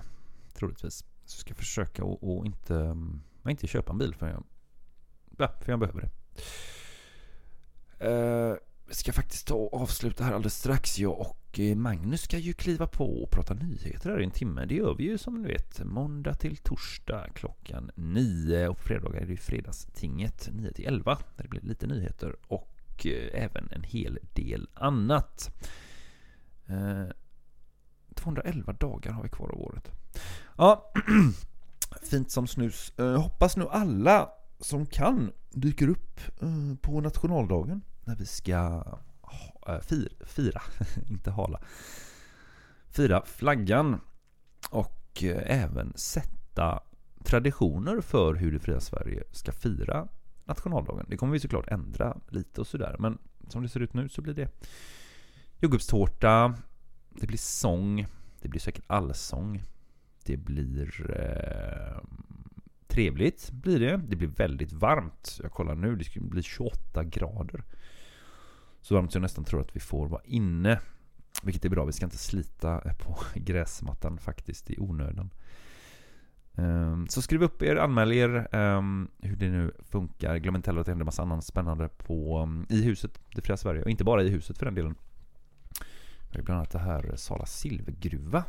Troligtvis. Så jag ska försöka att inte, eh, inte köpa en bil för jag Ja, för jag behöver det. Uh, ska faktiskt ta och avsluta här alldeles strax. Jag och eh, Magnus ska ju kliva på och prata nyheter här i en timme. Det gör vi ju som ni vet måndag till torsdag klockan nio. Och på fredagar är det ju fredagstinget 9 till 11. Där det blir lite nyheter och uh, även en hel del annat. Uh, 211 dagar har vi kvar av året. Ja, fint som snus. Uh, hoppas nu alla som kan dyker upp eh, på nationaldagen när vi ska eh, fira, fira inte hala, fira flaggan och eh, även sätta traditioner för hur det fria Sverige ska fira nationaldagen. Det kommer vi såklart ändra lite och sådär, men som det ser ut nu så blir det jordgubbstårta, det blir sång, det blir säkert allsång, det blir eh, Trevligt blir det. Det blir väldigt varmt. Jag kollar nu, det skulle bli 28 grader. Så varmt så jag nästan tror att vi får vara inne. Vilket är bra, vi ska inte slita på gräsmattan faktiskt i onödan. Ehm, så skriv upp er, anmäl er ehm, hur det nu funkar. Glöm inte heller att det händer massa annat spännande på, ehm, i huset, det fria Sverige. Och inte bara i huset för den delen. Bland annat det här Sala silvergruva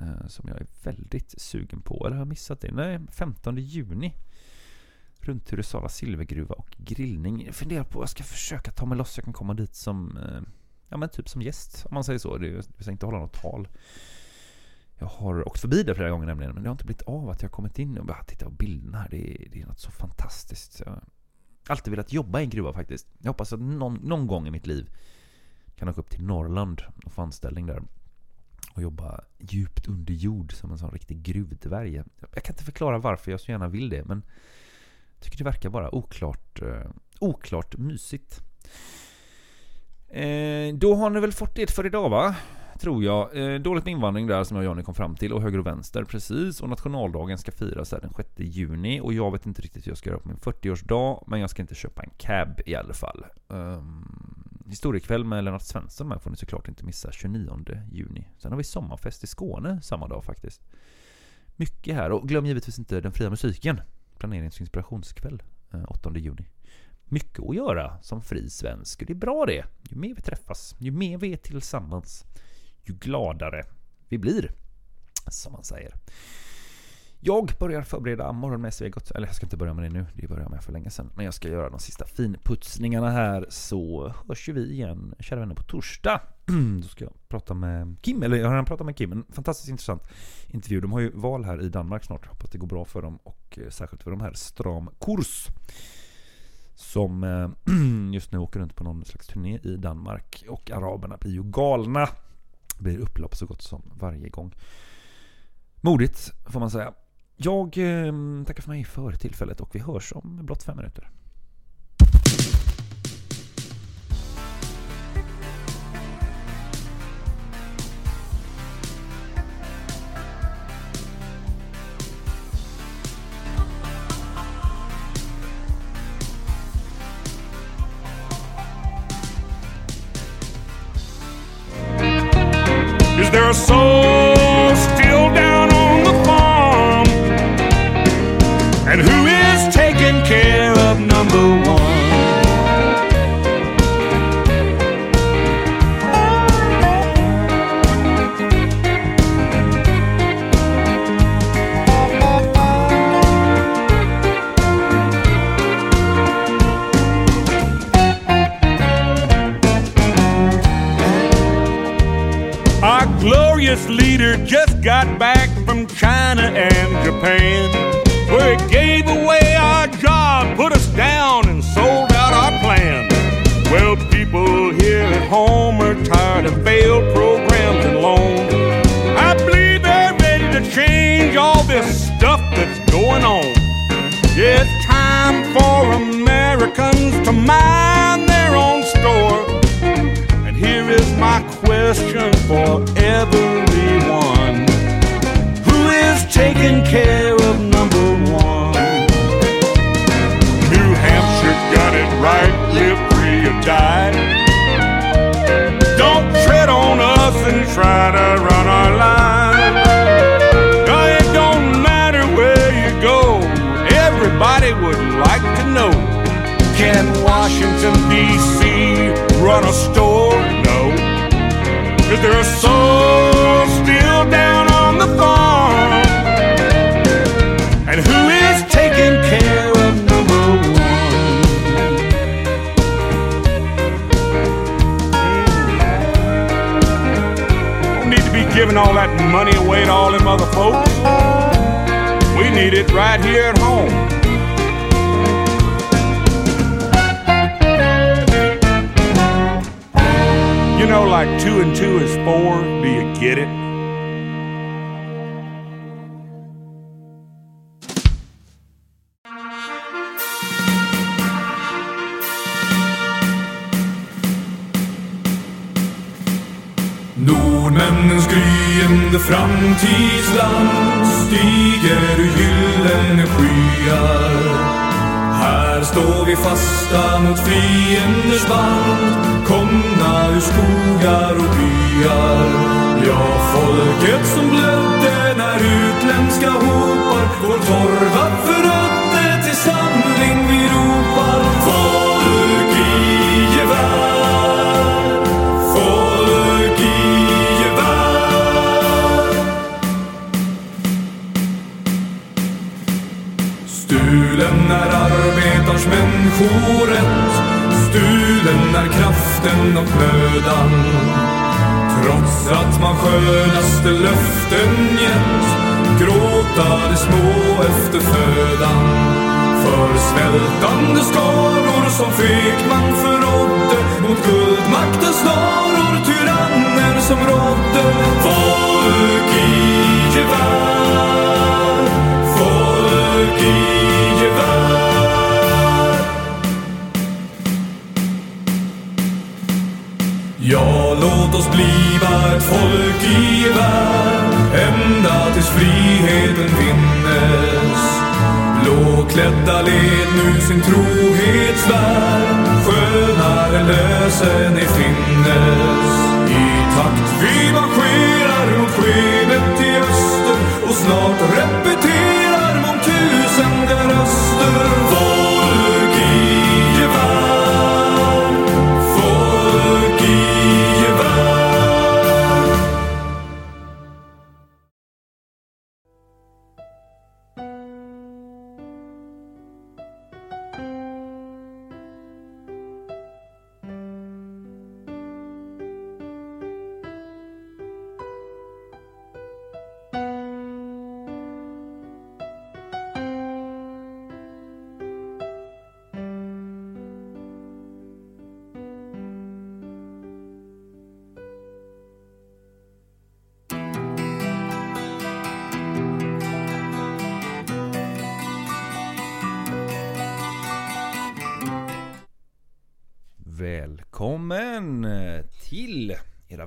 Eh, som jag är väldigt sugen på. Eller har jag missat det? Nej, 15 juni. Rundtur i Sala silvergruva och grillning. Jag funderar på, jag ska försöka ta mig loss. Jag kan komma dit som, eh, ja men typ som gäst om man säger så. Jag ska inte hålla något tal. Jag har åkt förbi där flera gånger nämligen, men det har inte blivit av att jag har kommit in och bara tittat på bilderna här. Det är, det är något så fantastiskt. Jag, har alltid velat jobba i en gruva faktiskt. Jag hoppas att någon, någon gång i mitt liv kan åka upp till Norrland och få anställning där. Och jobba djupt under jord som en sån riktig gruvdvärg. Jag kan inte förklara varför jag så gärna vill det, men jag tycker det verkar bara oklart, eh, oklart mysigt. Eh, då har ni väl fått det för idag va? Tror jag. Eh, dåligt med invandring där som jag och Johnny kom fram till och höger och vänster precis. Och nationaldagen ska firas här den 6 juni och jag vet inte riktigt hur jag ska göra på min 40-årsdag men jag ska inte köpa en cab i alla fall. Um, historiekväll med Lennart Svensson med får ni såklart inte missa 29 juni. Sen har vi sommarfest i Skåne samma dag faktiskt. Mycket här och glöm givetvis inte den fria musiken. Planerings och inspirationskväll eh, 8 juni mycket att göra som fri svensk. Och det är bra det. Ju mer vi träffas, ju mer vi är tillsammans, ju gladare vi blir. Som man säger. Jag börjar förbereda morgonmässigt. Eller jag ska inte börja med det nu. Det började jag med för länge sedan. Men jag ska göra de sista finputsningarna här. Så hörs ju vi igen, kära vänner, på torsdag. Då ska jag prata med Kim. Eller jag har redan pratat med Kim. En fantastiskt intressant intervju. De har ju val här i Danmark snart. Hoppas det går bra för dem. Och eh, särskilt för de här Stram Kurs som eh, just nu åker runt på någon slags turné i Danmark. Och araberna blir ju galna. Det blir upplopp så gott som varje gång. Modigt, får man säga. Jag eh, tackar för mig för tillfället och vi hörs om blott fem minuter.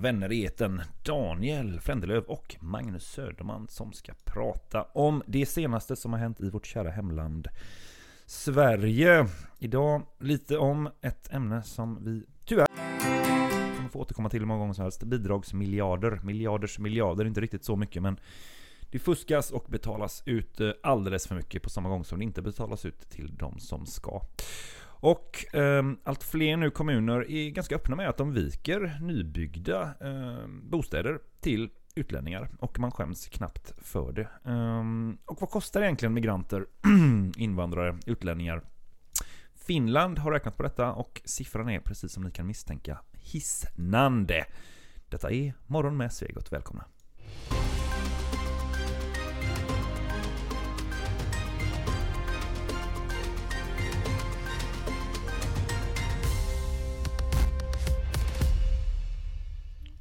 Vänner i etern Daniel Frändelöv och Magnus Söderman som ska prata om det senaste som har hänt i vårt kära hemland Sverige. Idag lite om ett ämne som vi tyvärr kommer få återkomma till hur många gånger som helst. Bidragsmiljarder, miljarders miljarder, inte riktigt så mycket men det fuskas och betalas ut eh, alldeles för mycket på samma gång som det inte betalas ut till de som ska. Och eh, allt fler nu kommuner är ganska öppna med att de viker nybyggda eh, bostäder till utlänningar. Och man skäms knappt för det. Ehm, och vad kostar egentligen migranter, invandrare, utlänningar? Finland har räknat på detta och siffran är precis som ni kan misstänka hisnande. Detta är Morgon med Svegot. Välkomna!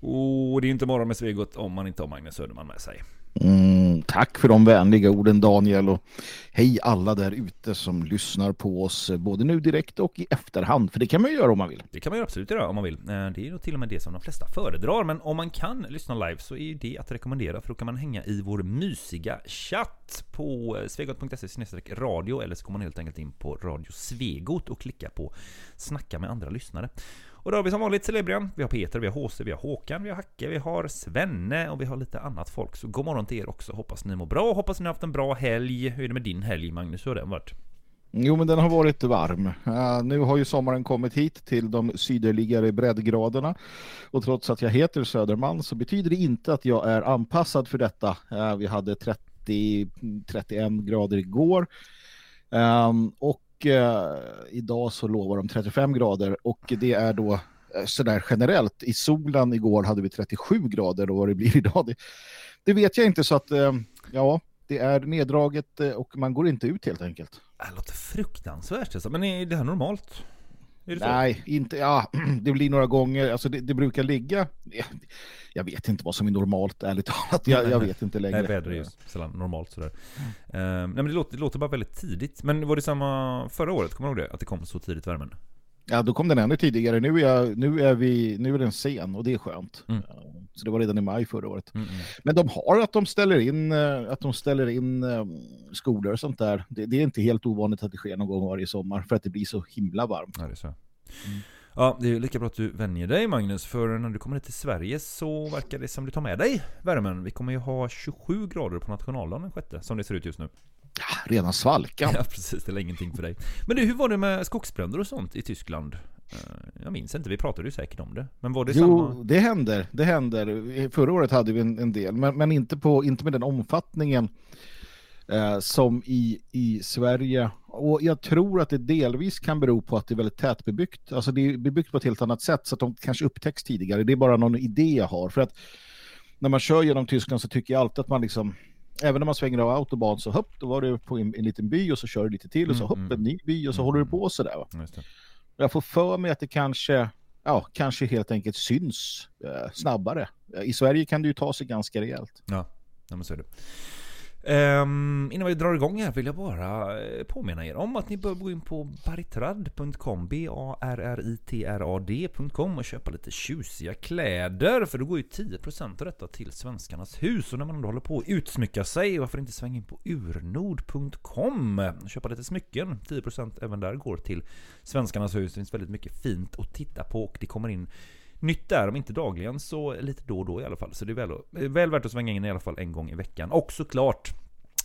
Och det är inte morgon med Svegot om man inte har Magnus Söderman med sig. Mm, tack för de vänliga orden Daniel och hej alla där ute som lyssnar på oss eh, både nu direkt och i efterhand för det kan man ju göra om man vill. Det kan man ju absolut göra om man vill. Eh, Det är nog till och med det som de flesta föredrar. Men om man kan lyssna live så är det att rekommendera för då kan man hänga i vår mysiga chatt på eh, svegot.se radio eller så går man helt enkelt in på Radio Svegot och klickar på Snacka med andra lyssnare. Och då har vi som vanligt Celebrian, vi har Peter, vi har HC, vi har Håkan, vi har Hacke, vi har Svenne och vi har lite annat folk. Så god morgon till er också. Hoppas ni mår bra, hoppas ni har haft en bra helg. Hur är det med din helg Magnus? Hur har den varit? Jo men den har varit varm. Uh, nu har ju sommaren kommit hit till de sydligare breddgraderna och trots att jag heter Söderman så betyder det inte att jag är anpassad för detta. Uh, vi hade 30-31 grader igår Um, och Eh, idag så lovar de 35 grader och det är då eh, sådär generellt. I solen igår hade vi 37 grader och vad det blir idag det, det vet jag inte så att eh, ja det är neddraget eh, och man går inte ut helt enkelt. Det låter fruktansvärt. Alltså. Men är det här normalt? Nej, inte, ja, det blir några gånger, alltså det, det brukar ligga, ja, jag vet inte vad som är normalt ärligt talat, jag, jag vet inte längre. Nej, väder är ju sällan normalt sådär. Eh, nej men det låter, det låter bara väldigt tidigt. Men var det samma förra året? Kommer du ihåg det? Att det kom så tidigt värmen? Ja, då kom den ännu tidigare, nu är, jag, nu är, vi, nu är den sen och det är skönt. Mm. Ja, Så det var redan i maj förra året. Mm, mm. Men de har att de ställer in, eh, att de ställer in eh, skolor och sånt där. Det, det är inte helt ovanligt att det sker någon gång varje sommar för att det blir så himla varmt. Ja, det är så. Ja, det är lika bra att du vänjer dig Magnus, för när du kommer hit till Sverige så verkar det som du tar med dig värmen. Vi kommer ju ha 27 grader på nationaldagen den sjätte, som det ser ut just nu. Ja, rena svalkan. Ja, precis. Det är ingenting för dig. Men du, hur var det med skogsbränder och sånt i Tyskland? Eh, Jag minns inte, vi pratade ju säkert om det. Men var det Jo, samma? det händer. Det händer. Förra året hade vi en, en del, men, men inte, på, inte med den omfattningen eh, som i, i Sverige. Och jag tror att det delvis kan bero på att det är väldigt tätbebyggt. Alltså det är bebyggt på ett helt annat sätt så att de kanske upptäcks tidigare. Det är bara någon idé jag har. För att när man kör genom Tyskland så tycker jag alltid att man liksom även när man svänger av autobahn så hopp, då var du på en, en liten by och så kör du lite till och så Mm, hopp, mm. en ny by och så Mm, håller du på sådär. Va? Jag får för mig att det kanske, ja, kanske helt enkelt syns eh, snabbare. Eh, I Sverige kan det ju ta sig ganska rejält. Ja, ja men så är det. Um, innan vi drar igång här vill jag bara eh, påminna er om att ni bör gå in på baritrad.com B-A-R-R-I-T-R-A-D.com och köpa lite tjusiga kläder för då går ju 10% av detta till Svenskarnas hus. Och när man ändå håller på att utsmycka sig varför inte svänga in på urnord.com och köpa lite smycken? 10% även där går till Svenskarnas hus. Det finns väldigt mycket fint att titta på och det kommer in nytt är om inte dagligen så lite då och då i alla fall. Så det är väl, väl värt att svänga in i alla fall en gång i veckan. Och såklart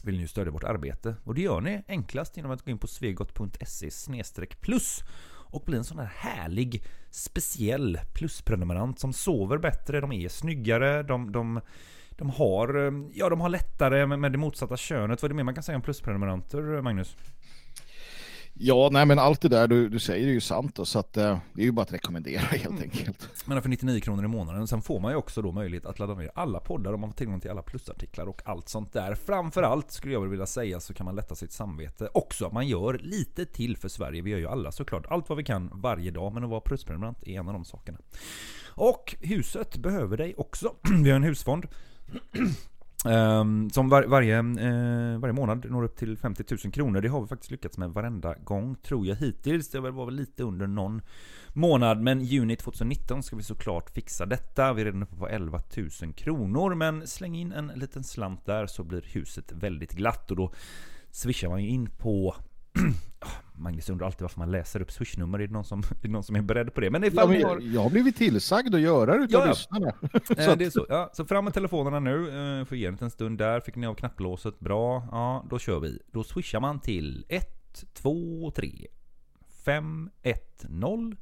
vill ni ju stödja vårt arbete. Och det gör ni enklast genom att gå in på svegot.se plus och bli en sån här härlig speciell plusprenumerant som sover bättre, de är snyggare, de, de, de har, ja, de har lättare med, med det motsatta könet. Vad är det mer man kan säga om plusprenumeranter, Magnus? Ja, nej men allt det där du, du säger är ju sant då, så att eh, det är ju bara att rekommendera helt enkelt. Men för 99 kronor i månaden. Sen får man ju också då möjlighet att ladda ner alla poddar och man får tillgång till alla plusartiklar och allt sånt där. Framförallt skulle jag vilja säga så kan man lätta sitt samvete också. Man gör lite till för Sverige. Vi gör ju alla såklart allt vad vi kan varje dag. Men att vara plusprenumerant är en av de sakerna. Och huset behöver dig också. Vi har en husfond. Ehm, som var, varje, eh, varje månad når upp till 50 000 kronor. Det har vi faktiskt lyckats med varenda gång tror jag hittills. Det var väl lite under någon månad. Men juni 2019 ska vi såklart fixa detta. Vi är redan uppe på 11 000 kronor. Men släng in en liten slant där så blir huset väldigt glatt. Och då swishar man ju in på Magnus undrar alltid varför man läser upp swishnummer. Är det någon som är, någon som är beredd på det? Men Ja, ifall men ni har... jag, har blivit tillsagd att göra det utav Ja, ja. lyssnarna. Eh, att- det är så. Ja, så fram med telefonerna nu. Eh, får ge en liten stund där. Fick ni av knapplåset. Bra. Ja, då kör vi. Då swishar man till 1, 2, 3 5, 1, 0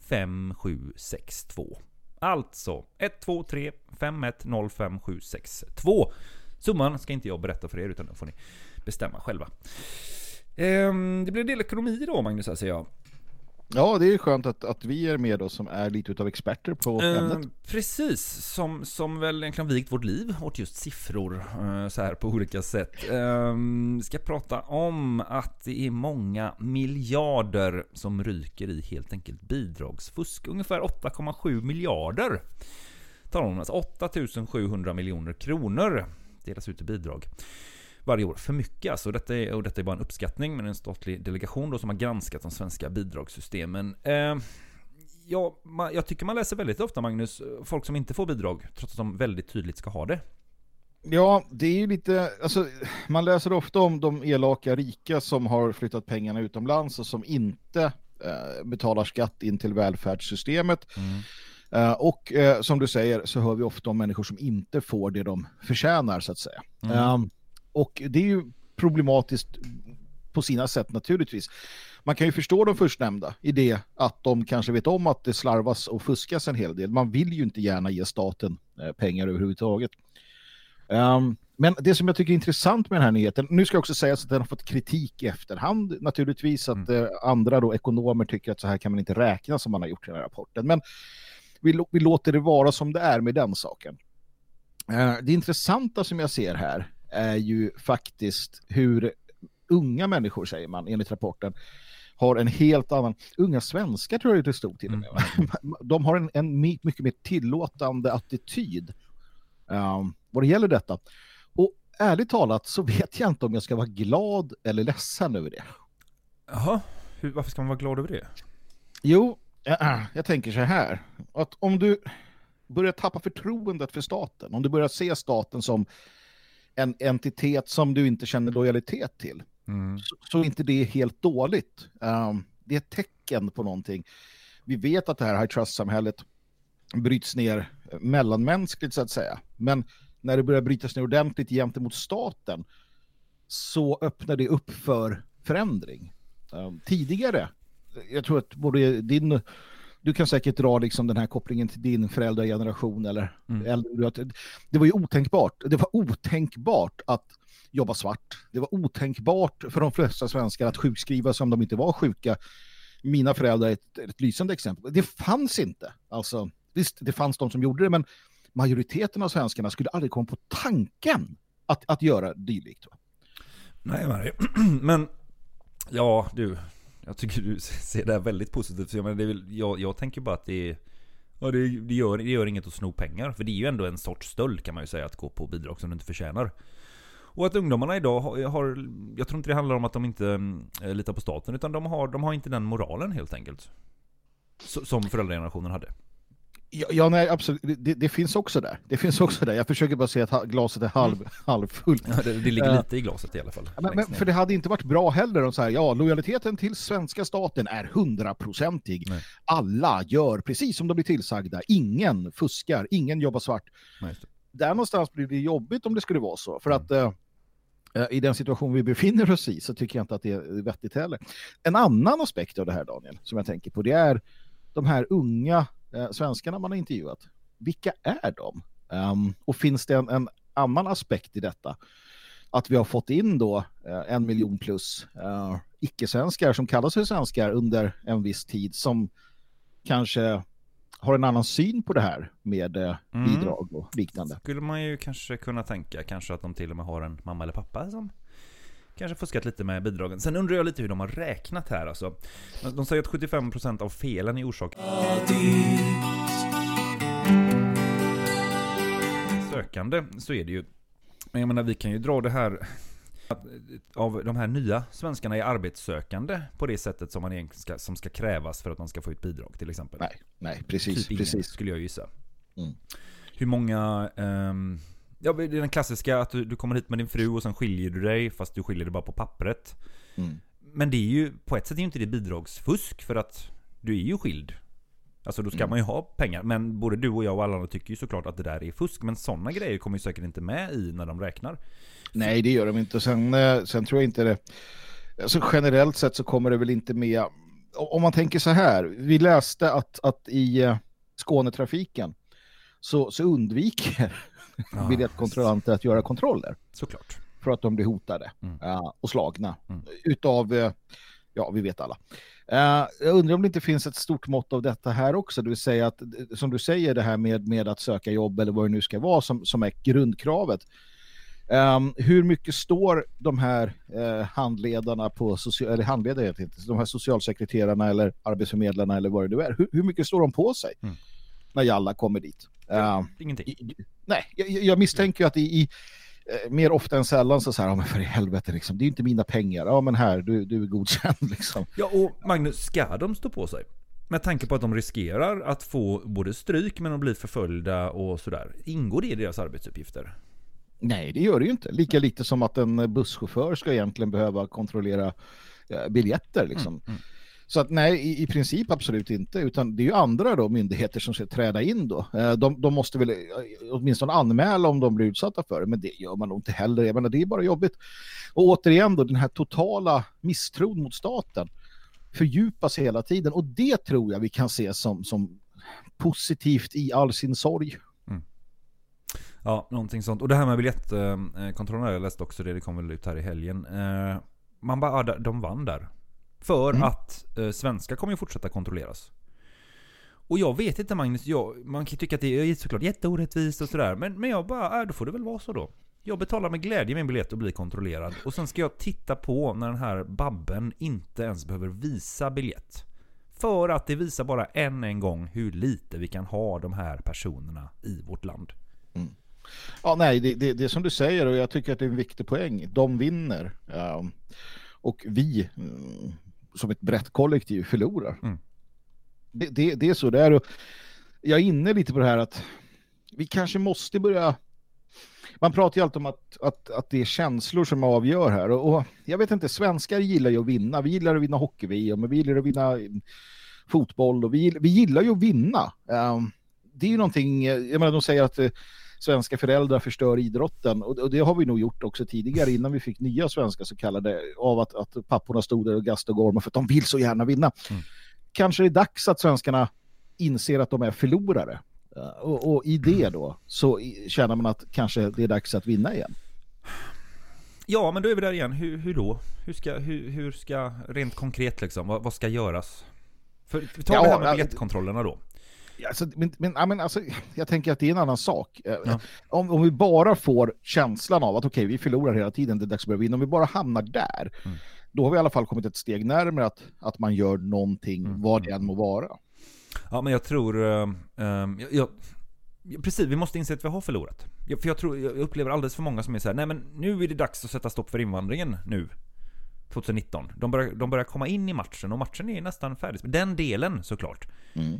5, 7, 6, 2. Alltså 1, 2, 3 5, 1, 0 5, 7, 6, 2. Summan ska inte jag berätta för er utan den får ni bestämma själva. Ehm, det blir en del ekonomi idag Magnus här ser jag. Ja, det är skönt att, att vi är med då som är lite utav experter på ämnet. Eh, precis, som, som väl egentligen vikt vårt liv åt just siffror eh, så här på olika sätt. Eh, ska prata om att det är många miljarder som ryker i helt enkelt bidragsfusk. Ungefär 8,7 miljarder. Talar om alltså 8700 miljoner kronor delas ut i bidrag varje år. För mycket alltså. Detta är, och detta är bara en uppskattning men en statlig delegation då som har granskat de svenska bidragssystemen. Eh, Ja, ma- jag tycker man läser väldigt ofta Magnus, folk som inte får bidrag trots att de väldigt tydligt ska ha det. Ja, det är ju lite, alltså man läser ofta om de elaka rika som har flyttat pengarna utomlands och som inte eh, betalar skatt in till välfärdssystemet. Eh, och eh, som du säger så hör vi ofta om människor som inte får det de förtjänar så att säga. Eh, och det är ju problematiskt på sina sätt naturligtvis. Man kan ju förstå de förstnämnda i det att de kanske vet om att det slarvas och fuskas en hel del. Man vill ju inte gärna ge staten eh, pengar överhuvudtaget. Ehm, men det som jag tycker är intressant med den här nyheten, nu ska jag också säga att den har fått kritik i efterhand naturligtvis, att eh, andra då ekonomer tycker att så här kan man inte räkna som man har gjort i den här rapporten. Men vi, vi låter det vara som det är med den saken. Eh, det intressanta som jag ser här är ju faktiskt hur unga människor, säger man enligt rapporten, har en helt annan, unga svenskar tror jag det stod till och med, va? de har en, en my- mycket mer tillåtande attityd um, vad det gäller detta. Och ärligt talat så vet jag inte om jag ska vara glad eller ledsen över det. Jaha, Hur, varför ska man vara glad över det? Jo, äh, jag tänker så här. Att om du börjar tappa förtroendet för staten, om du börjar se staten som en entitet som du inte känner lojalitet till, så, så är inte det helt dåligt. Um, det är ett tecken på någonting. Vi vet att det här high trust-samhället bryts ner mellanmänskligt så att säga. Men när det börjar brytas ner ordentligt gentemot staten så öppnar det upp för förändring. Um, tidigare, jag tror att både din du kan säkert dra liksom den här kopplingen till din föräldrageneration eller äldre. du vet, Det var ju otänkbart. Det var otänkbart att jobba svart. Det var otänkbart för de flesta svenskar att sjukskriva sig om de inte var sjuka. Mina föräldrar är ett, ett lysande exempel. Det fanns inte. Alltså, visst, det fanns de som gjorde det, men majoriteten av svenskarna skulle aldrig komma på tanken att, att göra dylikt. Va? Nej, Mari. Men, ja du. Jag tycker du ser det här väldigt positivt. Jag, menar, det är väl, jag, jag tänker bara att det är... Ja, det, det, gör, det gör inget att sno pengar. För det är ju ändå en sorts stöld kan man ju säga, att gå på bidrag som du inte förtjänar. Och att ungdomarna idag har, har jag tror inte det handlar om att de inte eh, litar på staten, utan de har, de har inte den moralen helt enkelt. Som föräldragenerationen hade. Ja, ja nej, absolut. Det, det finns också där. Det finns också där. Jag försöker bara se att glaset är halv, halvfullt. Ja, det, det ligger Eh, lite i glaset i alla fall. Men, men, för det hade inte varit bra heller om så här, ja, lojaliteten till svenska staten är hundraprocentig. Alla gör precis som de blir tillsagda. Ingen fuskar, ingen jobbar svart. Nej. Där någonstans blir det jobbigt om det skulle vara så. För Mm. att eh, i den situation vi befinner oss i så tycker jag inte att det är vettigt heller. En annan aspekt av det här, Daniel, som jag tänker på, det är de här unga eh, svenskarna man har intervjuat. Vilka är de? Ehm, och finns det en, en annan aspekt i detta? Att vi har fått in då eh, en miljon plus eh, icke-svenskar som kallar sig svenskar under en viss tid som kanske har en annan syn på det här med eh, Mm. bidrag och liknande. Skulle man ju kanske kunna tänka, kanske att de till och med har en mamma eller pappa som kanske fuskat lite med bidragen. Sen undrar jag lite hur de har räknat här alltså. De säger att 75% av felen är orsak sökande, så är det ju. Men jag menar, vi kan ju dra det här att, eh, av de här nya svenskarna är arbetssökande på det sättet som, man egentligen ska, som ska krävas för att man ska få ett bidrag till exempel. Nej, nej, precis. Typ precis. skulle jag gissa. Mm. Hur många... ehm, ja, det är den klassiska att du, du kommer hit med din fru och sen skiljer du dig fast du skiljer dig bara på pappret. Mm. Men det är ju, på ett sätt är ju inte det bidragsfusk för att du är ju skild. Alltså då ska Mm. man ju ha pengar. Men både du och jag och alla andra tycker ju såklart att det där är fusk. Men sådana grejer kommer ju säkert inte med i när de räknar. Nej, det gör de inte. Sen, eh, sen tror jag inte det... Alltså, generellt sett så kommer det väl inte med... Om man tänker så här, vi läste att, att i eh, Skånetrafiken så, så undviker Ja, biljettkontrollanter att göra kontroller Såklart. för att de blir hotade Mm. eh, och slagna Mm. utav, eh, ja vi vet alla. Eh, jag undrar om det inte finns ett stort mått av detta här också, det vill säga att, eh, som du säger, det här med, med att söka jobb eller vad det nu ska vara som, som är grundkravet. Ehm, hur mycket står de här eh, handledarna på, social, eller handledare heter inte, de här socialsekreterarna eller arbetsförmedlarna eller vad det nu är, hur, hur mycket står de på sig Mm. när Jalla kommer dit? Ehm, Ingenting. i- nej, jag, jag misstänker ju att i, i eh, mer ofta än sällan så säger ja men för i helvete liksom, det är inte mina pengar, ja men här, du, du är godkänd liksom. Ja, och Magnus, ska de stå på sig? Med tanke på att de riskerar att få både stryk men att bli förföljda och sådär. Ingår det i deras arbetsuppgifter? Nej, det gör det ju inte. Lika lite som att en busschaufför ska egentligen behöva kontrollera eh, biljetter liksom. Mm, så att nej, i, i princip absolut inte, utan det är ju andra då myndigheter som ska träda in då. Eh, de, de måste väl eh, åtminstone anmäla om de blir utsatta för det, men det gör man nog inte heller. Jag menar, det är bara jobbigt. Och återigen då, den här totala misstron mot staten fördjupas hela tiden och det tror jag vi kan se som, som positivt i all sin sorg. Mm. Ja, någonting sånt. Och det här med biljettkontrollen, jag läste också det, det kom väl ut här i helgen. Eh, man bara, ja, de vann där. För Mm. att eh, svenskar kommer ju fortsätta kontrolleras. Och jag vet inte Magnus, jag, man kan tycka att det är såklart jätteorättvist och sådär. Men, men jag bara, äh, då får det väl vara så då. Jag betalar med glädje min biljett och blir kontrollerad. Och sen ska jag titta på när den här babben inte ens behöver visa biljett. För att det visar bara än en gång hur lite vi kan ha de här personerna i vårt land. Ja, nej, det, det, det är som du säger och jag tycker att det är en viktig poäng. De vinner ehm, och vi mm, som ett brett kollektiv förlorar. Mm. Det, det, det är så det är. Jag är inne lite på det här att vi kanske måste börja... Man pratar ju alltid om att, att, att det är känslor som avgör här. Och, och jag vet inte, svenskar gillar ju att vinna. Vi gillar att vinna hockey-VM och vi gillar att vinna mm, fotboll och vi, vi gillar ju att vinna. Ehm, det är ju någonting, jag menar de säger att eh, svenska föräldrar förstör idrotten och, och det har vi nog gjort också tidigare innan vi fick nya svenska så kallade av att, att papporna stod där och gastade och gormade för att de vill så gärna vinna. Mm. Kanske det är dags att svenskarna inser att de är förlorare. Eh, Och, och i det då så känner man att kanske det är dags att vinna igen. Ja, men då är vi där igen. Hur, hur då? Hur ska, hur, hur ska, rent konkret liksom, vad, vad ska göras? För, ta Ja, det här med biljettkontrollerna då. Alltså, men, men, ja, alltså, jag tänker att det är en annan sak. Eh, Om, om vi bara får känslan av att okej, vi förlorar hela tiden, det är dags att börja vinna. Om vi bara hamnar där, då har vi i alla fall kommit ett steg närmare att, att man gör någonting, vad det än må vara. Ja, men jag tror... eh, jag, jag, precis, vi måste inse att vi har förlorat. Jag, för jag, tror, jag upplever alldeles för många som är så här, nej men nu är det dags att sätta stopp för invandringen nu. 2019. De börjar, de börjar komma in i matchen och matchen är nästan färdig. Den delen såklart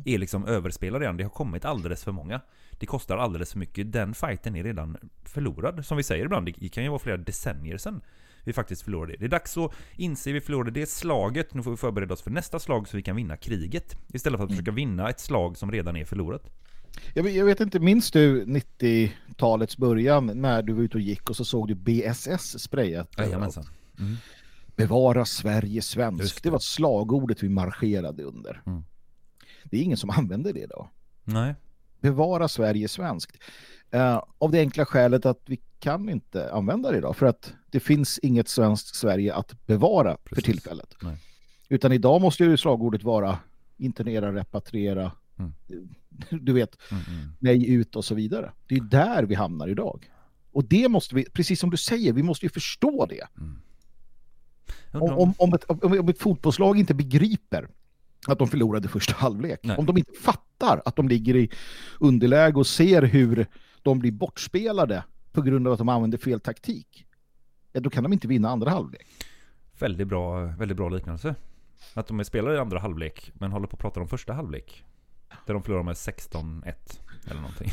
är liksom överspelad redan. Det har kommit alldeles för många. Det kostar alldeles för mycket. Den fighten är redan förlorad. Som vi säger ibland, det kan ju vara flera decennier sedan vi faktiskt förlorade det. Det är dags att inse vi förlorade det slaget. Nu får vi förbereda oss för nästa slag så vi kan vinna kriget. Istället för att försöka vinna ett slag som redan är förlorat. Jag, vet- jag vet inte, minns du 90-talets början när du var ute och gick och så såg du BSS sprayat? Jajamensan. Mm. Bevara Sverige Just svensk. det. Mm. Det var slagordet vi marscherade under. Det är ingen som använder det idag. Nej. Bevara Sverige svenskt. Eh, av det enkla skälet att vi kan inte använda det idag. För att det finns inget svenskt Sverige att bevara för Precis. tillfället. Nej. Utan idag måste ju slagordet vara internera, repatriera, Mm. du vet, nej ut och så vidare. Det är där vi hamnar idag. Och det måste vi, precis som du säger, vi måste ju förstå det. Om, om, om, ett, om, ett fotbollslag inte begriper att de förlorade första halvlek, Nej. om de inte fattar att de ligger i underläge och ser hur de blir bortspelade på grund av att de använder fel taktik, ja, då kan de inte vinna andra halvlek. Väldigt bra, väldigt bra liknelse. Att de är spelare i andra halvlek, men håller på att prata om första halvlek. Där de förlorar med 16-1 eller någonting.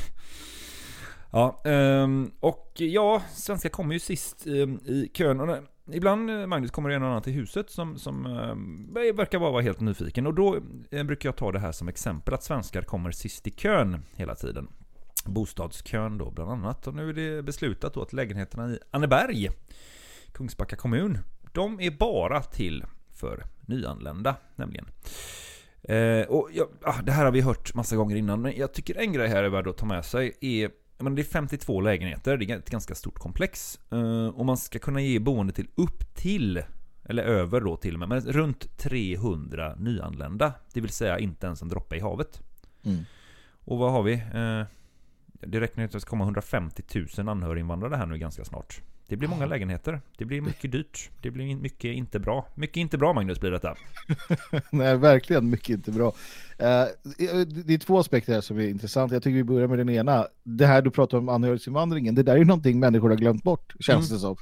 Ja, ehm, och ja, svenska kommer ju sist ehm, i kön. Ibland, eh, Magnus, kommer det en och annan till huset som, som eh, verkar bara vara helt nyfiken. Och då eh, brukar jag ta det här som exempel, att svenskar kommer sist i kön hela tiden. Bostadskön då bland annat. Och nu är det beslutat då att lägenheterna i Anneberg, Kungsbacka kommun, de är bara till för nyanlända nämligen. Eh, och jag, ah, det här har vi hört massa gånger innan, men jag tycker en grej här är värd att ta med sig är menar, det är 52 lägenheter, det är ett ganska stort komplex. Eh, och man ska kunna ge boende till upp till, eller över då till och med, men runt 300 nyanlända. Det vill säga inte ens en droppe i havet. Mm. Och vad har vi? Eh, det räknar ut att det ska komma 150 000 anhöriginvandrare här nu ganska snart. Det blir många lägenheter. Det blir mycket dyrt. Det blir mycket inte bra. Mycket inte bra Magnus blir detta. Nej, verkligen mycket inte bra. Eh, det är två aspekter här som är intressanta. Jag tycker vi börjar med den ena. Det här du pratar om anhörigsinvandringen, det där är ju någonting människor har glömt bort, känns det som.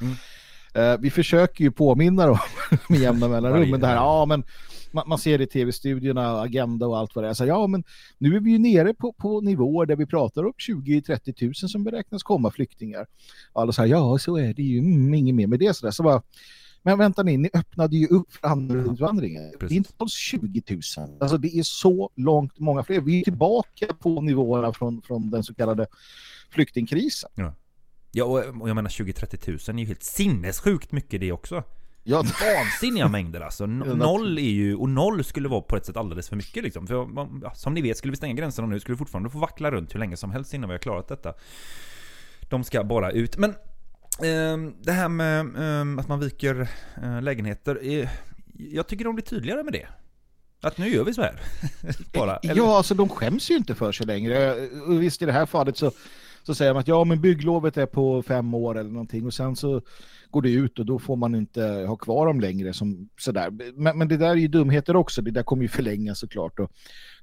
Eh, vi försöker ju påminna dem med jämna mellanrum, men det här, ja men man, man ser i tv-studierna, Agenda och allt vad det är. Så, ja, men nu är vi ju nere på, på nivåer där vi pratar om 20-30 000 som beräknas komma flyktingar. Och alla säger, ja så är det ju, mm, inget mer med det. Så, där. så bara, men vänta ni, ni öppnade ju upp för anhöriginvandringen. Det är inte alls 20 000. Alltså det är så långt många fler. Vi är tillbaka på nivåerna från, från den så kallade flyktingkrisen. Ja, och, och jag menar 20-30 000 är ju helt sinnessjukt mycket det också. Ja, Vansinniga mängder alltså. Noll är ju, och noll skulle vara på ett sätt alldeles för mycket liksom. För man- som ni vet, skulle vi stänga gränserna nu skulle vi fortfarande få vackla runt hur länge som helst innan vi har klarat detta. De ska bara ut. Men ehm, det här med ehm, att man viker eh, lägenheter. Eh, jag tycker de blir tydligare med det. Att nu gör vi så här. bara. Eller- Ja, alltså de skäms ju inte för sig längre. Och visst i det här fallet så, så säger man att ja, men bygglovet är på fem år eller någonting och sen så går det ut och då får man inte ha kvar dem längre som sådär. Men, men det där är ju dumheter också. Det där kommer ju förlängas såklart och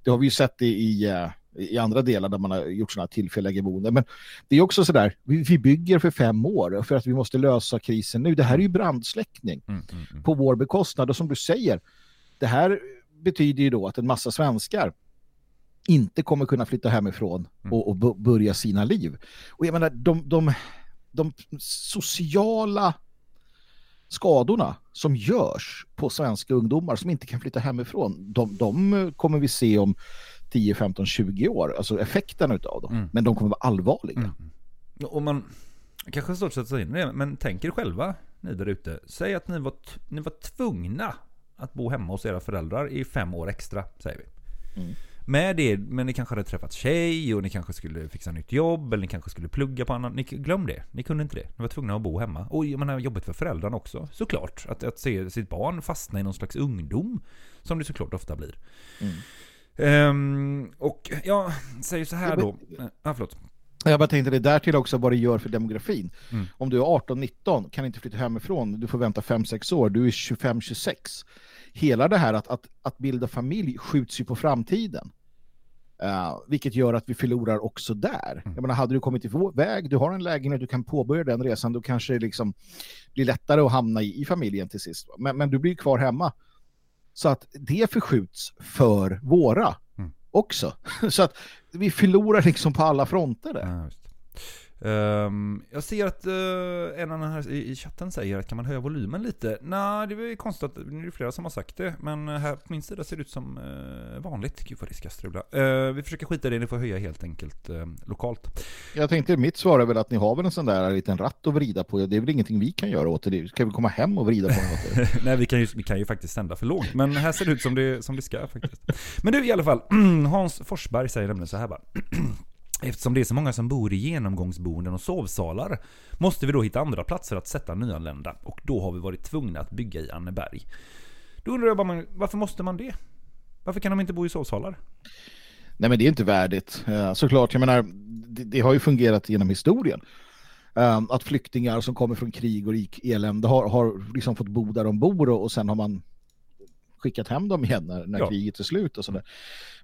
det har vi ju sett i, i, eh, i andra delar där man har gjort sådana tillfälliga boenden. Men det är också sådär, vi, vi bygger för fem år för att vi måste lösa krisen nu. Det här är ju brandsläckning Mm, mm, mm. på vår bekostnad och som du säger, det här betyder ju då att en massa svenskar inte kommer kunna flytta hemifrån och, och b- börja sina liv. Och jag menar, de, de, de sociala skadorna som görs på svenska ungdomar som inte kan flytta hemifrån, de, de kommer vi se om 10, 15, 20 år, alltså effekterna utav dem. Mm. Men de kommer vara allvarliga. Och man kanske stort sätta sig in i det, men tänk er själva, ni där ute. Säg att ni var, ni var tvungna att bo hemma hos era föräldrar i fem år extra, säger vi. Med det, men ni kanske hade träffat tjej och ni kanske skulle fixa nytt jobb eller ni kanske skulle plugga på annan. Ni, glöm det, ni kunde inte det. Ni var tvungna att bo hemma. Och jag menar, jobbigt för föräldrarna också, såklart. Att, att se sitt barn fastna i någon slags ungdom, som det såklart ofta blir. Ehm, och jag säger så här då. Ja, förlåt. Jag bara tänkte det där till också vad det gör för demografin. Mm. Om du är 18-19 kan inte flytta hemifrån, du får vänta 5-6 år, du är 25-26. Hela det här att, att, att bilda familj skjuts ju på framtiden. Uh, vilket gör att vi förlorar också där. Jag menar, hade du kommit iväg, du har en lägenhet, du kan påbörja den resan, då kanske det liksom blir lättare att hamna i, i familjen till sist. Men, men du blir kvar hemma. Så att det förskjuts för våra också. Så att vi förlorar liksom på alla fronter där. Ja, Ehm, jag ser att eh, en annan här i, i chatten säger att kan man höja volymen lite? Nej, det är konstigt att nu är det flera som har sagt det. Men här på min sida ser det ut som eh, vanligt. Gud vad det ska strula. Eh, vi försöker skita i det, ni får höja helt enkelt lokalt. Jag tänkte mitt svar är väl att ni har väl en sån där liten ratt att vrida på. Det är väl ingenting vi kan göra åt det. Ska vi komma hem och vrida på något? Nej, vi kan, ju, vi kan ju faktiskt sända för lågt. Men här ser det ut som det, som det ska faktiskt. Men du i alla fall, Hans Forsberg säger nämligen så här bara. Eftersom det är så många som bor i genomgångsboenden och sovsalar måste vi då hitta andra platser att sätta nyanlända och då har vi varit tvungna att bygga i Anneberg. Då undrar jag bara, varför måste man det? Varför kan de inte bo i sovsalar? Nej men det är inte värdigt. Eh, såklart, jag menar, det, det har ju fungerat genom historien. Eh, att flyktingar som kommer från krig och elände har, har liksom fått bo där de bor och, och sen har man skickat hem dem igen när, när Ja. kriget är slut och sådär.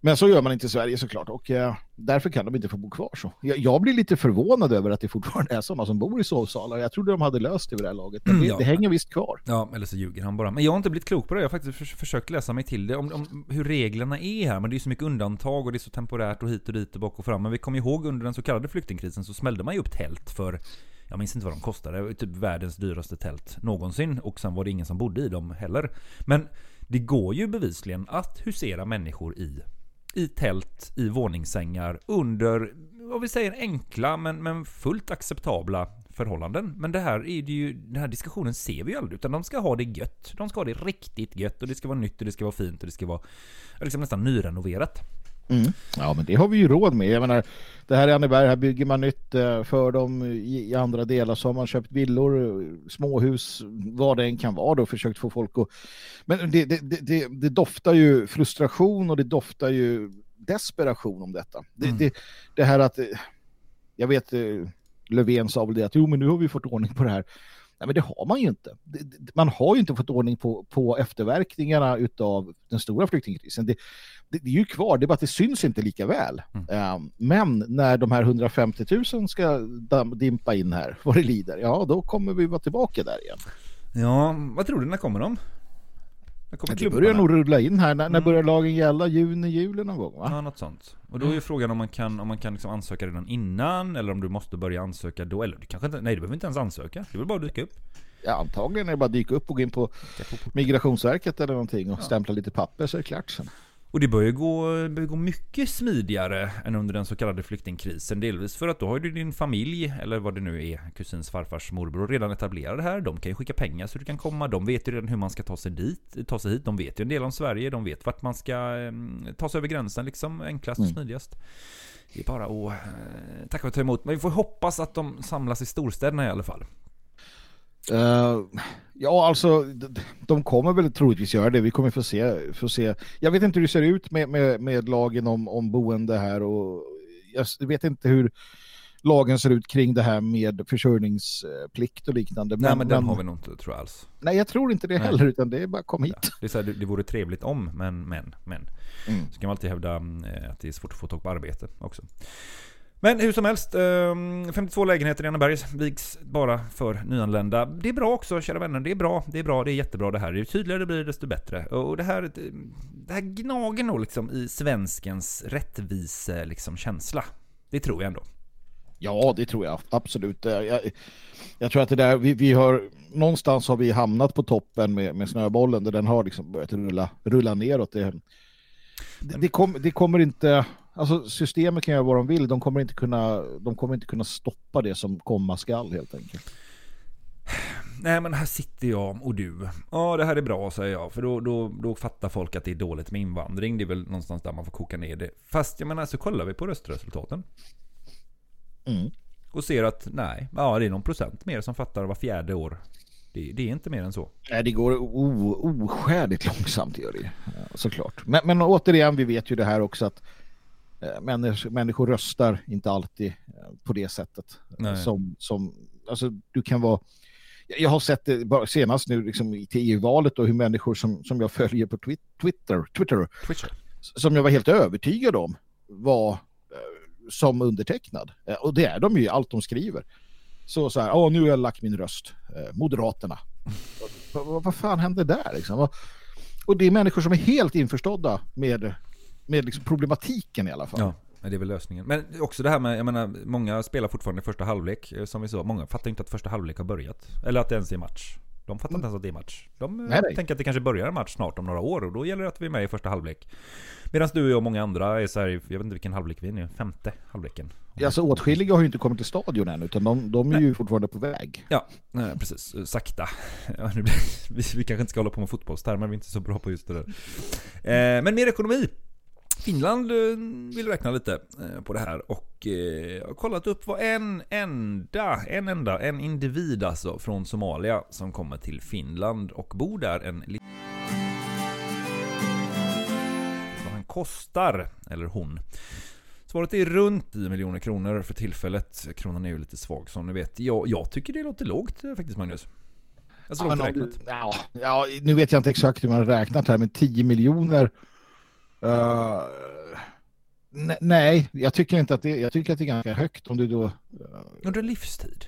Men så gör man inte i Sverige såklart och eh, därför kan de inte få bo kvar så. Jag, jag blir lite förvånad över att det fortfarande är sådana som bor i sovsalar. Jag trodde de hade löst det vid det här laget, men det, Ja. det hänger visst kvar. Ja, eller så ljuger han bara. Men jag har inte blivit klok på det. Jag har faktiskt förs- försökt läsa mig till det. Om, om hur reglerna är här. Men det är så mycket undantag och det är så temporärt och hit och dit och bak och fram. Men vi kommer ihåg under den så kallade flyktingkrisen så smällde man ju upp tält för jag minns inte vad de kostade. Det var typ världens dyraste tält någonsin. Och sen var det ingen som bodde i dem heller. Men det går ju bevisligen att husera människor i, i tält, i våningssängar under, vad vi säger, enkla men, men fullt acceptabla förhållanden. Men det här är det ju, den här diskussionen ser vi ju aldrig. Utan de ska ha det gött. De ska ha det riktigt gött. Och det ska vara nytt och det ska vara fint och det ska vara liksom nästan nyrenoverat. Mm. Ja, men det har vi ju råd med. Jag menar, det här i Anneberg, här bygger man nytt eh, för dem. I, andra delar så har man köpt villor, eh, småhus, vad det än kan vara då, försökt få folk att... Men det, det, det, det, doftar ju frustration och det doftar ju desperation om detta. Det, det, det här att... eh, Jag vet, Löfven sa väl det att jo, men nu har vi fått ordning på det här. Nej, men det har man ju inte. Man har ju inte fått ordning på, på efterverkningarna utav den stora flyktingkrisen. Det, det, det är ju kvar, det är bara att det syns inte lika väl. Eh, men när de här 150 000 ska dimpa in här, vad det lider, ja då kommer vi vara tillbaka där igen. Ja, vad tror du? När kommer de? När kommer Det börjar nog rulla in här. När, när Mm. börjar lagen gälla? Juni, juli någon gång va? Ja, något sånt. Och då är ju frågan om man kan, om man kan liksom ansöka redan innan eller om du måste börja ansöka då. Eller du kanske inte, nej du behöver inte ens ansöka. Det vill bara dyka upp. Ja, antagligen är det bara att dyka upp och gå in på Migrationsverket eller någonting och stämpla lite papper så är det klart sen. Och det börjar gå, börjar gå mycket smidigare än under den så kallade flyktingkrisen. Delvis för att då har du din familj, eller vad det nu är, kusins farfars morbror, redan etablerade här. De kan ju skicka pengar så du kan komma. De vet ju redan hur man ska ta sig dit, ta sig hit. De vet ju en del om Sverige. De vet vart man ska eh, ta sig över gränsen liksom, enklast och Mm. smidigast. Det är bara att eh, tacka och ta emot. Men vi får hoppas att de samlas i storstäderna i alla fall. Eh, ja, alltså de kommer väl troligtvis göra det. Vi kommer få se. Få se. Jag vet inte hur det ser ut med, med, med lagen om, om boende här och jag vet inte hur lagen ser ut kring det här med försörjningsplikt och liknande. Nej men den har vi nog inte tror jag alls. Nej, jag tror inte det Nej. heller, utan det är bara kom hit. Det, är så här, det, det vore trevligt om, men, men, men. Mm. Så kan man alltid hävda eh, att det är svårt att få tag på arbete också. Men hur som helst, ehm, 52 lägenheter i Annaberg vigs bara för nyanlända. Det är bra också, kära vänner. Det är bra, det är bra, det är jättebra det här. Ju tydligare det blir, desto bättre. Och det här, det här gnager nog liksom i svenskens rättvise liksom, känsla. Det tror jag ändå. Ja, det tror jag absolut. Eh, jag, jag tror att det där, vi, vi har, någonstans har vi hamnat på toppen med, med snöbollen där den har liksom börjat rulla, rulla neråt. Det, det, det, kom, det kommer inte, alltså systemet kan göra vad de vill, de kommer inte kunna, de kommer inte kunna stoppa det som komma skall helt enkelt. Nej men här sitter jag och du. Ja det här är bra säger jag. För då, då, då fattar folk att det är dåligt med invandring. Det är väl någonstans där man får koka ner det. Fast jag menar så kollar vi på röstresultaten. Mm. Och ser att nej, ja det är någon procent mer som fattar var fjärde år. Det, det är inte mer än så. Nej, det går o- oskäligt långsamt gör det såklart. Men, men återigen, vi vet ju det här också att människor, människor röstar inte alltid eh, på det sättet. Nej. Som, som, alltså, du kan vara... Jag har sett det bara senast nu liksom, i till EU-valet och hur människor som, som jag följer på Twi- Twitter, Twitter Twitcher. som jag var helt övertygad om var eh, som undertecknad. Eh, och det är de ju allt de skriver. Så så här, åh nu har jag lagt min röst. Eh, Moderaterna. vad, vad, vad fan hände där liksom? Och, och det är människor som är helt införstådda med, med liksom problematiken i alla fall. Ja, men det är väl lösningen. Men också det här med, jag menar, många spelar fortfarande första halvlek, eh, som vi sa. Många fattar inte att första halvlek har börjat. Eller att det ens är match. De fattar inte ens att det är match. De eh, Nej, nej. tänker att det kanske börjar en match snart om några år och då gäller det att vi är med i första halvlek. Medan du och jag och många andra är så här, jag vet inte vilken halvlek vi är nu, femte halvleken. Alltså åtskilliga har ju inte kommit till stadion än utan de, de är ju fortfarande på väg. Ja, precis. Sakta. Ja, blir, vi, vi kanske inte ska hålla på med fotbollstermer, vi är inte så bra på just det där. Eh, men mer ekonomi. Finland eh, vill räkna lite eh, på det här och eh, jag har kollat upp vad en enda, en enda, en individ alltså från Somalia som kommer till Finland och bor där en liten... Vad han kostar, eller hon. Svaret är runt 10 miljoner kronor för tillfället. Kronan är ju lite svag som ni vet. Jag, jag tycker det låter lågt faktiskt Magnus. Alltså Ja, om ja, ja, nu vet jag inte exakt hur man har räknat här, men 10 miljoner. Eh, ne- nej, jag tycker inte att det, jag tycker att det är ganska högt om du då... Under livstid?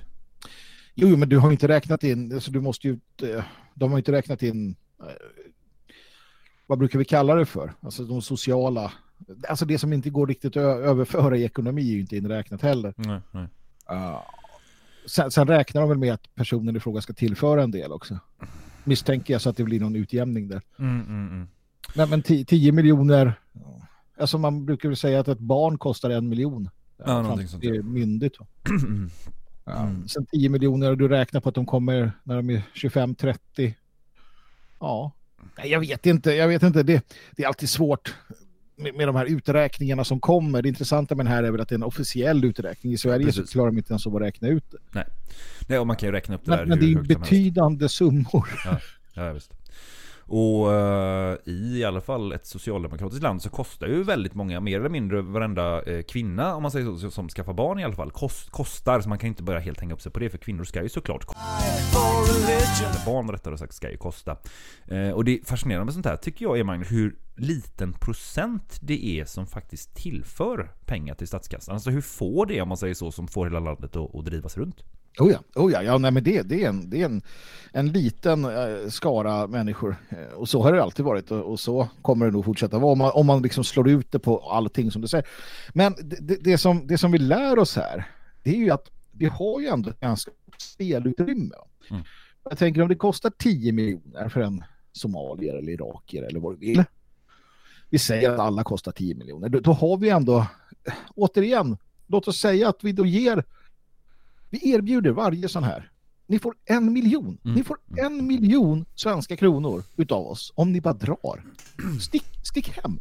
Jo, men du har inte räknat in, alltså du måste ju, eh, de har inte räknat in, eh, vad brukar vi kalla det för? Alltså de sociala, alltså det som inte går riktigt att överföra i ekonomi är ju inte inräknat heller. Nej, nej. Uh, sen, sen räknar de väl med att personen i fråga ska tillföra en del också. Misstänker jag så att det blir någon utjämning där. Mm, mm, mm. Nej, men 10 10 miljoner, alltså man brukar väl säga att ett barn kostar en miljon. Ja, någonting sånt, Det är myndigt. Mm. Ja, Sen 10 miljoner och du räknar på att de kommer när de är 25-30. Ja, Nej, jag vet inte. Jag vet inte. Det, det är alltid svårt med, med de här uträkningarna som kommer. Det intressanta med den här är väl att det är en officiell uträkning. I Sverige Precis. så klarar de inte ens att räkna ut det. Nej. Nej, och man kan ju räkna upp det där Men, men det är betydande summor. Ja, ja visst. Och i i alla fall ett socialdemokratiskt land så kostar ju väldigt många, mer eller mindre varenda eh, kvinna om man säger så, som skaffar barn i alla fall, kost, kostar. Så man kan inte börja helt hänga upp sig på det för kvinnor ska ju såklart kosta. Eller barn rättare sagt ska ju kosta. Eh, och det fascinerande med sånt här tycker jag är Magnus, hur liten procent det är som faktiskt tillför pengar till statskassan. Alltså hur få det är om man säger så som får hela landet att, att drivas runt. Oh ja, oh ja, ja nej, men det, det är, en, det är en, en liten eh, skara människor. Eh, och så har det alltid varit och, och så kommer det nog fortsätta vara om man, om man liksom slår ut det på allting som du säger. Men det, det, som, det som vi lär oss här, det är ju att vi har ju ändå ett ganska spelutrymme. Mm. Jag tänker om det kostar 10 miljoner för en somalier eller irakier eller vad du vill. Vi säger att alla kostar 10 miljoner. Då, då har vi ändå, återigen, låt oss säga att vi då ger vi erbjuder varje sån här. Ni får en miljon. Mm. Ni får en miljon svenska kronor utav oss om ni bara drar. Stick, stick hem.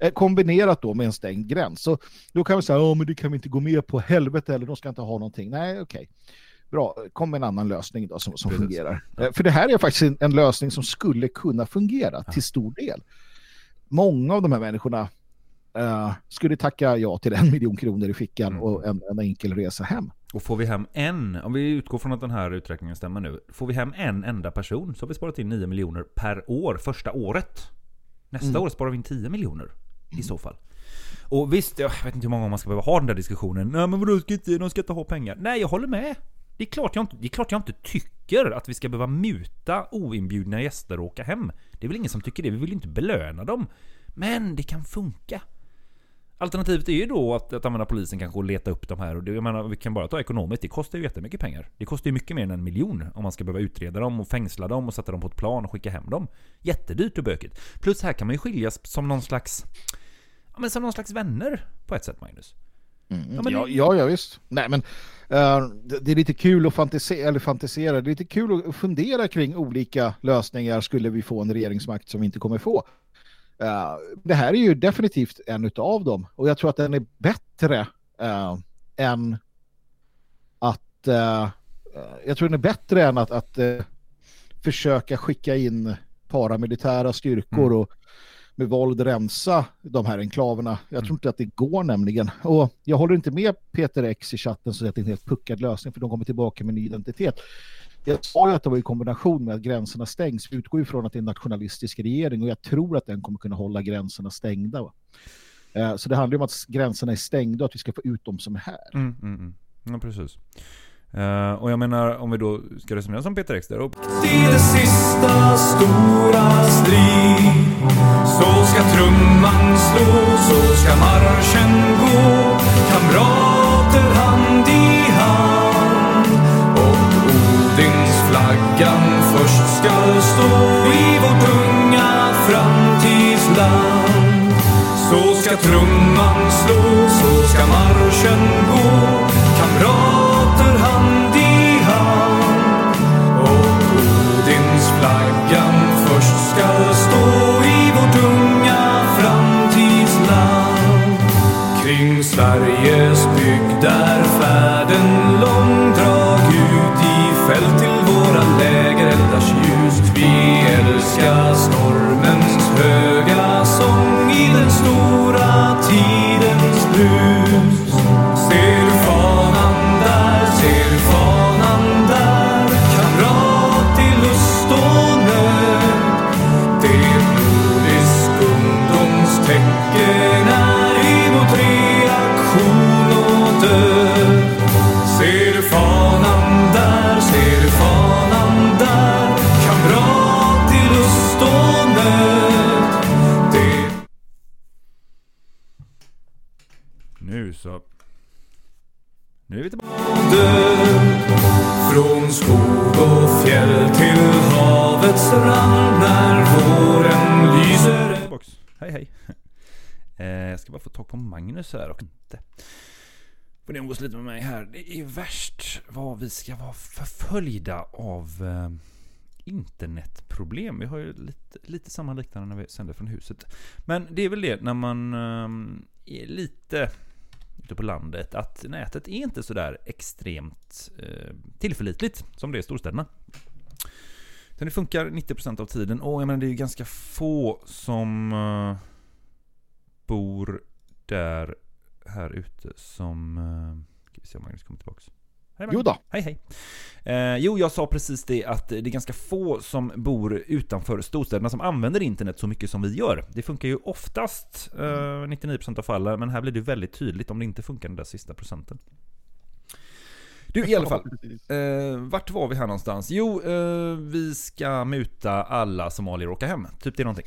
Eh, kombinerat då med en stängd gräns. Så då kan vi säga, ja men det kan vi inte gå med på helvete eller de ska inte ha någonting. Nej, okej. Bra, kom med en annan lösning då som, som fungerar. Eh, för det här är faktiskt en, en lösning som skulle kunna fungera till stor del. Många av de här människorna eh, skulle tacka ja till en miljon kronor i fickan Mm. och en, en enkel resa hem. Och får vi hem en, om vi utgår från att den här uträkningen stämmer nu. Får vi hem en enda person så har vi sparat in 9 miljoner per år första året. Nästa Mm. år sparar vi in 10 miljoner i så fall. Och visst, jag vet inte hur många gånger man ska behöva ha den där diskussionen. Nej men vadå, ska inte, de ska inte ha pengar. Nej, jag håller med. Det är, klart jag inte, det är klart jag inte tycker att vi ska behöva muta oinbjudna gäster och åka hem. Det är väl ingen som tycker det, vi vill inte belöna dem. Men det kan funka. Alternativet är ju då att, att använda polisen kanske och leta upp de här. Och det, jag menar, vi kan bara ta ekonomiskt. Det kostar ju jättemycket pengar. Det kostar ju mycket mer än en miljon om man ska behöva utreda dem och fängsla dem och sätta dem på ett plan och skicka hem dem. Jättedyrt och bökigt. Plus här kan man ju skiljas som någon slags... Ja, men som någon slags vänner på ett sätt, Magnus. Ja, men ja, det- ja, ja, visst. Nej, men eh, det, det är lite kul att fantisera, eller fantisera. Det är lite kul att fundera kring olika lösningar skulle vi få en regeringsmakt som vi inte kommer få. Eh, det här är ju definitivt en utav dem och jag tror att den är bättre eh, än att eh, jag tror den är bättre än att, att försöka skicka in paramilitära styrkor och med våld rensa de här enklaverna. Jag tror inte att det går nämligen. Och jag håller inte med Peter X i chatten säger att det är en helt puckad lösning för de kommer tillbaka med ny identitet. Jag sa ju att det var i kombination med att gränserna stängs. Vi utgår ju från att det är en nationalistisk regering och jag tror att den kommer kunna hålla gränserna stängda. Va? Eh, Så det handlar ju om att gränserna är stängda och att vi ska få ut dem som är här. Mm, mm, mm. Ja, precis. Eh, och jag menar, om vi då ska resonera som Peter X där och I det sista stora strid Så ska trumman slå, så ska marschen gå Kamrater hand i Odinsflaggan först ska stå I vårt unga framtidsland. Så ska trumman slå, så ska marschen gå. Kamrater hand i hand. Och Odinsflaggan. Först ska stå i vårt unga framtidsland. Kring Sveriges bygd är färden lång. Drag ut i fält. Älskar Nu är vi tillbaka. Från skog och fjäll till havets rand När våren lyser. Hej hej. Eh, jag ska bara få tag på Magnus här och inte. Får ni umgås lite med mig här. Det är värst vad vi ska vara förföljda av eh, internetproblem. Vi har ju lite, lite samma liknande när vi sänder från huset. Men det är väl det när man eh, är lite ute på landet att nätet är inte så där extremt eh, tillförlitligt som det är i storstäderna. Utan det funkar 90% av tiden och jag menar det är ju ganska få som eh, bor där här ute som... Eh, ska vi se om Magnus kommer tillbaks. Hej. Jo då. Hej hej. Eh, jo, jag sa precis det att det är ganska få som bor utanför storstäderna som använder internet så mycket som vi gör. Det funkar ju oftast eh, 99% av fallen, men här blir det väldigt tydligt om det inte funkar den där sista procenten. Du, i alla fall. Eh, vart var vi här någonstans? Jo, eh, vi ska muta alla somalier och åka hem. Typ det någonting.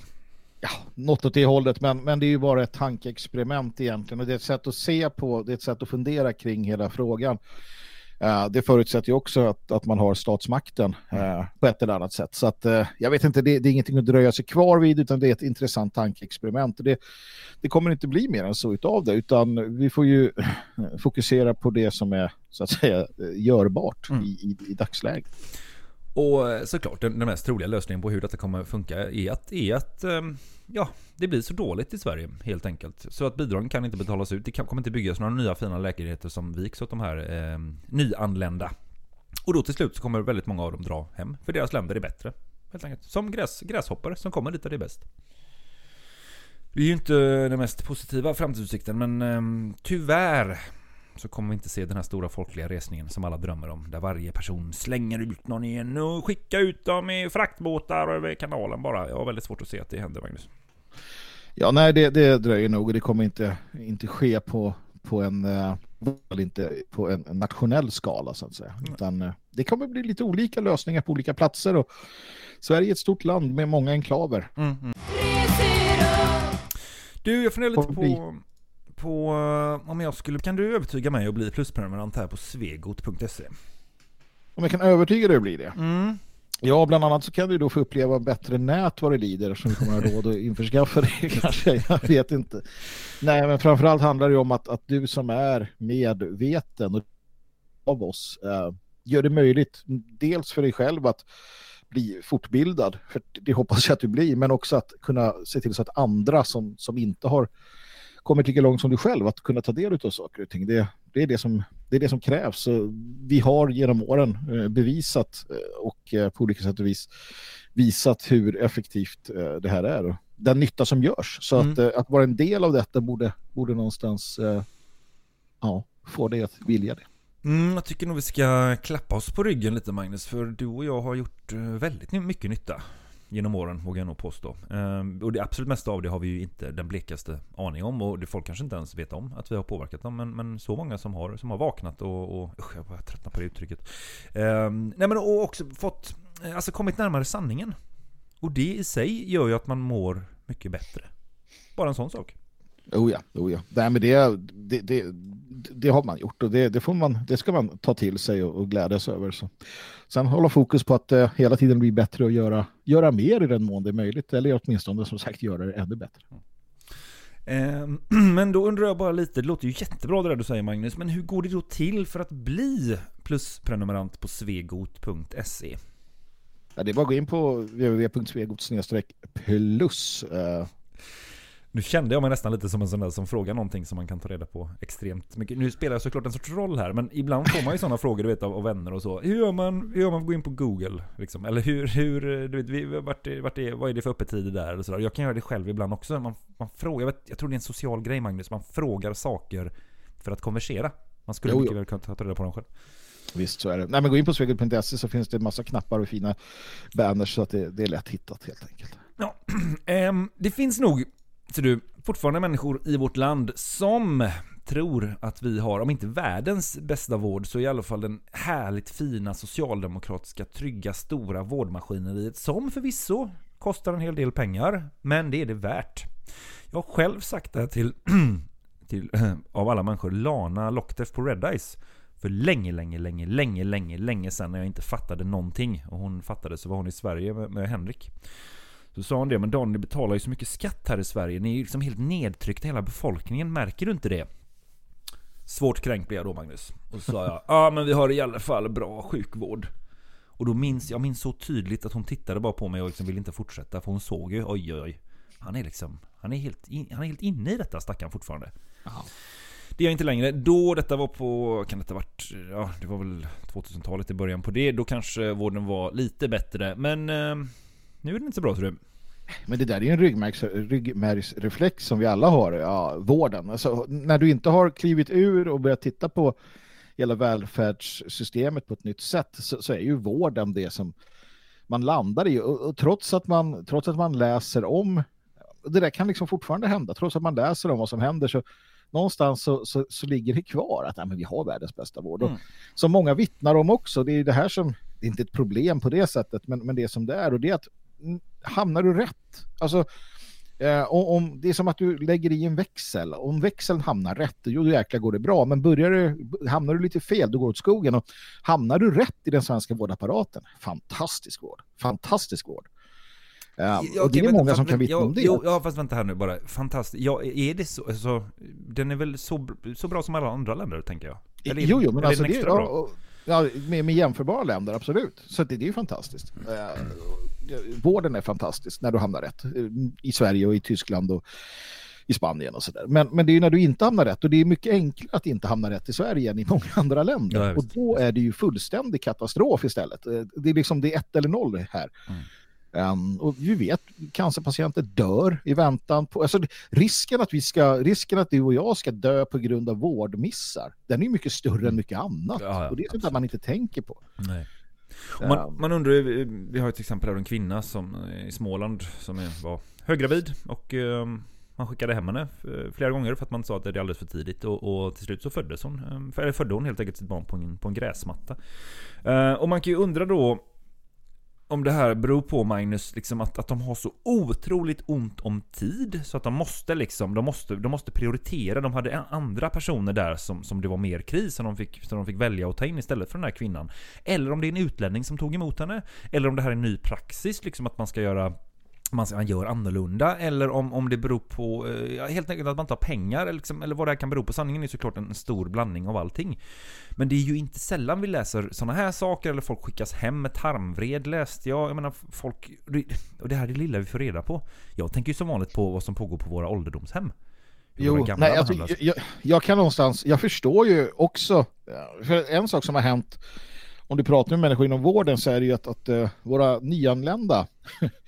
Ja, något åt det hållet, men, men det är ju bara ett tankeexperiment egentligen och det är ett sätt att se på, det är ett sätt att fundera kring hela frågan. Eh, det förutsätter ju också att, att man har statsmakten eh, på ett eller annat sätt. Så att, eh, jag vet inte, det, det är ingenting att dröja sig kvar vid utan det är ett intressant tankeexperiment. Och Det, det kommer inte bli mer än så utav det utan vi får ju fokusera på det som är så att säga eh, görbart i, i, i dagsläget. Och eh, såklart, den, den mest troliga lösningen på hur detta kommer funka är att, är att ehm, ja, det blir så dåligt i Sverige helt enkelt. Så att bidragen kan inte betalas ut. Det kan, kommer inte byggas några nya fina lägenheter som viks åt de här eh, nyanlända. Och då till slut så kommer väldigt många av dem dra hem. För deras länder är bättre. Helt enkelt. Som gräs, gräshoppare som kommer dit där det är bäst. Det är ju inte den mest positiva framtidsutsikten men eh, tyvärr så kommer vi inte se den här stora folkliga resningen som alla drömmer om. Där varje person slänger ut någon igen och skickar ut dem i fraktbåtar över kanalen bara. Jag har väldigt svårt att se att det händer Magnus. Ja, nej, det, det dröjer nog och det kommer inte, inte ske på, på en eh, inte på en, en nationell skala så att säga. Utan eh, det kommer bli lite olika lösningar på olika platser och Sverige är ett stort land med många enklaver. Du, jag funderar lite på, på eh, om jag skulle... Kan du övertyga mig att bli plusprenumerant här på svegot.se? Om jag kan övertyga dig att bli det. Mm. Ja, bland annat så kan du då få uppleva bättre nät vad det lider som vi kommer att ha råd att införskaffa det kanske, jag vet inte. Nej, men framförallt handlar det om att, att du som är medveten av oss eh, gör det möjligt dels för dig själv att bli fortbildad, för det hoppas jag att du blir, men också att kunna se till så att andra som, som inte har kommit lika långt som du själv, att kunna ta del av saker och ting. Det, det är det som det är det som krävs. Vi har genom åren eh, bevisat eh, och eh, på olika sätt och vis visat hur effektivt det här är. Den nytta som görs. Så Mm. att, att vara en del av detta borde, borde någonstans ja, få dig att vilja det. Mm, jag tycker nog vi ska klappa oss på ryggen lite Magnus, för du och jag har gjort väldigt mycket nytta genom åren, vågar jag nog påstå. Ehm, och det absolut mesta av det har vi ju inte den blekaste aning om och det folk kanske inte ens vet om att vi har påverkat dem. Men, men så många som har, som har vaknat och, och usch, jag börjar tröttna på det uttrycket. Ehm, nej men och också fått, eh, alltså kommit närmare sanningen. Och det i sig gör ju att man mår mycket bättre. Bara en sån sak. Oh ja, oh ja. Nej, men det, det, det, det har man gjort och det, det, får man, det ska man ta till sig och, och glädjas över. Så. Sen hålla fokus på att eh, hela tiden bli bättre och göra, göra mer i den mån det är möjligt. Eller åtminstone som sagt göra det ännu bättre. Ehm, Men då undrar jag bara lite, det låter ju jättebra det där du säger Magnus, men hur går det då till för att bli plusprenumerant på svegot.se? Ja, det är bara att gå in på www.svegot plus. Eh, Nu kände jag mig nästan lite som en sån där som frågar någonting som man kan ta reda på extremt mycket. Nu spelar jag såklart en sorts roll här, men ibland får man ju sådana frågor du vet av, av vänner och så. Hur gör man, hur gör man för att gå in på Google? Liksom? Eller hur, hur, du vet, vi, vart, är- vart är, vad är det för öppettider där? Eller så där. Jag kan göra det själv ibland också. Man, man frågar, jag, vet, jag tror det är en social grej Magnus, man frågar saker för att konversera. Man skulle Jo, mycket jo. väl kunna ta reda på dem själv. visst så är det. Nej, men gå in på svegot.se så finns det en massa knappar och fina banners så att det, det är lätt hittat helt enkelt. Ja, ehm, det finns nog, ser du, fortfarande människor i vårt land som tror att vi har, om inte världens bästa vård, så i alla fall den härligt fina socialdemokratiska, trygga, stora vårdmaskineriet som förvisso kostar en hel del pengar, men det är det värt. Jag har själv sagt det här till, till av alla människor, Lana Lockteff på Red Eyes. För länge, länge, länge, länge, länge, länge sedan när jag inte fattade någonting. Och hon fattade så var hon i Sverige med, med Henrik. Så sa hon det, men Dan ni betalar ju så mycket skatt här i Sverige. Ni är ju liksom helt nedtryckta hela befolkningen, märker du inte det? Svårt kränkt blev jag då Magnus. Och så sa jag, ja men vi har i alla fall bra sjukvård. Och då minns jag minns så tydligt att hon tittade bara på mig och liksom ville inte fortsätta. För hon såg ju, oj oj oj. Han är liksom, han är helt, in, han är helt inne i detta stackaren fortfarande. Det är jag inte längre. Då detta var på, kan det ha varit, ja det var väl 2000-talet i början på det. Då kanske vården var lite bättre. Men eh, nu är den inte så bra tror du. Men det där är ju en ryggmärgs, ryggmärgsreflex som vi alla har, ja, vården. Alltså, när du inte har klivit ur och börjat titta på hela välfärdssystemet på ett nytt sätt så, så är ju vården det som man landar i. Och, och trots, att man, trots att man läser om, det där kan liksom fortfarande hända, trots att man läser om vad som händer så någonstans så, så, så ligger det kvar att nej, men vi har världens bästa vård. Mm. Och, som många vittnar om också, det är det här som, det är inte ett problem på det sättet, men, men det som det är och det är att hamnar du rätt, alltså Eh, om, det är som att du lägger i en växel. Om växeln hamnar rätt, jo då jäklar går det bra. Men börjar du, hamnar du lite fel, då går åt skogen. Och hamnar du rätt i den svenska vårdapparaten, fantastisk vård. Fantastisk vård. Eh, Ja, och det är många fast- som kan vittna om det. Jo, ja, fast vänta här nu bara. Fantastiskt. Ja, är det så? Alltså, den är väl så, så bra som alla andra länder, tänker jag? Eller är- jo, jo, men är alltså det, extra ja, med, med jämförbara länder, absolut. Så det, det är ju fantastiskt. Eh, vården är fantastisk när du hamnar rätt. eh, I Sverige och i Tyskland och i Spanien och sådär. Men, men det är ju när du inte hamnar rätt och det är mycket enklare att inte hamna rätt i Sverige än i många andra länder. Ja, och då är det ju fullständig katastrof istället. Eh, Det är liksom det är ett eller noll här. Mm. Um, och vi vet cancerpatienter dör i väntan på... Alltså, risken, att vi ska, risken att du och jag ska dö på grund av vårdmissar, den är ju mycket större än mycket annat. Mm. Ja, ja, och det är sånt där man inte tänker på. Nej. Och Ja. Man, man undrar ju, vi har ett exempel av en kvinna som är i Småland som är, var höggravid och eh, man skickade hem henne eh, flera gånger för att man sa att det är alldeles för tidigt och, och till slut så föddes hon, eh, eller födde hon helt enkelt sitt barn på en, på en gräsmatta. Eh, och man kan ju undra då om det här beror på Magnus, liksom att, att de har så otroligt ont om tid så att de måste liksom, de måste, de måste prioritera. De hade andra personer där som, som det var mer kris som de, fick, som de fick välja att ta in istället för den här kvinnan. Eller om det är en utlänning som tog emot henne. Eller om det här är en ny praxis, liksom att man ska göra man, man gör annorlunda eller om, om det beror på eh, ja, helt enkelt att man inte har pengar eller, liksom, eller vad det här kan bero på. Sanningen är såklart en stor blandning av allting. Men det är ju inte sällan vi läser sådana här saker eller folk skickas hem med tarmvred läste jag. Jag menar folk... Och det här är det lilla vi får reda på. Jag tänker ju som vanligt på vad som pågår på våra ålderdomshem. Jo, nej, alltså, jag, jag, jag kan någonstans, jag förstår ju också, ja, för en sak som har hänt om du pratar med människor inom vården så är det ju att, att eh, våra nyanlända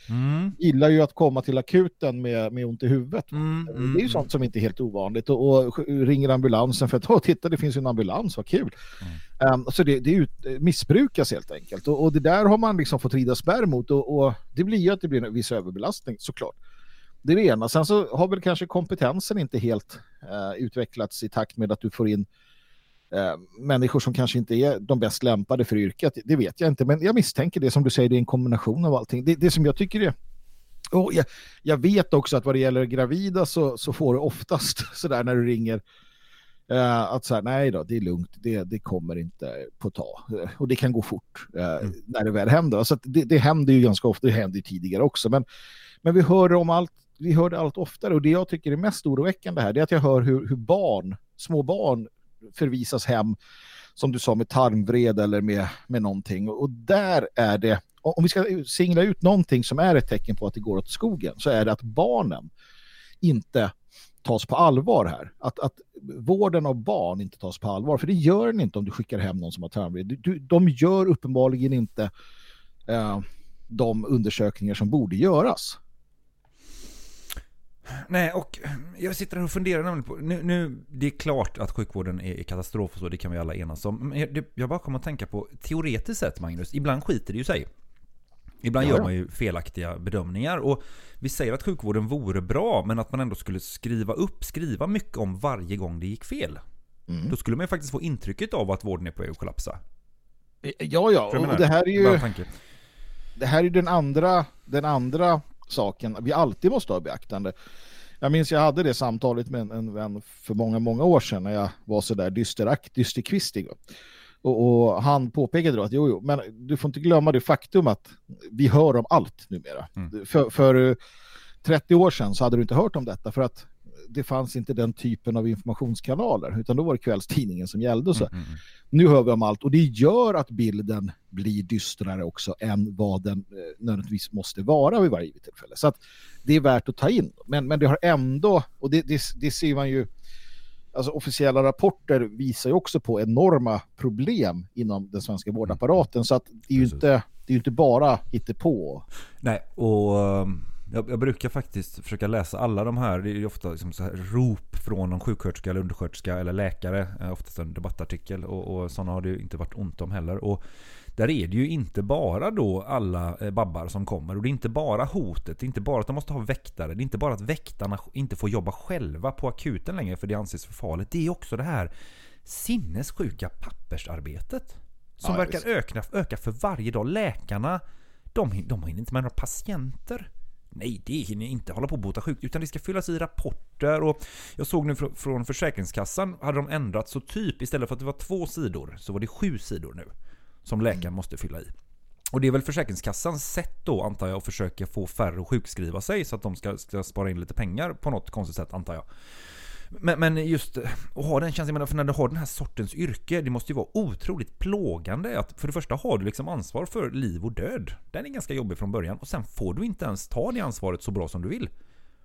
Mm. gillar ju att komma till akuten med, med ont i huvudet. Mm, mm, Det är ju sånt som inte är helt ovanligt och, och ringer ambulansen för att åh, titta det finns en ambulans, vad kul. Mm. Um, så det, det ut, missbrukas helt enkelt och, och det där har man liksom fått rida spärr mot och, och det blir ju att det blir en viss överbelastning såklart. Det är det ena. Sen så har väl kanske kompetensen inte helt eh, utvecklats i takt med att du får in eh, människor som kanske inte är de bäst lämpade för yrket. Det vet jag inte, men jag misstänker det som du säger, det är en kombination av allting. Det, det som jag tycker är och jag, jag vet också att vad det gäller gravida så, så får du oftast sådär när du ringer eh, att så här, nej då, det är lugnt, det, det kommer inte på ta. Eh, och det kan gå fort eh, när det väl händer. Så det, det händer ju ganska ofta, det händer ju tidigare också. Men, men vi hör om allt, vi hör det allt oftare och det jag tycker är mest oroväckande här det är att jag hör hur, hur barn, små barn förvisas hem som du sa med tarmvred eller med, med någonting. Och där är det, om vi ska singla ut någonting som är ett tecken på att det går åt skogen så är det att barnen inte tas på allvar här. Att, att vården av barn inte tas på allvar. För det gör den inte om du skickar hem någon som har tarmvred. Du- de gör uppenbarligen inte eh, de undersökningar som borde göras. Nej, och jag sitter här och funderar nämligen på... Nu, nu, det är klart att sjukvården är katastrof och så, det kan vi alla enas om. Men jag, bara kommer att tänka på, teoretiskt sett Magnus, ibland skiter det ju sig. Ibland Ja, gör ja. man ju felaktiga bedömningar och vi säger att sjukvården vore bra, men att man ändå skulle skriva upp, skriva mycket om varje gång det gick fel. Mm. Då skulle man ju faktiskt få intrycket av att vården är på väg att kollapsa. Ja, ja, menar, och det här är ju... det här är den andra, den andra saken vi alltid måste ha beaktande. Jag minns jag hade det samtalet med en, en vän för många, många år sedan när jag var så där dysterak, dysterkvistig. Och, och han påpekade då att jo, jo, men du får inte glömma det faktum att vi hör om allt numera. För, för eh, 30 år sedan så hade du inte hört om detta för att det fanns inte den typen av informationskanaler utan då var det kvällstidningen som gällde. Så. Nu hör vi om allt och det gör att bilden blir dystrare också än vad den eh, nödvändigtvis måste vara vid varje tillfälle. Så att det är värt att ta in. Men, men det har ändå, och det, det, det ser man ju, alltså officiella rapporter visar ju också på enorma problem inom den svenska vårdapparaten. Så att det är ju inte, det är inte bara hittepå. Nej, och um, jag, jag brukar faktiskt försöka läsa alla de här. Det är ofta liksom så här rop från någon sjuksköterska eller undersköterska eller läkare. eh, Oftast en debattartikel och, och sådana har det ju inte varit ont om heller. Och där är det ju inte bara då alla eh, babbar som kommer och det är inte bara hotet. Det är inte bara att de måste ha väktare. Det är inte bara att väktarna inte får jobba själva på akuten längre för det anses för farligt. Det är också det här sinnessjuka pappersarbetet. Som Ja, verkar öka, öka för varje dag. Läkarna, de, de har inte med några patienter. Nej, det hinner inte hålla på att bota sjukt, utan det ska fyllas i rapporter och jag såg nu fr- från Försäkringskassan hade de ändrat så typ istället för att det var två sidor så var det sju sidor nu som läkaren måste fylla i. Och det är väl Försäkringskassans sätt då antar jag att försöka få färre att sjukskriva sig så att de ska, ska spara in lite pengar på något konstigt sätt antar jag. Men, men just att ha den känslan, för när du har den här sortens yrke, det måste ju vara otroligt plågande. Att för det första har du liksom ansvar för liv och död. Den är ganska jobbig från början. Och sen får du inte ens ta det ansvaret så bra som du vill.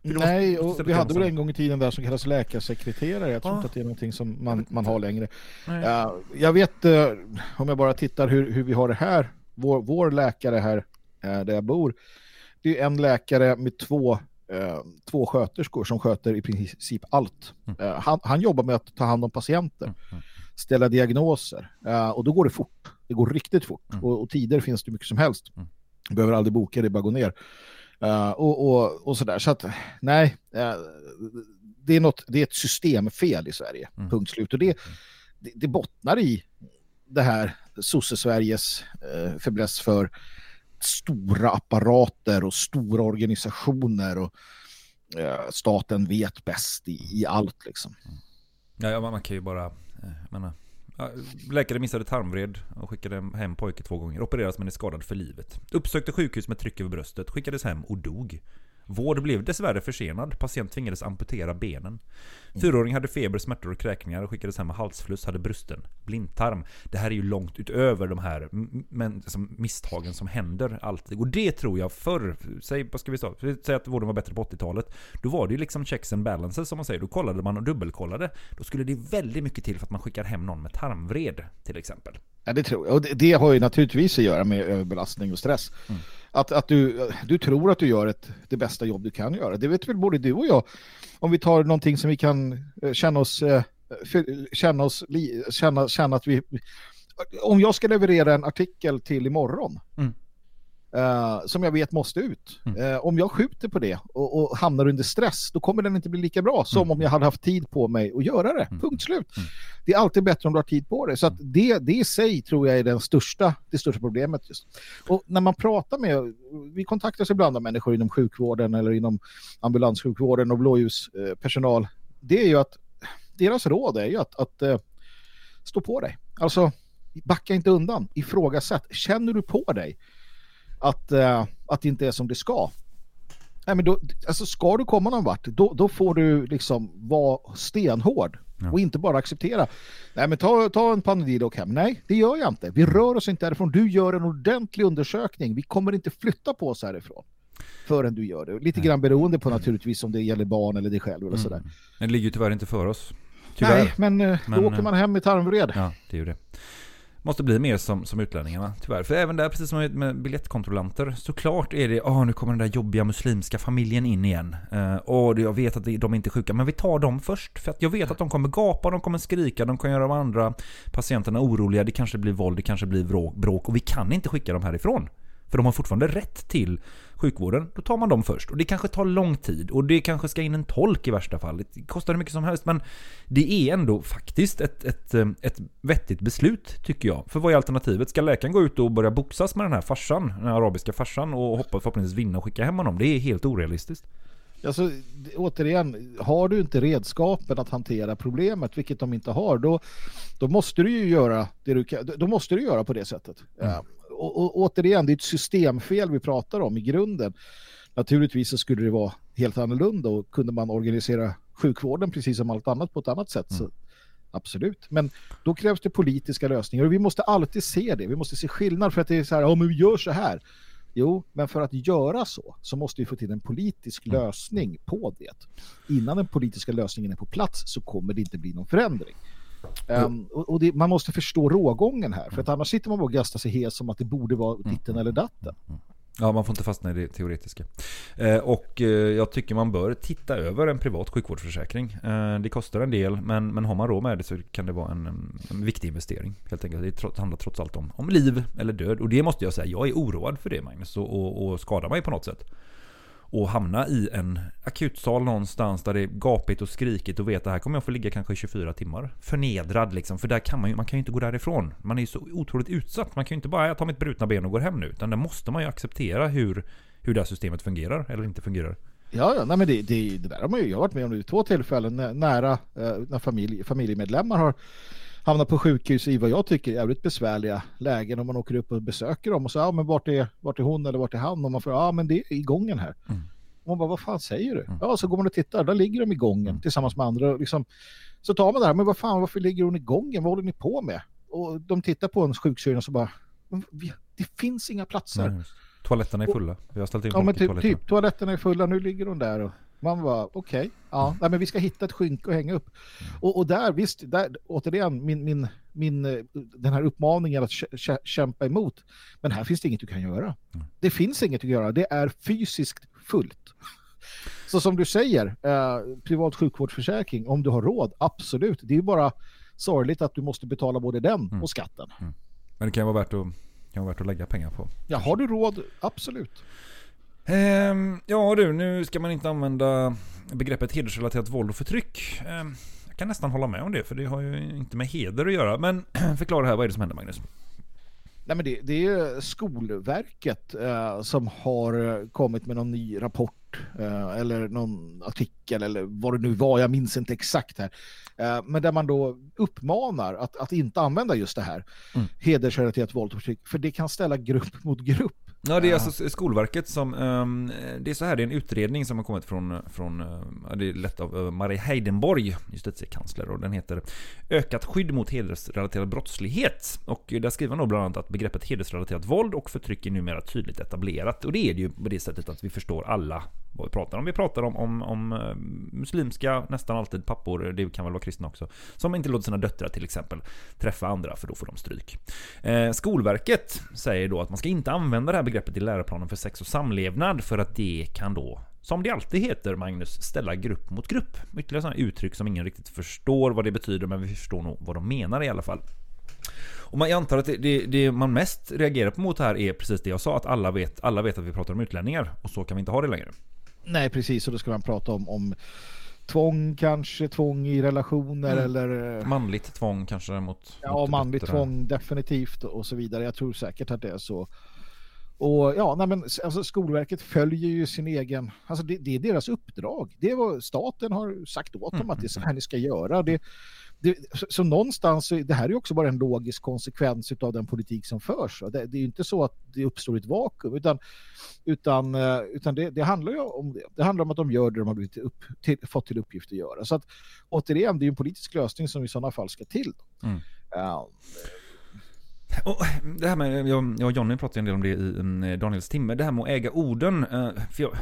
Nej, och vi hade väl en gång i tiden där som kallas läkarsekreterare. Jag tror Ja. inte att det är någonting som man, man har längre. Ja, jag vet, eh, om jag bara tittar hur, hur vi har det här, vår, vår läkare här eh, där jag bor, det är en läkare med två, eh, två sköterskor som sköter i princip allt. Eh, han, han jobbar med att ta hand om patienter, ställa diagnoser eh, och då går det fort. Det går riktigt fort och, och tider finns det mycket som helst. Du behöver aldrig boka, det bara gå ner. Eh, och, och, och sådär. Så att nej, eh, det, är något, det är ett systemfel i Sverige. Punkt slut. Och det, det, det bottnar i det här sosse-Sveriges eh, för stora apparater och stora organisationer och eh, staten vet bäst i, i allt liksom. Ja, ja, man kan ju bara... Eh, jag menar, läkare missade tarmvred och skickade hem pojke två gånger. Opereras men är skadad för livet. Uppsökte sjukhus med tryck över bröstet. Skickades hem och dog. Vård blev dessvärre försenad. Patient tvingades amputera benen. Fyraåring hade feber, smärtor och kräkningar och skickades hem med halsfluss, hade brusten blindtarm. Det här är ju långt utöver de här men, som misstagen som händer alltid. Och det tror jag förr, säg, vad ska vi säga, säg att vården var bättre på 80-talet. Då var det ju liksom checks and balances som man säger. Då kollade man och dubbelkollade. Då skulle det väldigt mycket till för att man skickar hem någon med tarmvred till exempel. Ja, det tror jag. Och det, det har ju naturligtvis att göra med överbelastning och stress. Att, att du, du tror att du gör ett, det bästa jobb du kan göra. Det vet väl både du och jag. Om vi tar någonting som vi kan eh, känna oss, eh, känna, oss känna, känna att vi... Om jag ska leverera en artikel till imorgon Mm eh, som jag vet måste ut. Eh, om jag skjuter på det och, och hamnar under stress, då kommer den inte bli lika bra som om jag hade haft tid på mig att göra det. Punkt slut. Det är alltid bättre om du har tid på det. Så att det, det i sig tror jag är den största, det största problemet. Just. Och när man pratar med, vi kontaktas ibland av människor inom sjukvården eller inom ambulanssjukvården och blåljuspersonal. Det är ju att deras råd är ju att, att eh, stå på dig. Alltså backa inte undan, ifrågasätt. Känner du på dig att, eh, att det inte är som det ska? Nej, men då, alltså ska du komma någon vart, då, då får du liksom vara stenhård och inte bara acceptera. Nej, men ta, ta en Panodil och hem. Nej, det gör jag inte. Vi rör oss inte härifrån. Du gör en ordentlig undersökning. Vi kommer inte flytta på oss härifrån förrän du gör det. Lite grann beroende på naturligtvis om det gäller barn eller dig själv eller sådär. Men det ligger ju tyvärr inte för oss. Tyvärr. Nej, men, eh, Men, då åker man hem i tarmvred. Ja, det är ju det. Måste bli mer som, som utlänningarna, tyvärr. För även där, precis som med- biljettkontrollanter, såklart är det, åh nu kommer den där jobbiga muslimska familjen in igen. Eh, uh, åh, jag vet att de är inte sjuka, men vi tar dem först. För att jag vet att de kommer gapa, de kommer skrika, de kan göra de andra patienterna oroliga, det kanske blir våld, det kanske blir bråk. Och vi kan inte skicka dem härifrån. För de har fortfarande rätt till sjukvården. Då tar man dem först. Och det kanske tar lång tid. Och det kanske ska in en tolk i värsta fall. Det kostar hur mycket som helst. Men det är ändå faktiskt ett, ett, eh, ett vettigt beslut, tycker jag. För vad är alternativet? Ska läkaren gå ut och börja boxas med den här farsan? Den här arabiska farsan och hoppas förhoppningsvis vinna och skicka hem honom? Det är helt orealistiskt. Alltså, återigen, har du inte redskapen att hantera problemet, vilket de inte har, då, då måste du ju göra det du kan, då måste du göra på det sättet. Ja. Och, och återigen, det är ett systemfel vi pratar om i grunden. Naturligtvis så skulle det vara helt annorlunda och kunde man organisera sjukvården precis som allt annat på ett annat sätt så absolut. Men då krävs det politiska lösningar och vi måste alltid se det. Vi måste se skillnad för att det är så här, ja men vi gör så här. Jo, men för att göra så så måste vi få till en politisk lösning på det. Innan den politiska lösningen är på plats så kommer det inte bli någon förändring. Ehm, och och det, man måste förstå rågången här, för att annars sitter man och gastar sig hes som att det borde vara ditten eller datten. Ja, man får inte fastna i det teoretiska. Eh, och eh, jag tycker man bör titta över en privat sjukvårdsförsäkring. Eh, det kostar en del, men, men har man råd med det så kan det vara en, en, viktig investering. Helt enkelt. Det tro- handlar trots allt om, om liv eller död. Och det måste jag säga, jag är oroad för det Magnus. Och, och, och skada mig på något sätt. Och hamna i en akutsal någonstans där det är gapigt och skrikigt och veta att här kommer jag få ligga kanske 24 timmar. Förnedrad liksom, för där kan man ju, man kan ju inte gå därifrån. Man är ju så otroligt utsatt. Man kan ju inte bara, jag tar mitt brutna ben och går hem nu. Utan där måste man ju acceptera hur, hur det här systemet fungerar eller inte fungerar. Ja, ja nej, men det, det, det där har man ju jag har varit med om vid två tillfällen när, nära eh, när familj, familjemedlemmar har hamnat på sjukhus i vad jag tycker är jävligt besvärliga lägen om man åker upp och besöker dem och så, ja men vart är, vart är hon eller vart är han? Och man får, ja men det är i gången här. Och man bara, vad fan säger du? Ja, så går man och tittar, där ligger de i gången tillsammans med andra. Liksom, så tar man det här, men vad fan, varför ligger hon i gången? Vad håller ni på med? Och de tittar på en sjuksyrra och så bara, "Men vi- det finns inga platser. Toaletterna är fulla. Vi har ställt in Ja folk men typ, toaletterna. typ toaletterna är fulla, nu ligger hon där och man var okej, ja, nej, men vi ska hitta ett skynke och hänga upp. Och, och där, visst, där, återigen, min, min, min, eh, den här uppmaningen att kä- kä- kämpa emot, men här finns det inget du kan göra. Det finns inget att göra, det är fysiskt fullt. Så som du säger, eh, privat sjukvårdsförsäkring, om du har råd, absolut. Det är bara sorgligt att du måste betala både den och skatten. Men det kan vara värt att, kan vara värt att lägga pengar på. Ja, har du råd, absolut. Ehm, ja du, nu ska man inte använda begreppet hedersrelaterat våld och förtryck. Ehm, jag kan nästan hålla med om det, för det har ju inte med heder att göra. Men förklara här, vad är det som händer Magnus? Nej, men det, det är Skolverket eh, som har kommit med någon ny rapport eh, eller någon artikel eller vad det nu var, jag minns inte exakt här. Eh, men där man då uppmanar att, att inte använda just det här, hedersrelaterat våld och förtryck, för det kan ställa grupp mot grupp. Ja, det är alltså Skolverket som... ehm, det är så här, det är en utredning som har kommit från... från ja, det är lett av eh, Marie Heidenborg, justitiekansler, och den heter Ökat skydd mot hedersrelaterad brottslighet. Och där skriver han då bland annat att begreppet hedersrelaterat våld och förtryck är numera tydligt etablerat. Och det är det ju på det sättet att vi förstår alla vad vi pratar om. Vi pratar om, om, om eh, muslimska, nästan alltid pappor, det kan väl vara kristna också, som inte låter sina döttrar till exempel träffa andra för då får de stryk. Eh, Skolverket säger då att man ska inte använda det här begreppet i läroplanen för sex och samlevnad för att det kan då som det alltid heter, Magnus, ställa grupp mot grupp. Ytterligare sådana uttryck som ingen riktigt förstår vad det betyder, men vi förstår nog vad de menar i alla fall. Och man, jag antar att det, det, det man mest reagerar på mot här är precis det jag sa, att alla vet, alla vet att vi pratar om utlänningar, och så kan vi inte ha det längre. Nej, precis. Och då ska man prata om, om tvång kanske, tvång i relationer Mm. eller... eh, Manligt tvång kanske mot... Ja, mot manligt döttrar. tvång definitivt och så vidare. Jag tror säkert att det är så. Och ja, nej men alltså Skolverket följer ju sin egen, alltså det, det är deras uppdrag. Det är vad staten har sagt åt dem att det är så här ni ska göra. Det, det, så, så någonstans, det här är också bara en logisk konsekvens av den politik som förs. Det, det är ju inte så att det uppstår ett vakuum, utan, utan, eh, utan det, det handlar ju om det. Det handlar om att de gör det de har blivit upp, till, fått till uppgift att göra. Så att återigen, det är ju en politisk lösning som i sådana fall ska till. Mm. Ja, Och det här med, jag, jag och Johnny pratade en del om det i en Daniels timme, det här med att äga orden. eh, För jag,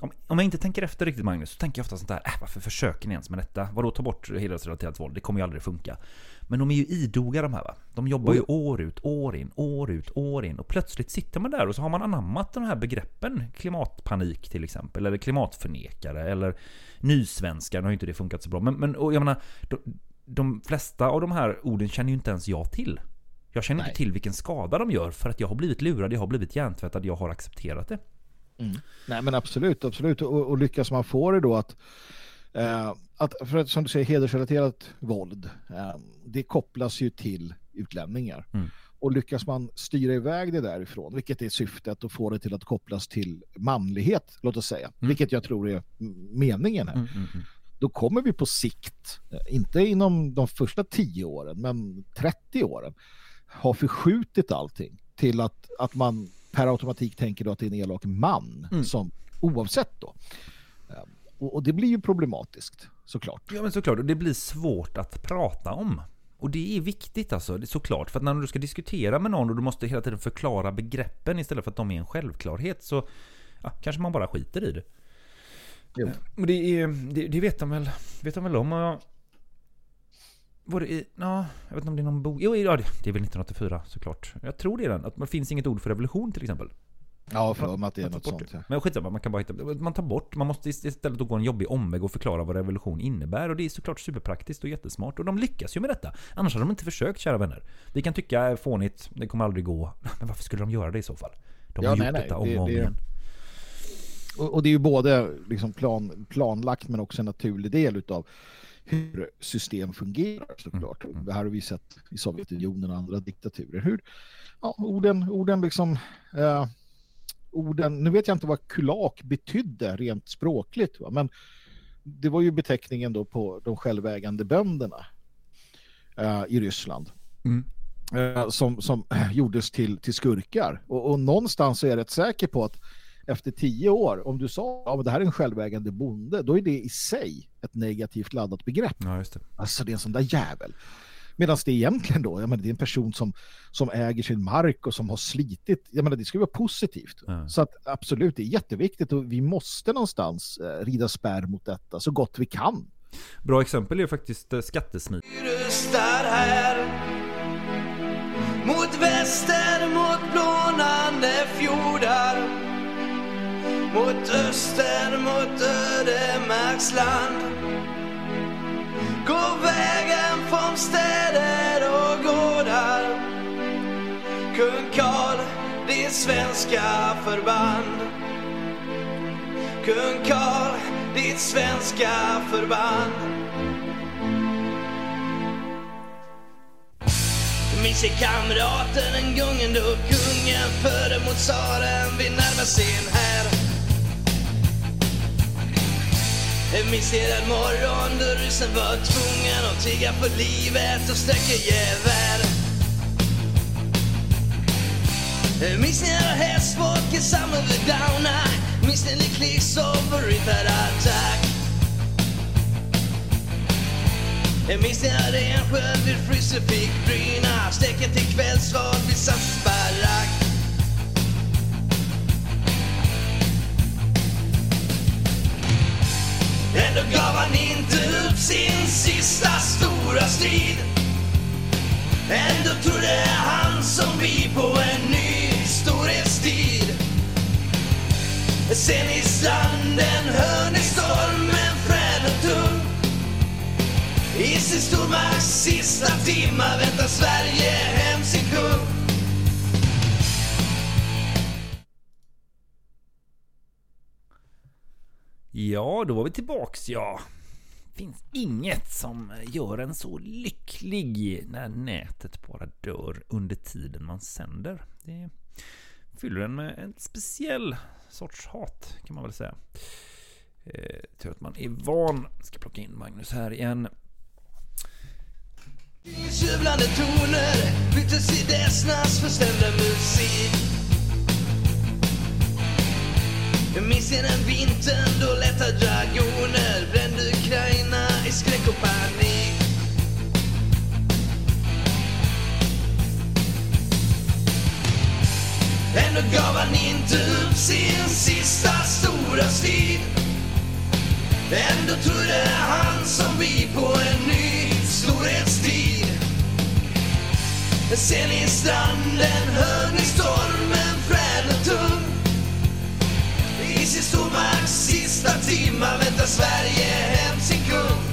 om, om jag inte tänker efter riktigt Magnus, så tänker jag ofta sånt där, äh, varför försöker ni ens med detta? Vadå ta bort hedersrelaterat våld? Det kommer ju aldrig funka. Men de är ju idoga de här va? De jobbar ju år ut, år in, år ut, år in. Och plötsligt sitter man där och så har man anammat de här begreppen. Klimatpanik till exempel, eller klimatförnekare, eller nysvenskar. Nu har ju inte det funkat så bra. Men, men jag menar, de, de flesta av de här orden känner ju inte ens jag till. Jag känner Nej. inte till vilken skada de gör för att jag har blivit lurad, jag har blivit hjärntvättad, jag har accepterat det. Nej men absolut, absolut. Och, och lyckas man få det då att, eh, att för att som du säger hedersrelaterat våld, eh, det kopplas ju till utlänningar. Mm. Och lyckas man styra iväg det därifrån, vilket är syftet att få det till att kopplas till manlighet, låt oss säga, vilket jag tror är meningen här. Mm, mm, mm. Då kommer vi på sikt, eh, inte inom de första 10 åren, men 30 åren, ha förskjutit allting till att, att man per automatik tänker då att det är en elak man Mm. som oavsett då. Eh, Och, och det blir ju problematiskt såklart. Ja men såklart, och det blir svårt att prata om. Och det är viktigt alltså, det är såklart. För att när du ska diskutera med någon och du måste hela tiden förklara begreppen istället för att de är en självklarhet så ja, kanske man bara skiter i det. Jo. Men det, är, det, det vet de väl, vet de väl om. Och var det i, ja, jag vet inte om det är någon bok. Jo, ja, det, är väl 1984 såklart. Jag tror det är den. Att det finns inget ord för revolution till exempel. Ja, för mig att det är något sånt. Ja. Men skitsamma, man kan bara hitta, man tar bort, man måste istället gå en jobbig omväg och förklara vad revolution innebär och det är såklart superpraktiskt och jättesmart och de lyckas ju med detta. Annars hade de inte försökt, kära vänner. Vi kan tycka är fånigt, det kommer aldrig gå. Men varför skulle de göra det i så fall? De Ja, har nej, gjort nej, detta om det- och om det- igen. Och, och det är ju både liksom plan, planlagt men också en naturlig del utav hur system fungerar såklart. Mm, Det här har vi sett i Sovjetunionen och andra diktaturer. Hur ja, orden, orden liksom eh, orden, nu vet jag inte vad kulak betydde rent språkligt va? men det var ju beteckningen då på de självägande bönderna eh, i Ryssland Mm. eh, som, som gjordes till, till skurkar. Och, och någonstans är jag rätt säker på att efter tio år, om du sa att ja, men det här är en självägande bonde, då är det i sig ett negativt laddat begrepp. Ja, just det. Alltså det är en sån där jävel. Medan det egentligen då, jag menar, det är en person som, som äger sin mark och som har slitit, jag menar det ska vara positivt. Ja. Så att absolut, det är jätteviktigt och vi måste någonstans eh, rida spärr mot detta så gott vi kan. Bra exempel är faktiskt eh, skattesmit. Mot väster, mot blånande fjordar mot öster, mot ödemarksland Går vägen från städer och gårdar. Kung Karl, det svenska förband. Kung Karl, ditt svenska förband. Minns jag kamraten en gången då kungen förde mot tsaren. Vid närmar scen här. Jag minns det den morgon då ryssen var tvungen att tigga för livet och sträcka gevär Minns ni när hästfolket samlade Downa? Minns ni när och riktade attack? Minns ni när Rensköld vid Fryse fick bryna? Steken till kvällsval vid Sasses barack? Ändå gav han inte upp sin sista stora strid. Ändå trodde han som vi på en ny storhetstid. Sen i stranden hör ni stormen frän och tung. I sin stormakts sista timma väntar Sverige hem sin kung. Ja, då var vi tillbaks ja. Finns inget som gör en så lycklig när nätet bara dör under tiden man sänder. Det fyller en med en speciell sorts hat kan man väl säga. Eh, tur att man är van. Jag ska plocka in Magnus här igen. Tjuvlande toner byttes i dessnas förstämda musik jag minns ni den vintern då lätta dragoner. Brände Ukraina i skräck och panik. Ändå gav han inte upp sin sista stora strid. Ändå trodde han som vi på en ny storhetstid. Sen i stranden hör ni stormen I sin stormakts sista timmar väntar Sverige hem sin kung.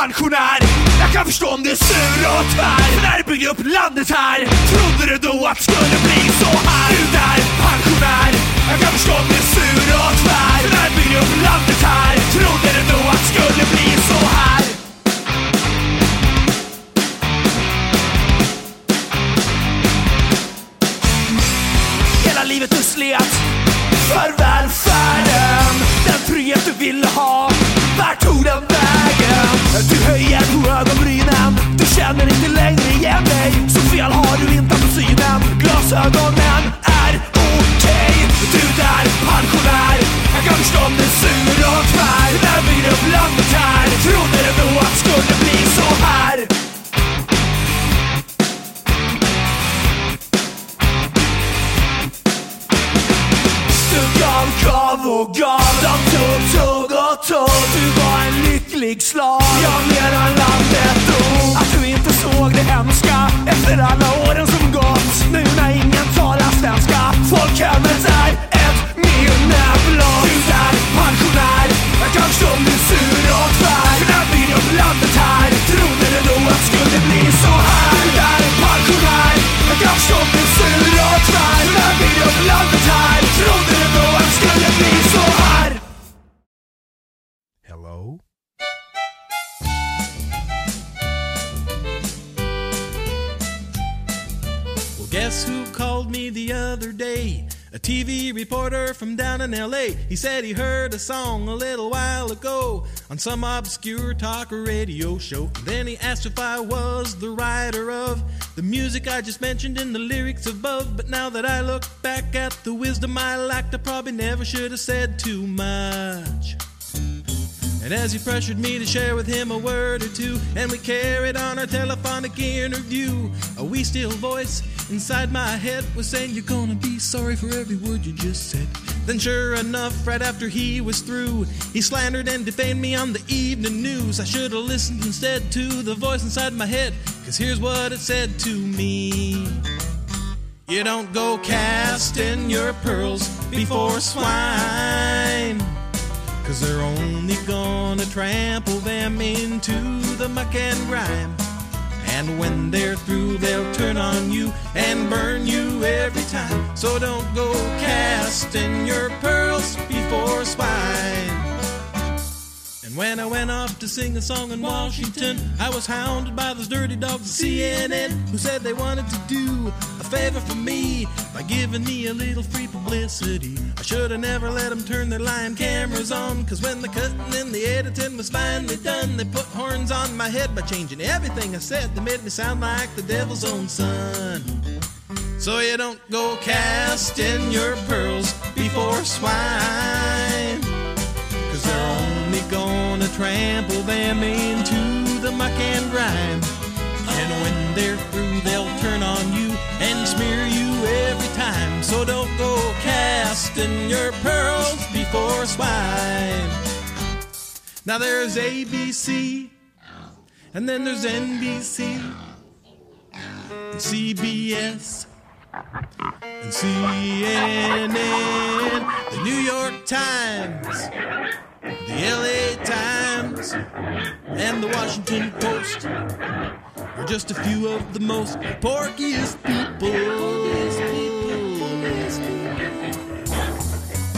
Pensionär, jag kan förstå om du är sur och tvär. För när du byggde upp landet här, trodde du då att det skulle bli så här? Du där pensionär, jag kan förstå om du är sur och tvär. För när du byggde upp landet här, trodde du då att det skulle bli on some obscure talk radio show. Then he asked if I was the writer of the music I just mentioned in the lyrics above. But now that I look back at the wisdom I lacked, I probably never should have said too much. And as he pressured me to share with him a word or two, and we carried on our telephonic interview, a wee still voice inside my head was saying, You're gonna be sorry for every word you just said. Then, sure enough, right after he was through, he slandered and defamed me on the evening news. I should have listened instead to the voice inside my head, cause here's what it said to me. You don't go casting your pearls before swine. Cause they're only gonna trample them into the muck and grime. And when they're through, they'll turn on you and burn you every time. So don't go casting your pearls before swine. When I went off to sing a song in Washington, I was hounded by those dirty dogs at CNN who said they wanted to do a favor for me by giving me a little free publicity. I should have never let them turn their lying cameras on, cause when the cutting and the editing was finally done, they put horns on my head by changing everything I said. They made me sound like the devil's own son. So you don't go casting your pearls before swine. Gonna trample them into the muck and grime. And when they're through, they'll turn on you and smear you every time. So don't go casting your pearls before swine. Now there's ABC, and then there's NBC, and CBS, and CNN, the New York Times, the LA Times, and the Washington Post are just a few of the most porkiest people.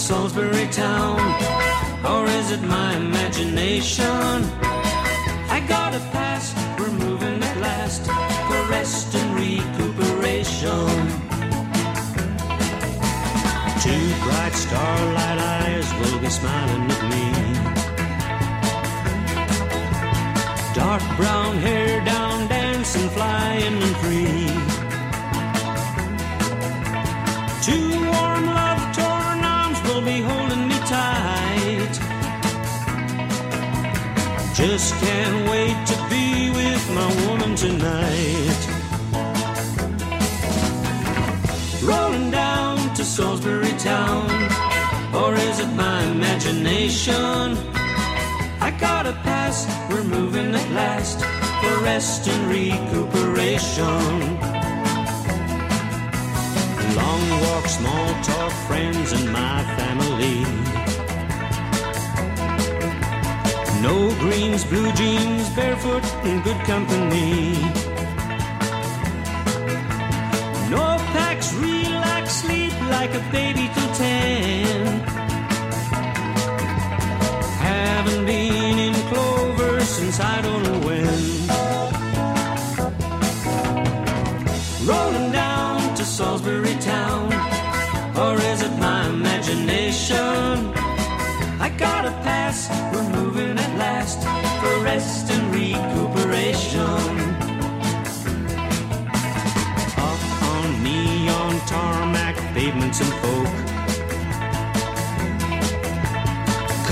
Salisbury town, or is it my imagination? Just can't wait to be with my woman tonight. Rolling down to Salisbury town, or is it my imagination? I got a pass, we're moving at last for rest and recuperation. Long walk, small talk, friends and my family. No greens, blue jeans, barefoot in good company. No packs, relax, sleep like a baby till ten. Haven't been in clover since I don't know when. Rolling down to Salisbury town, rest and recuperation. Up on neon tarmac pavements and folk.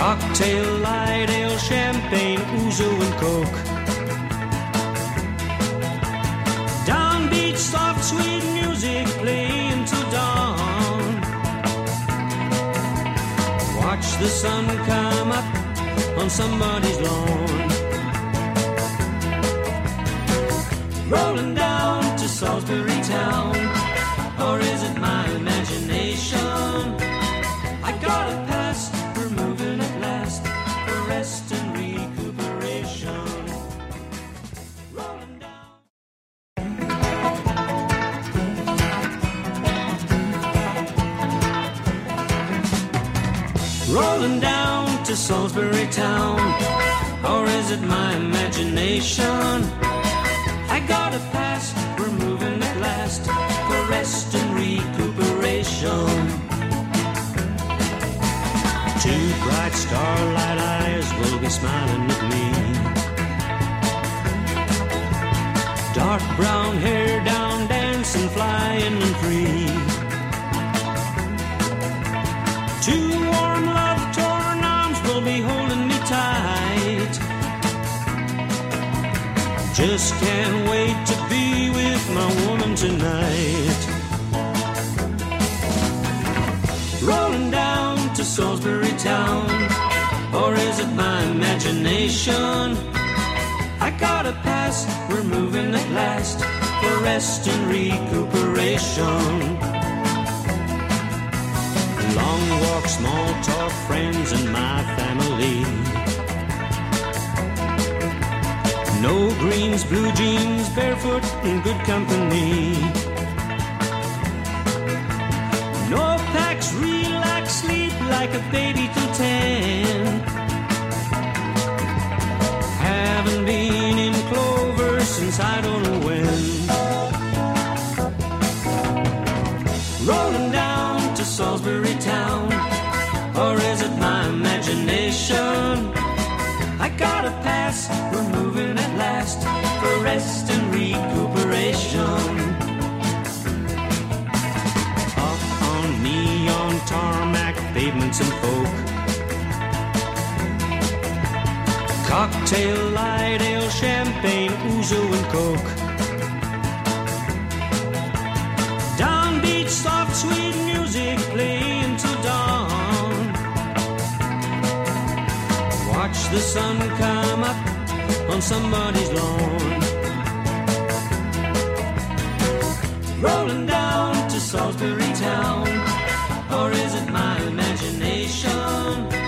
Cocktail, light ale, champagne, ouzo and coke. Downbeat, soft, sweet music playing till dawn. Watch the sun come up on somebody's lawn. Salisbury town, or is it my imagination? I got a Salisbury town, or is it my imagination? I got a pass, we're moving at last for rest and recuperation. Up on neon tarmac pavements and folk. Cocktail, light ale, champagne, ouzo and coke. The sun come up on somebody's lawn. Rolling down to Salisbury town, or is it my imagination?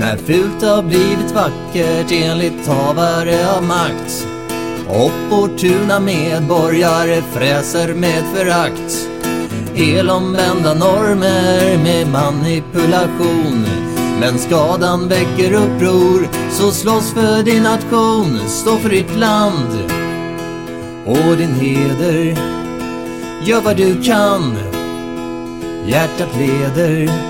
när fult har blivit vackert enligt havare av makt. Opportuna medborgare fräser med förakt. Elomvända normer med manipulation. Men skadan väcker uppror Så slåss för din nation, stå för ditt land och din heder. Gör vad du kan. Hjärtat leder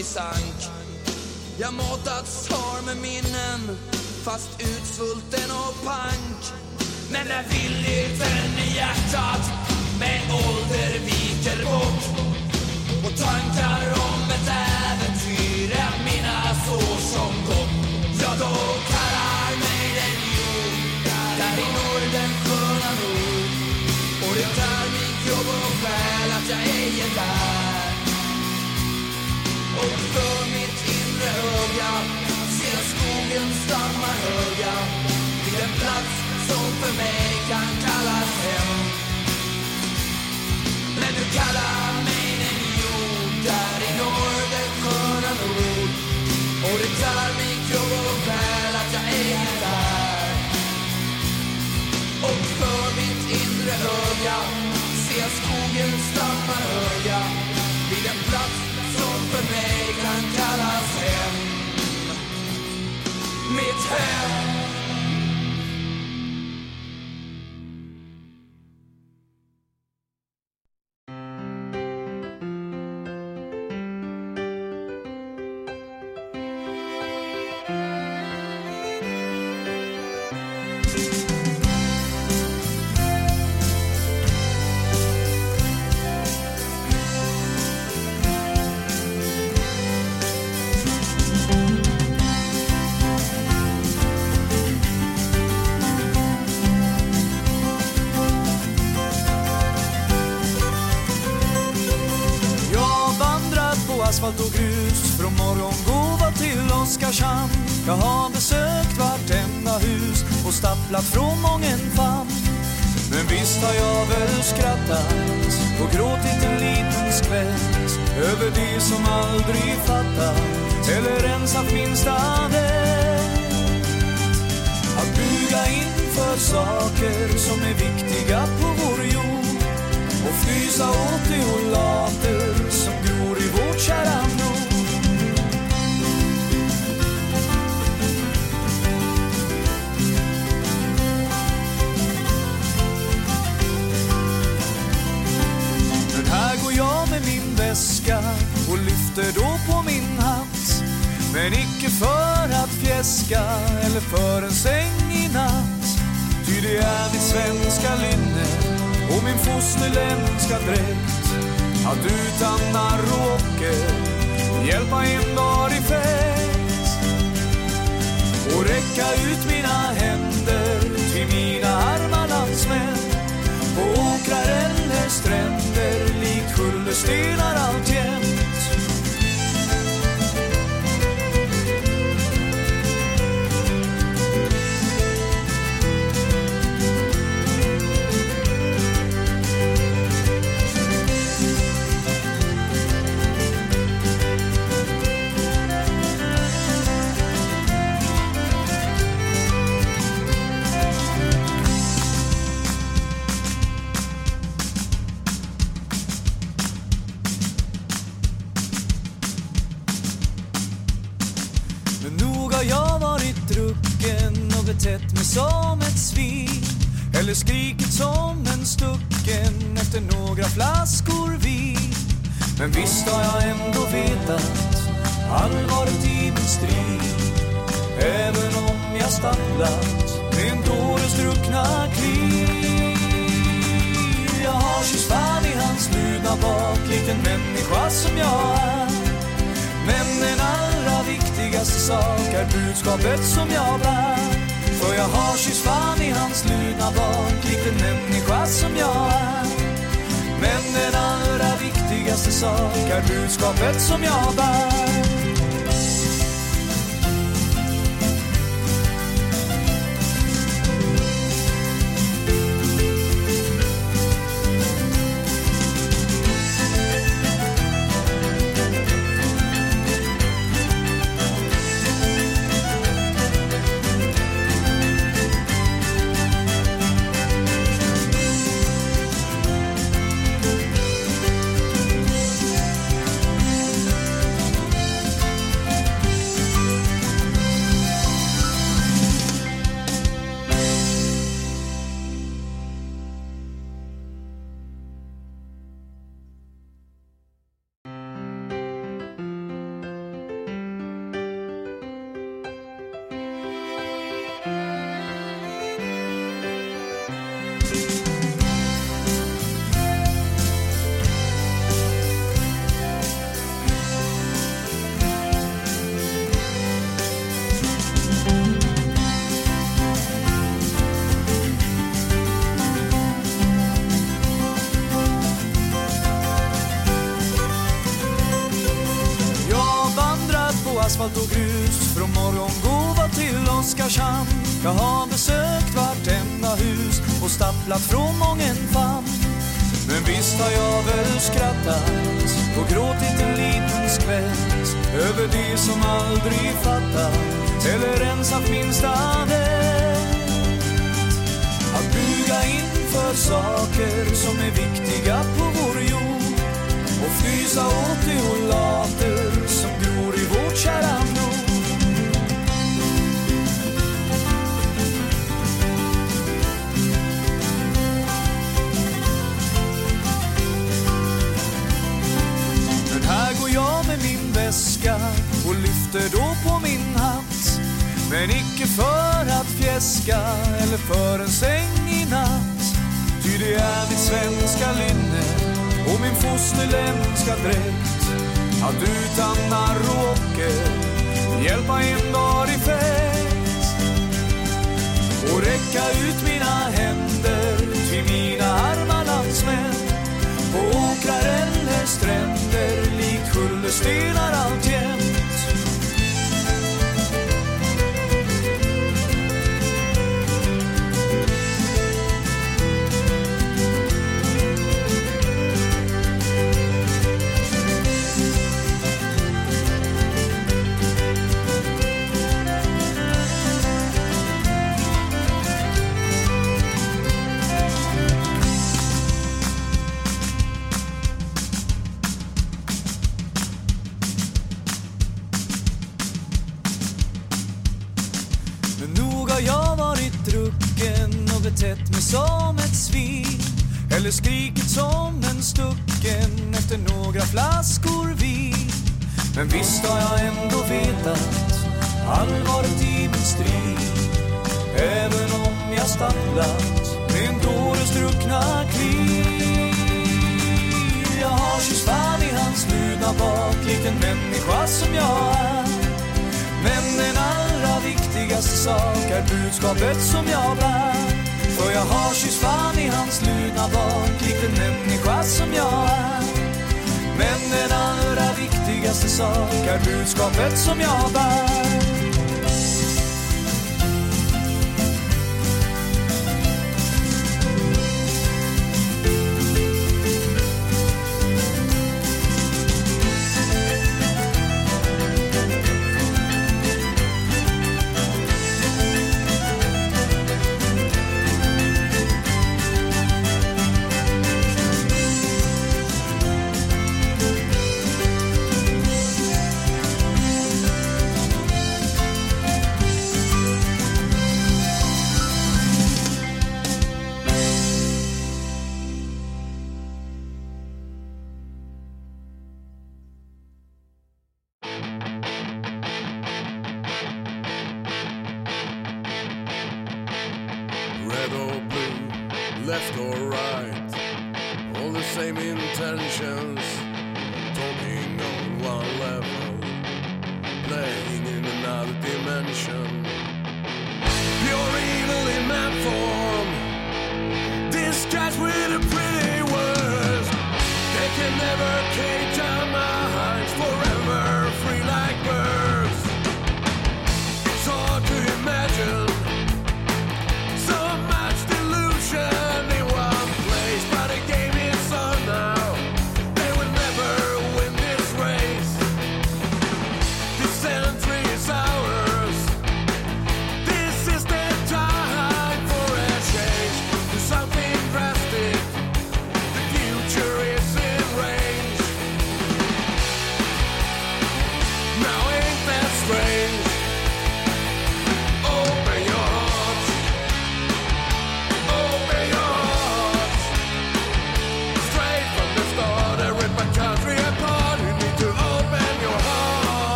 i sank. Jag matats har med minnen, fast utsvulten och pank. Men när villigheten i hjärtat asfalt och grus från Morgongåva till Oskarshamn. Jag har besökt vartenda hus och stapplat från mången famn. Men visst har jag väl skrattat och gråtit en liten skvätt över det som aldrig fattat eller ens haft minsta vett. Att buga inför saker som är viktiga på vår jord och frysa åt det och later som gror kära mor Men här går jag med min väska och lyfter då på min hatt. Men icke för att fjäska eller för en säng i natt. Ty det är mitt svenska linne och min fosterländska dräkt att utan Marocke hjälpa en dag i fest och räcka ut mina händer till mina arma landsmän. På åkrar eller stränder likt sköldestenar alltjämt. Men visst har jag ändå vetat allvaret i min strid. Även om jag stannat med en dåres druckna kliv. Jag har kysst fan i hans bruna bak, liten människa som jag är. Men den allra viktigaste sak är budskapet som jag bär. För jag har kysst fan i hans luna bak, liten människa som jag är. Men den viktigaste sak är budskapet som jag bär.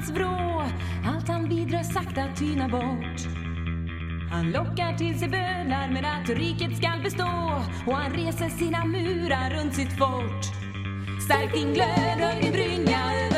hans vrå. Allt han bidrar sakta tyna bort. Han lockar till sig bönar med att riket skall bestå. Och han reser sina murar runt sitt fort. Stärk din glöd, och din brynja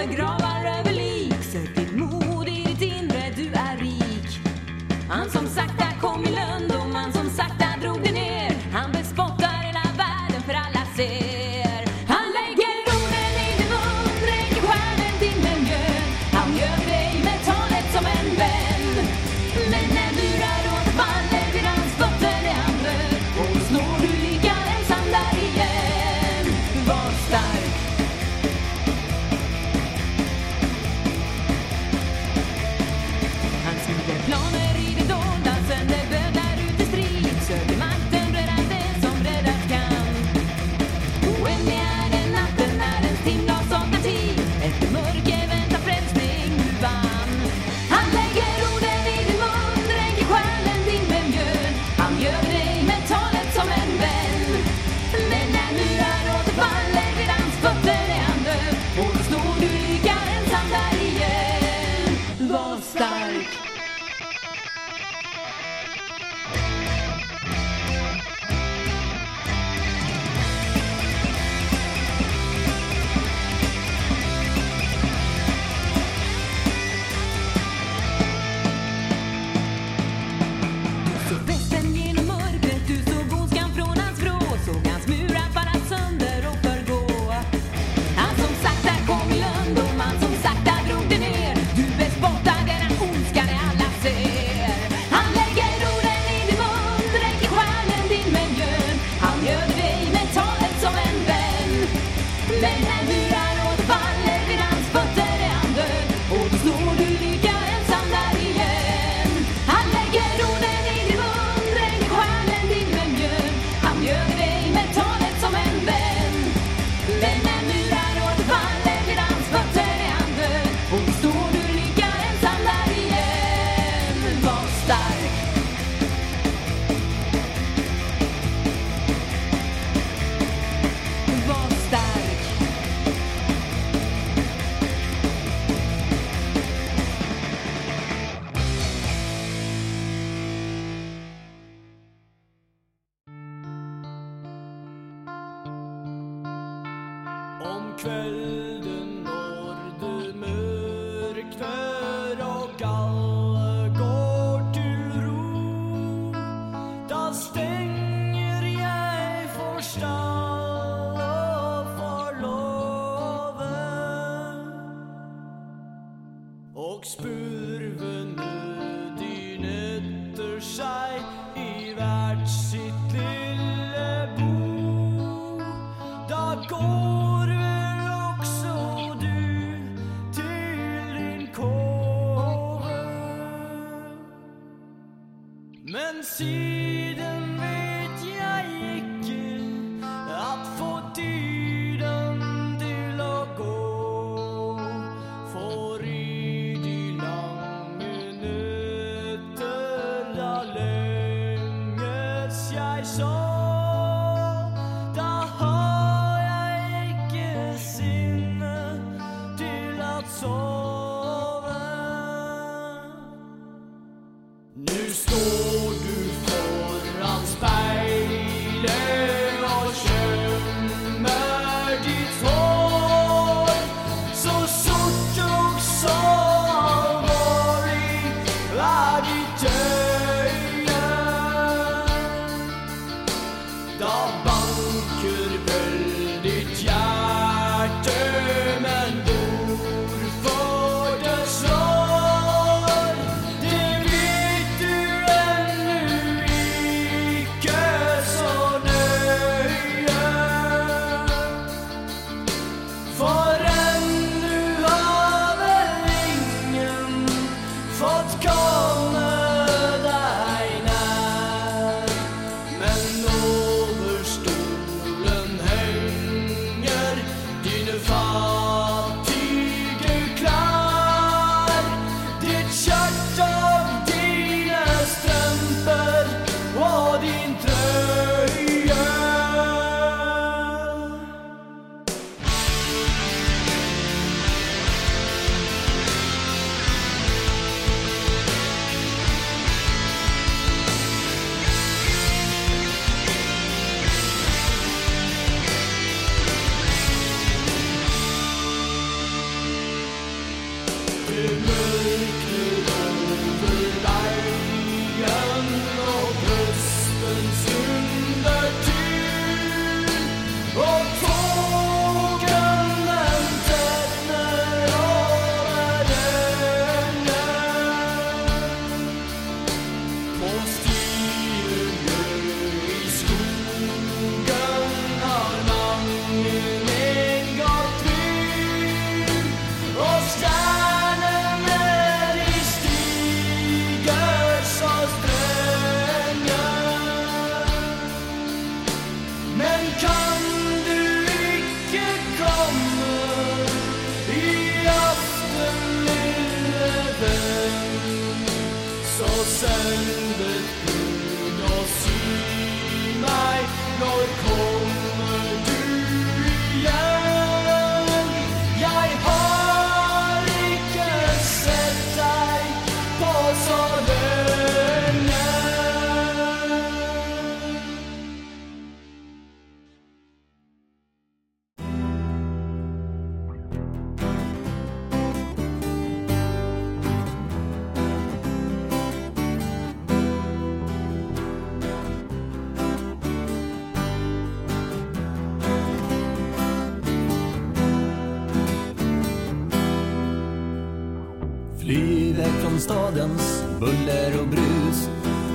stadens buller och brus.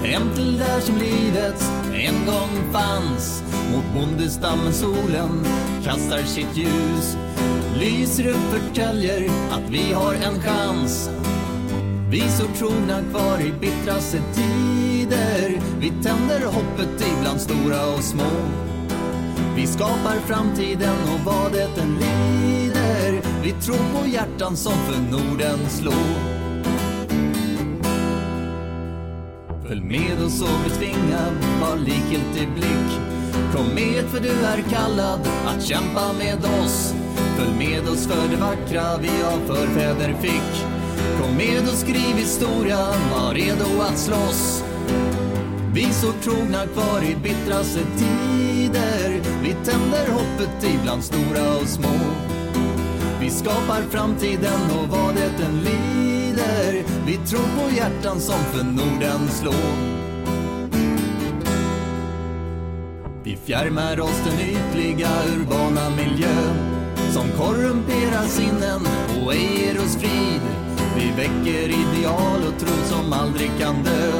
Hem till där som livet en gång fanns. Mot bondestammen solen kastar sitt ljus. Lyser upp förtäljer att vi har en chans. Vi så trogna kvar i bittraste tider Vi tänder hoppet ibland stora och små. Vi skapar framtiden och vad det än lider. Vi tror på hjärtan som för Norden slår. Följ med oss och betvinga var likgiltig blick. Kom med för du är kallad att kämpa med oss. Följ med oss för det vackra vi av förfäder fick. Kom med och skriv historia, var redo att slåss. Vi så trogna kvar i bittraste tider. Vi tänder hoppet ibland stora och små. Vi skapar framtiden och vad det än lider. Vi tror på hjärtan som för Norden slår Vi fjärmar oss den ytliga urbana miljön Som korrumperar sinnen och ej ger oss frid Vi Vi väcker ideal och tro som aldrig kan dö.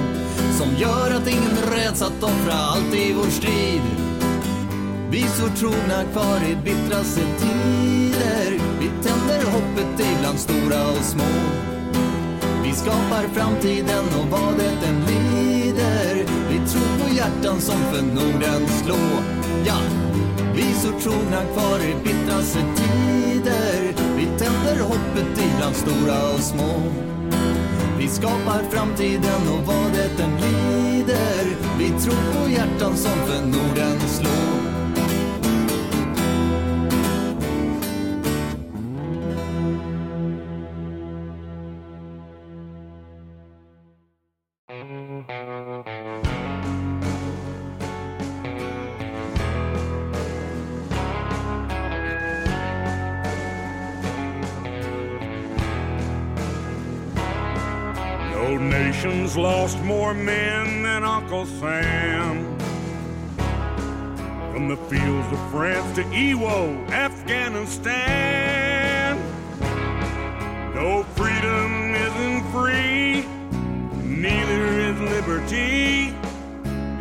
Som gör att ingen räds att offra allt i vår strid. Vi står trogna kvar i bittraste tider. Vi tänder hoppet ibland stora och små. Vi skapar framtiden och vad det än lider. Vi tror på hjärtan som för Norden slå. Ja, vi står trogna kvar i bittraste tider. Vi tänder hoppet ibland stora och små. Vi skapar framtiden och vad det än lider. Vi tror på hjärtan som för Norden slå. Uncle Sam. From the fields of France to Iwo, Afghanistan. No freedom isn't free, neither is liberty.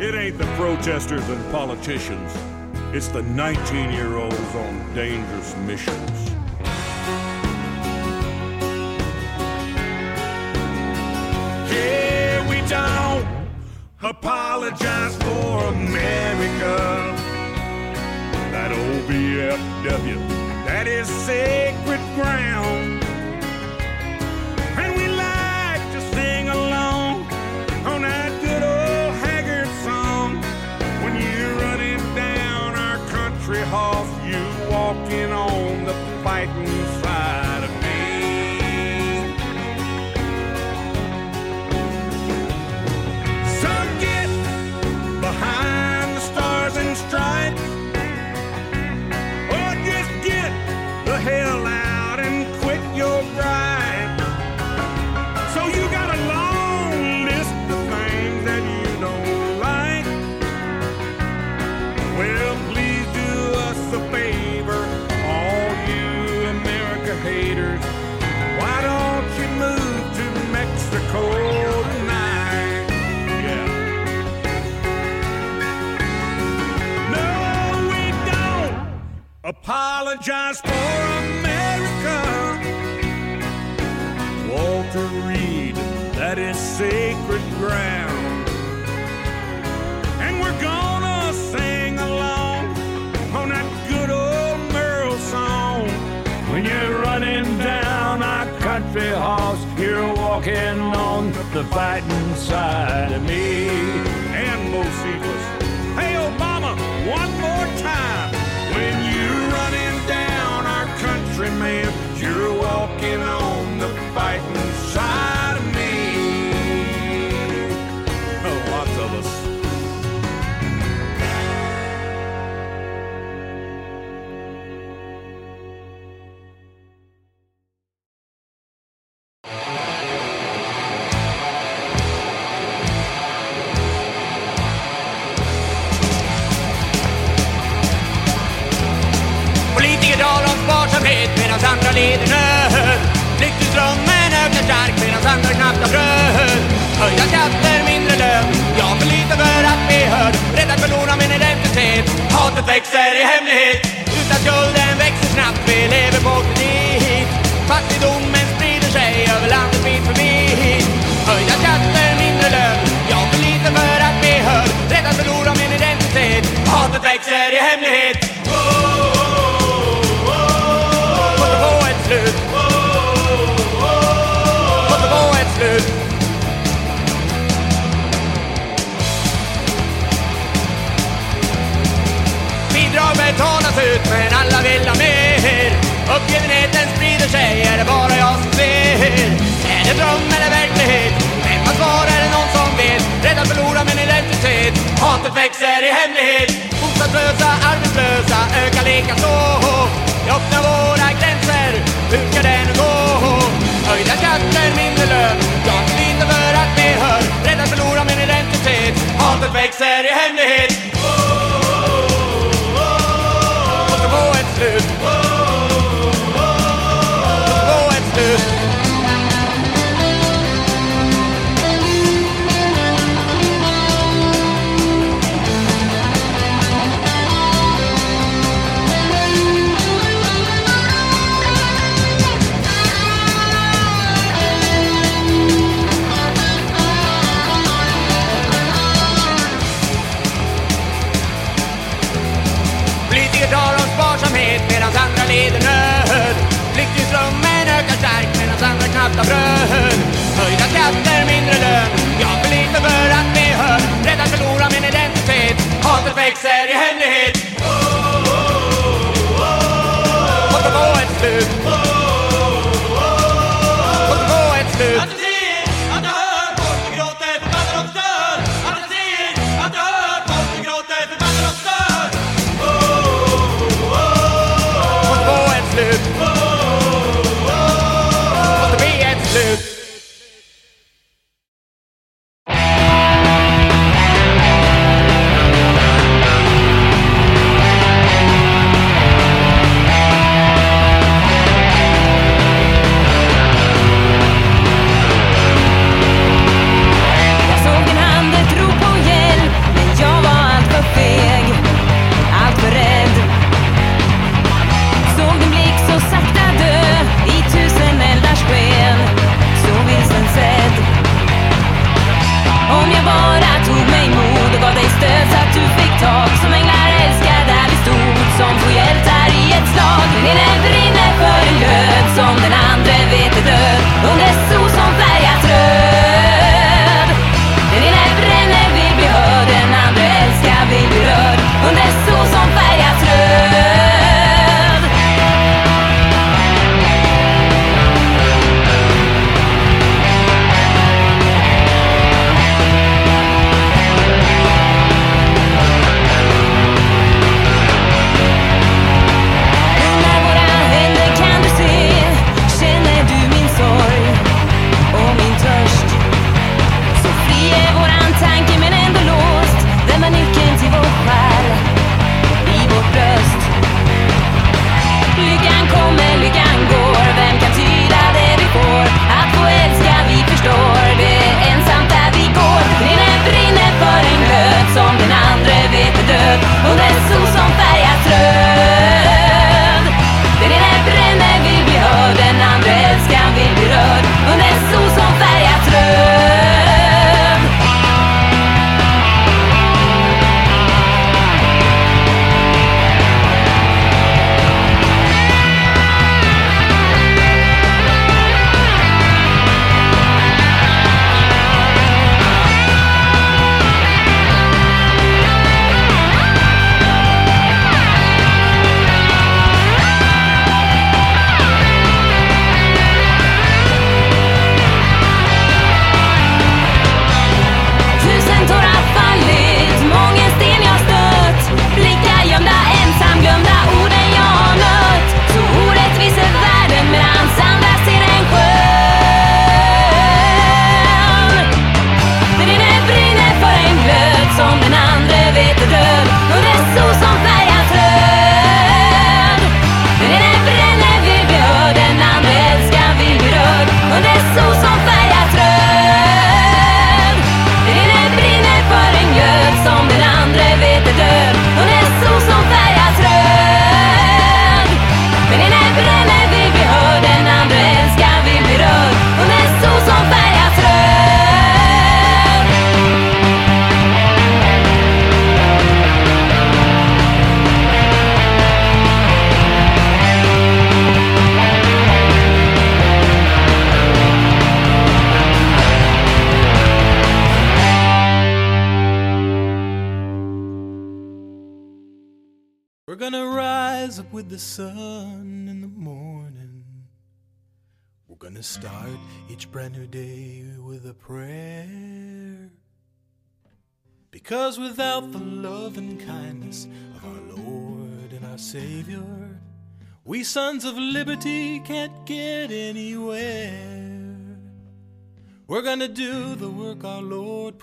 It ain't the protesters and politicians, it's the 19 year olds on dangerous missions. Apologize for America. That old BFW, that is sacred ground. Apologize for America. Walter Reed, that is sacred ground. And we're gonna sing along on that good old Merle song. When you're running down our country house, you're walking on the fighting side of me. And Josephus, hey walking on Hatet växer i hemlighet. Utan skulden växer snabbt. Vi lever på kredit. Fattigdomen sprider sig över landet bit för bit. Höjda skatter, mindre lön. Jag för lite för att bli hörd. Rädd att förlora min identitet. Hatet växer i hemlighet. Måste betalas ut men alla vill ha mer. Uppgivenheten sprider sig, är det bara jag som ser? Är det dröm eller verklighet? Vem har svar, är det någon som vet? Rädd att förlora min identitet. Hatet växer i hemlighet. Bostadslösa, arbetslösa ökar likaså. Vi öppnar våra gränser, hur ska det nu gå? Höjda skatter, mindre lön. Jag vill inte för att bli hörd. Rädd att förlora min identitet. Hatet växer i hemlighet. svarta bröd. Höjda skatter, mindre lön. Jag för lite för att bli hörd Rädd att förlora min identitet Hatet växer i hemlighet.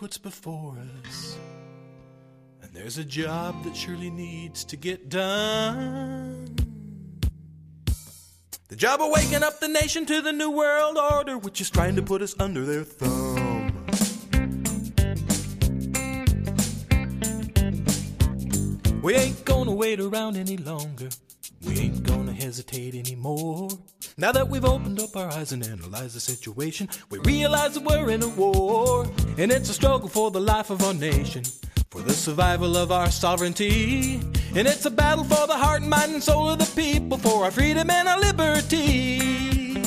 what's before us. And there's a job that surely needs to get done. The job of waking up the nation to the New World Order, which is trying to put us under their thumb. We ain't gonna wait around any longer. We ain't gonna hesitate anymore. Now that we've opened up our eyes and analyzed the situation, we realize that we're in a war. And it's a struggle for the life of our nation, for the survival of our sovereignty. And it's a battle for the heart, mind, and soul of the people, for our freedom and our liberty.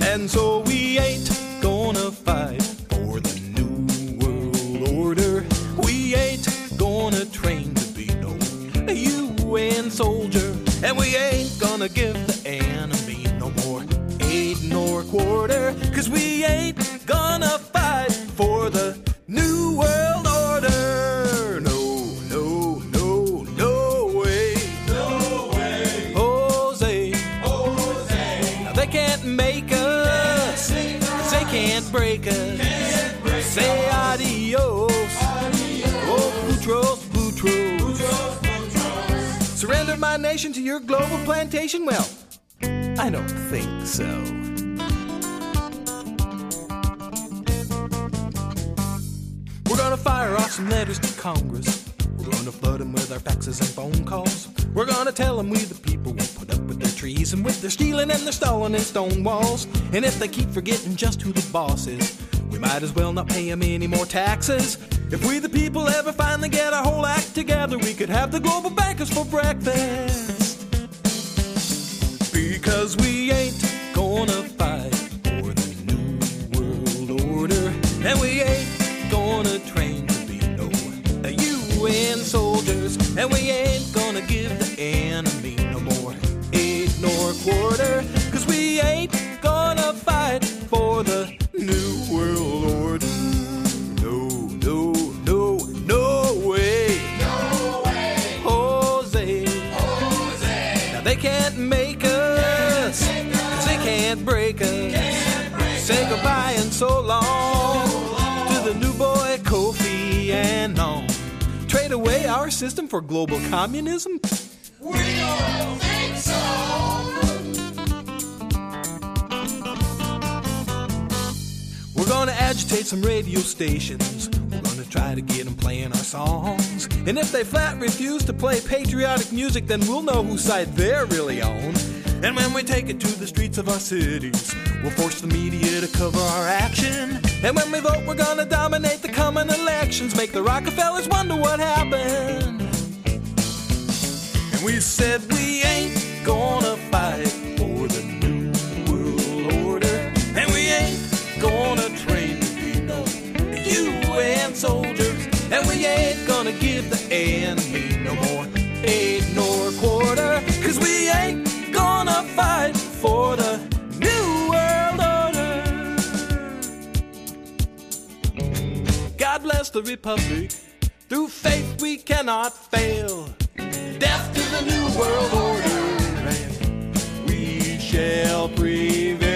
And so we ain't gonna fight for the New World Order. We ain't gonna train to be no UN soldier. And we ain't gonna give the enemy no more aid nor quarter. Cause we ain't gonna fight for the new world order. No, no, no, no way. No way. Jose. Jose. Now they can't make us. They can't break us. Say adios. Surrender my nation to your global plantation? Well, I don't think so. We're gonna fire off some letters to Congress. We're gonna flood them with our faxes and phone calls. We're gonna tell them we the people won't put up with their trees and with their stealing and their stalling and stone walls. And if they keep forgetting just who the boss is, we might as well not pay them any more taxes. If we the people ever finally get our whole act together, we could have the global bankers for breakfast. Because we ain't gonna fight for the new world order. And we ain't gonna train to be no UN soldiers. And we ain't gonna give the enemy no more aid nor quarter. Cause we ain't our system for global communism? We don't think so. We're gonna agitate some radio stations. We're gonna try to get them playing our songs. And if they flat refuse to play patriotic music, then we'll know whose side they're really on. And when we take it to the streets of our cities, we'll force the media to cover our action. And when we vote, we're gonna dominate the coming elections, make the Rockefellers wonder what happened. And we said we ain't gonna fight for the new world order. And we ain't gonna train to be no UN soldiers. And we ain't gonna give the enemy order. The Republic. Through faith we cannot fail. Death to the new world order. And we shall prevail.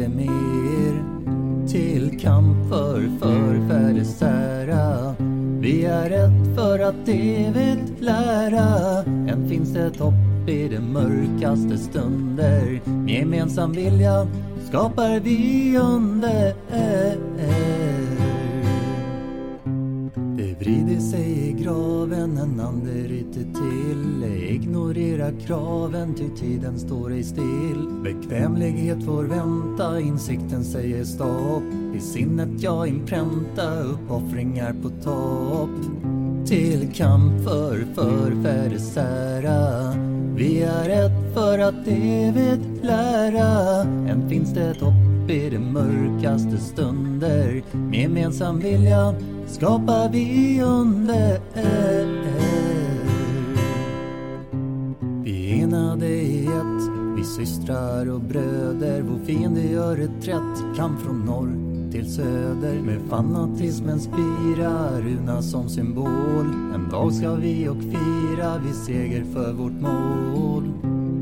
Inte mer. Till kamp för förfäders ära. Vi är ett för att evigt lära. Än finns det hopp i de mörkaste stunder. Med gemensam vilja skapar vi under. Kraven, ty tiden står ej still. Bekvämlighet får vänta, insikten säger stopp. I sinnet jag inpränta uppoffringar på topp. Till kamp för förfäders ära Vi är ett för att evigt lära. Än finns det hopp i de mörkaste stunder. Med gemensam vilja skapar vi under systrar och bröder Vår fiende gör reträtt, kamp från norr till söder Med fanatismens spira, runa som symbol En dag ska vi och fira, vi seger för vårt mål.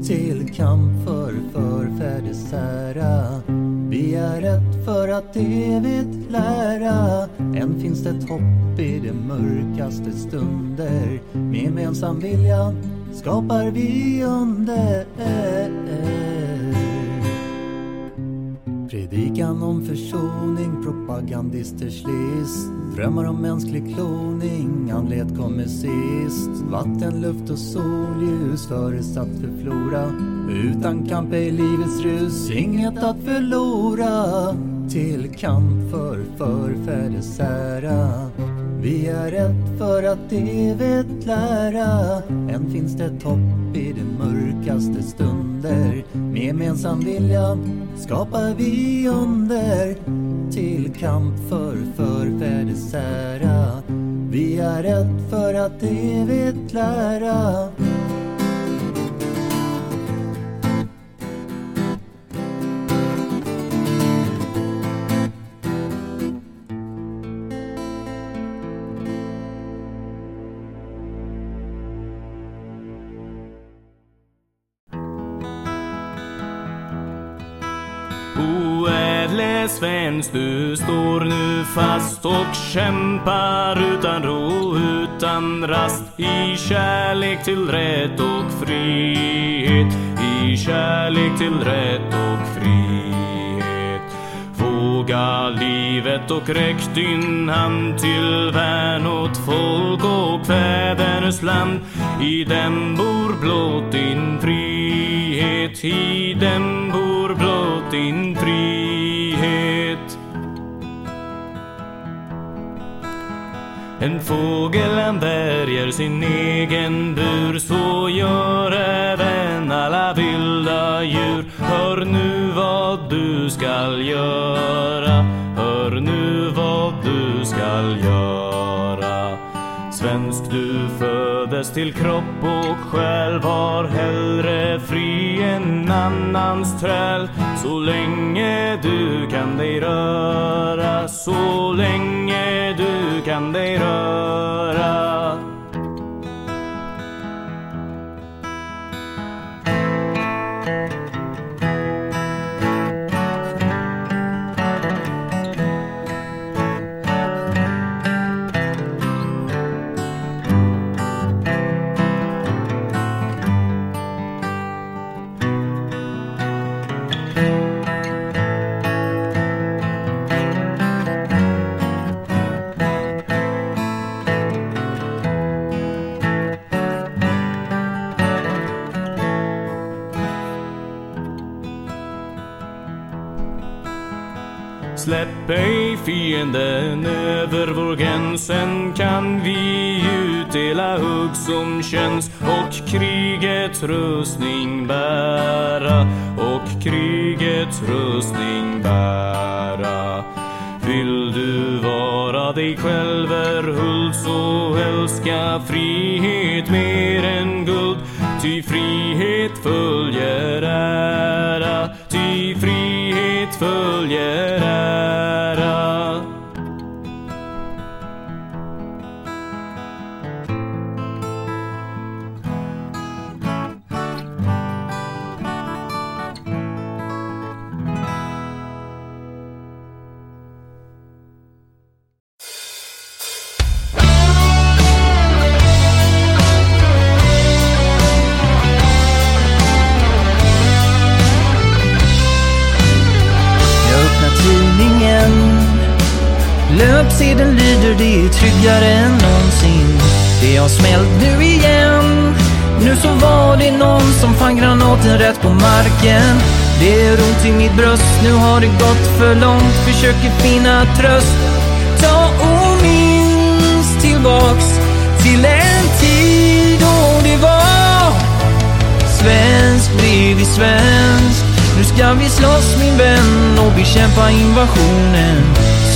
Till kamp för förfäders ära Vi är ett för att evigt lära. Än finns det hopp i de mörkaste stunder. Med gemensam vilja skapar vi under. Predikan om försoning, propagandisters list Drömmar om mänsklig kloning, andlighet kommer sist. Vatten, luft och solljus förutsatt för flora. Utan kamp är livets rus inget att förlora. Till kamp för förfäders ära vi är ett för att evigt lära. Än finns det topp hopp i de mörkaste stunder. Med gemensam vilja skapar vi under. Till kamp för förfäders ära Vi är ett för att evigt lära. Svensk, du står nu fast och kämpar utan ro, utan rast i kärlek till rätt och frihet, i kärlek till rätt och frihet. Våga livet och räck din hand till värn åt folk och fäders land. I dem bor blott din frihet, i dem bor blott din frihet. En fågel han värjer sin egen bur så gör även alla vilda djur. Hör nu vad du skall göra, hör nu vad du skall göra. Svensk du föddes till kropp och själ var hellre fri än annans träl så länge du kan dig röra, så länge du kan dig röra. Fienden över vår gräns Sen kan vi utdela hugg som känns och krigets rustning bära och krigets rustning bära Vill du vara dig själv erhulld så älska frihet mer än guld Ty frihet följer ära, ty frihet följer ära. Det än någonsin. Det har smält nu igen. Nu så var det någon som fann granaten rätt på marken. Det är ont i mitt bröst, nu har det gått för långt. Försöker finna tröst. Ta och minns tillbaks till en tid då det var Svensk bredvid svensk. Nu ska vi slåss min vän och bekämpa invasionen.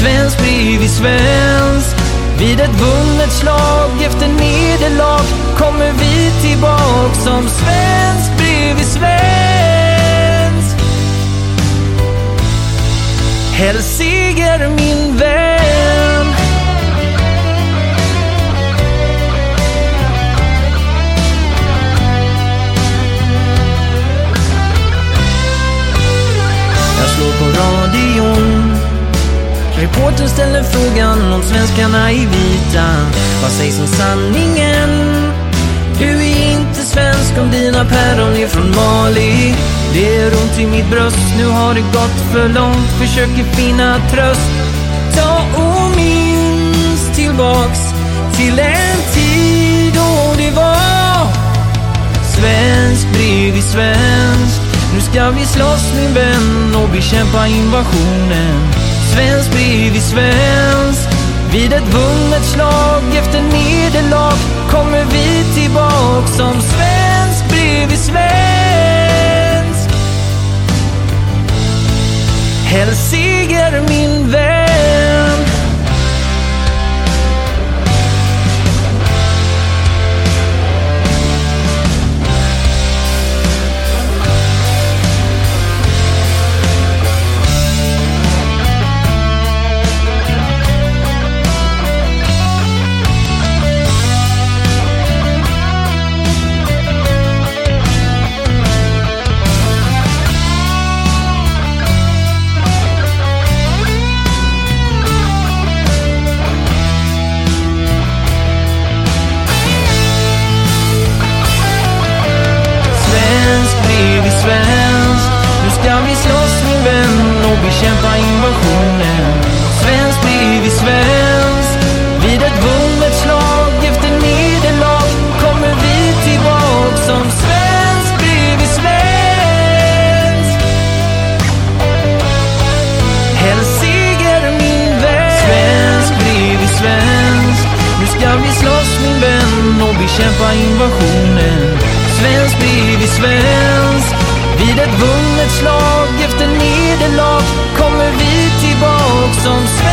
Svensk bredvid svensk. Vid ett vunnet slag efter nederlag kommer vi tillbaks som svensk bredvid svensk. Helst seger min vän. Jag slår på radion. Reportern ställer frågan om svenskarna i vita. Vad sägs om sanningen? Du är inte svensk om dina päron är från Mali. Det är ont i mitt bröst, nu har det gått för långt. Försöker finna tröst. Ta och minns tillbaks till en tid då det var Svensk bredvid svensk. Nu ska vi slåss min vän och bekämpa invasionen. Svensk bredvid svensk. Vid ett vunnet slag efter nederlag kommer vi tillbaks som svensk bredvid svensk. Hälsiger seger min vän. Bekämpa invasionen. Svensk bredvid svensk. Vid ett vunnet slag efter nederlag kommer vi tillbaks som svensk.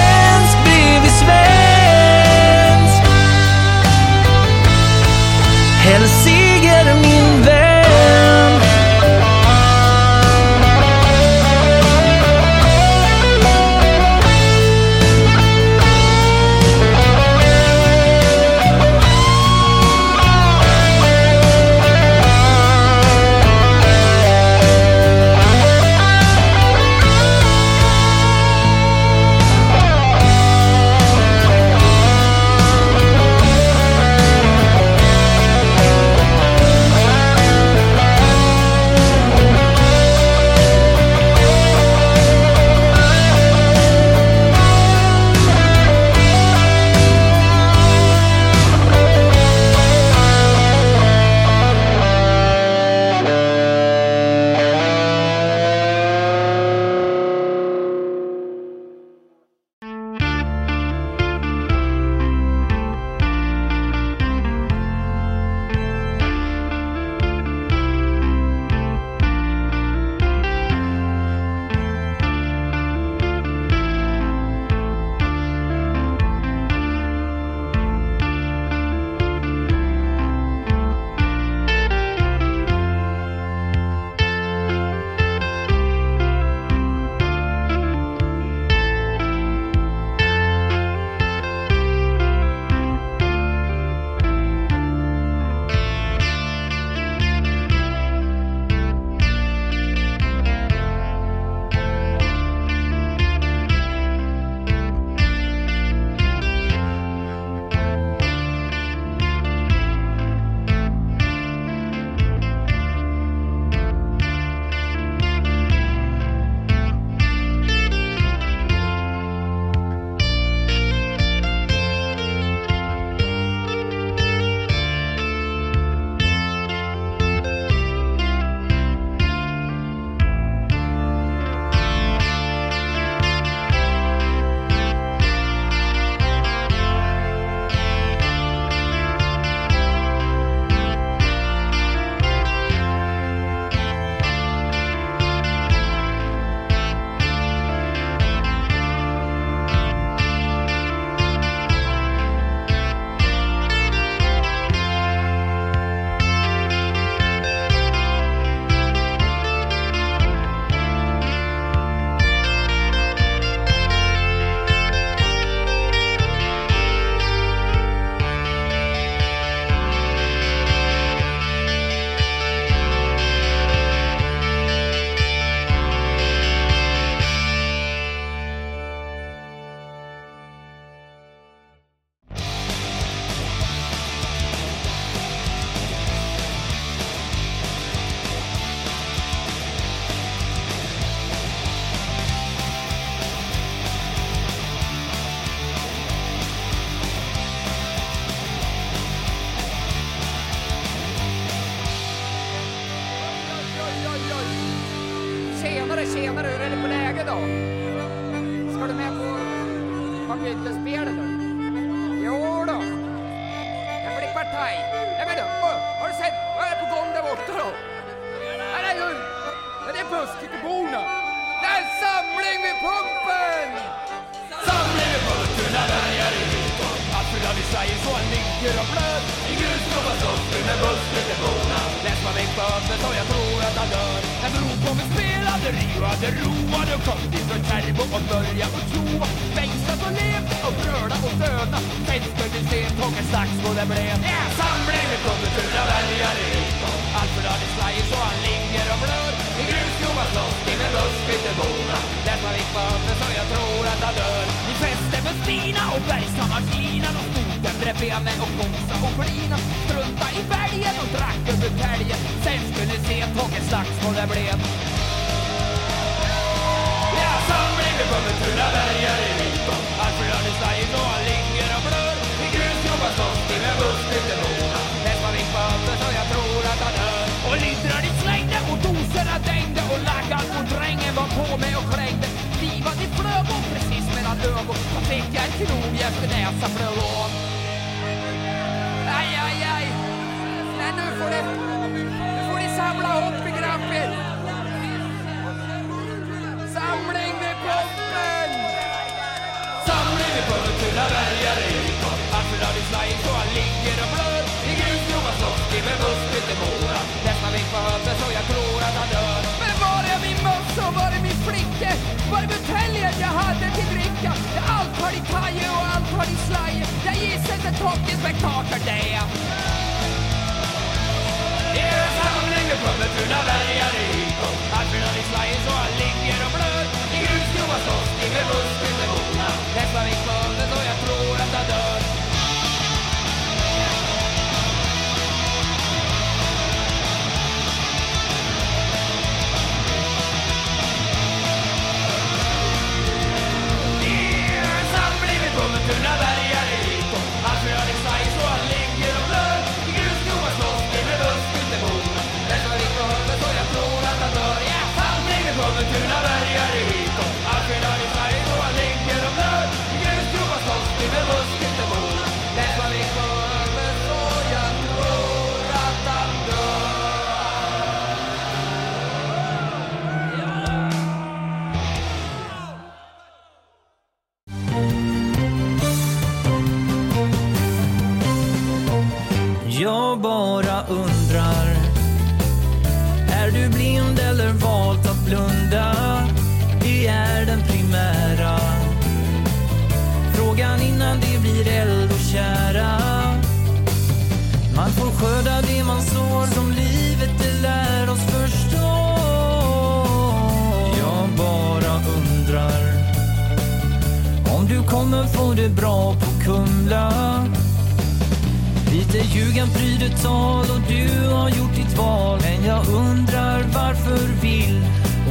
skrivit tal och du har gjort ditt val Men jag undrar varför vill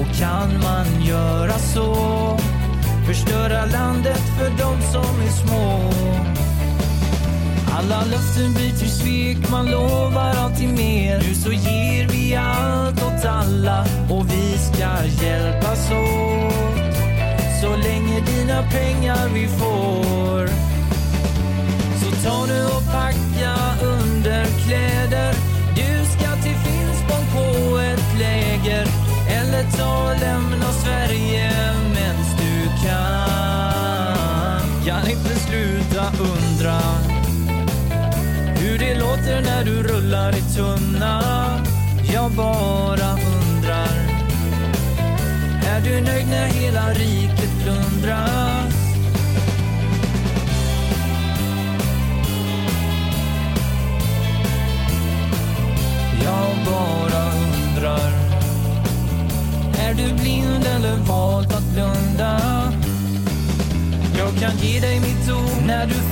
och kan man göra så? Förstöra landet för de som är små Alla löften blir till svek man lovar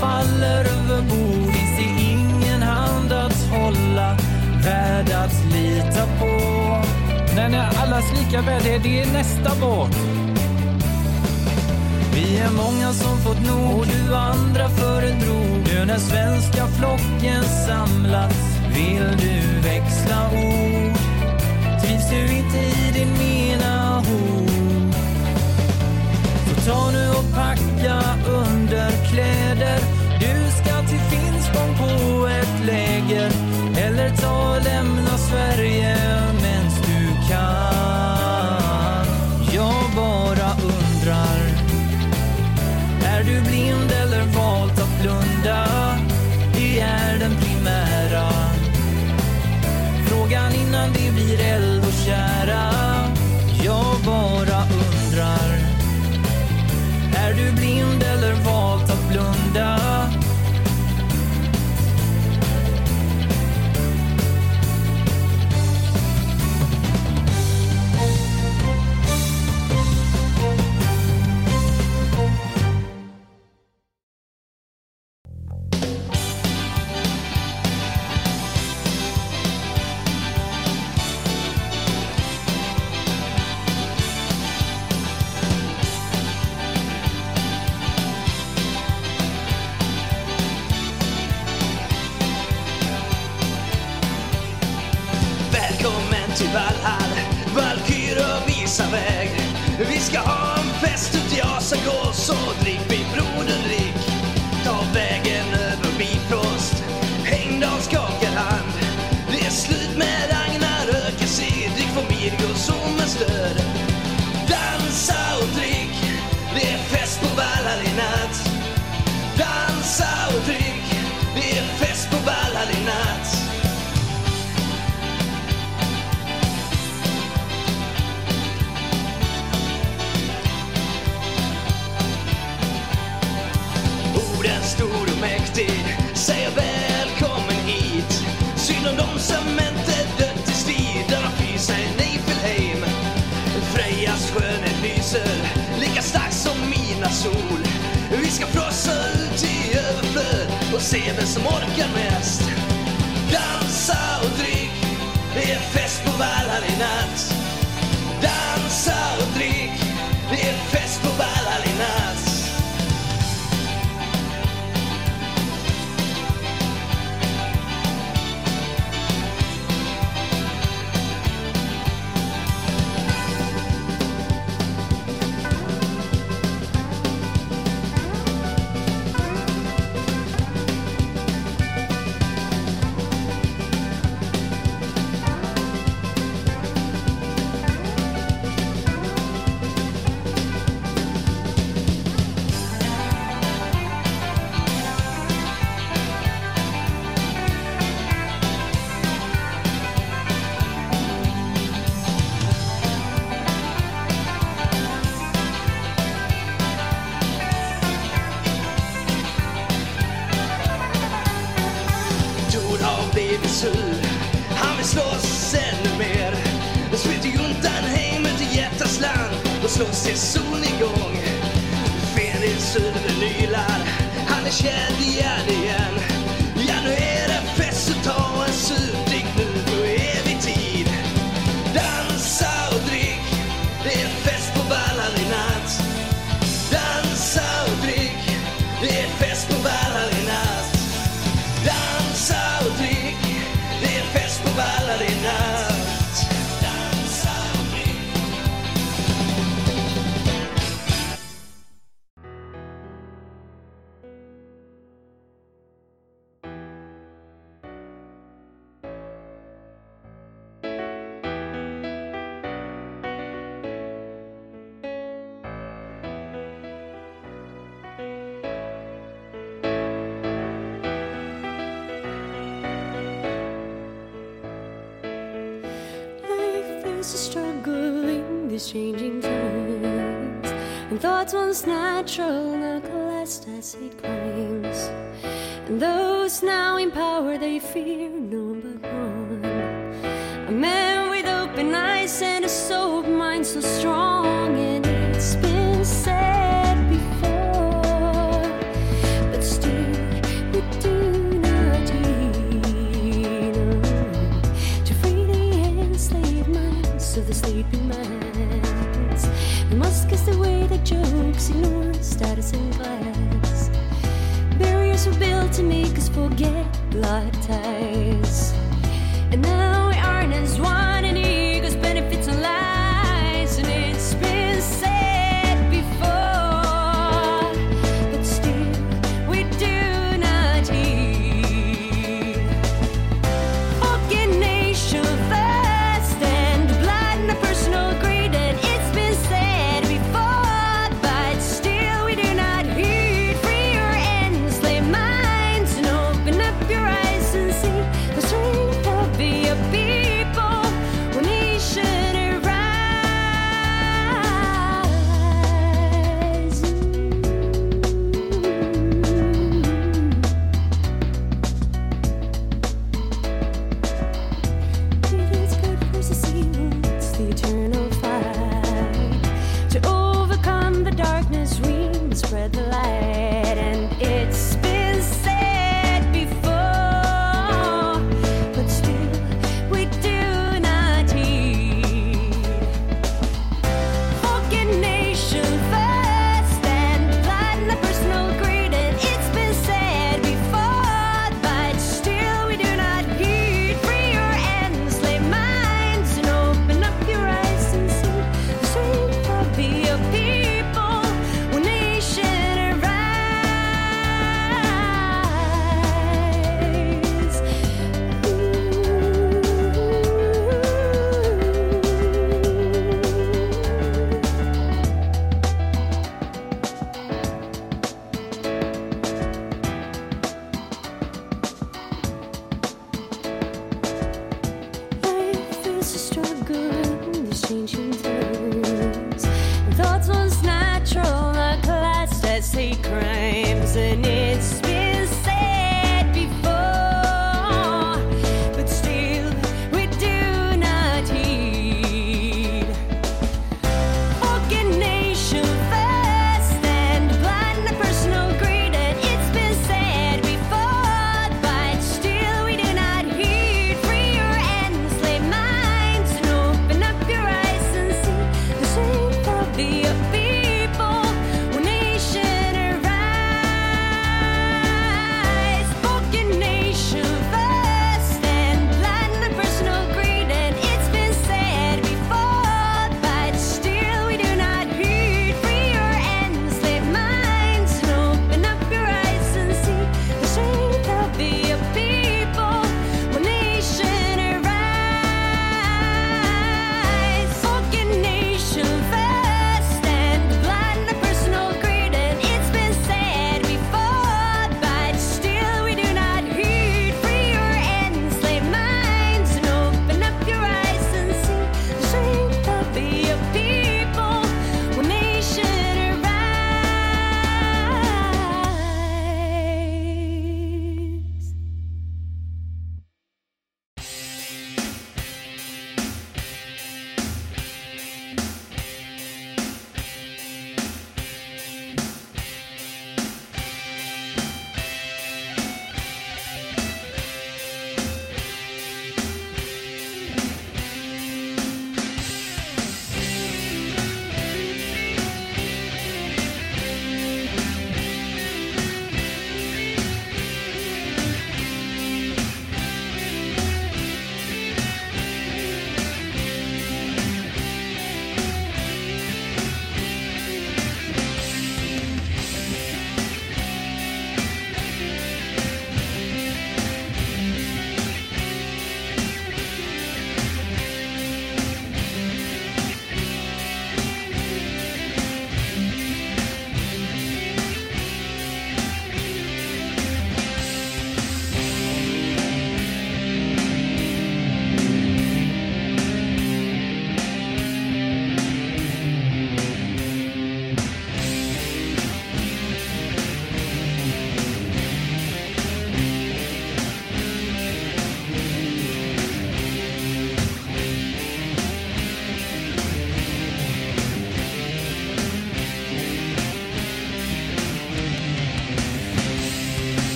faller överbord finns det ingen hand att hålla, värd att lita på. Men nej, allas lika värde, det är nästa båt. Vi är många som fått nog och du andra föredrog. Nu när svenska flocken samlats vill du växla ord. Trivs du inte i din ena hov? Så ta nu och packa underkläder avgång på ett läger eller ta och lämna Sverige medan du kan. Jag bara undrar, är du blind eller valt att blunda? Det är den primära frågan innan det blir äldre Se vem som orkar mest. Dansa och drick, det är fest på Valhall i natt.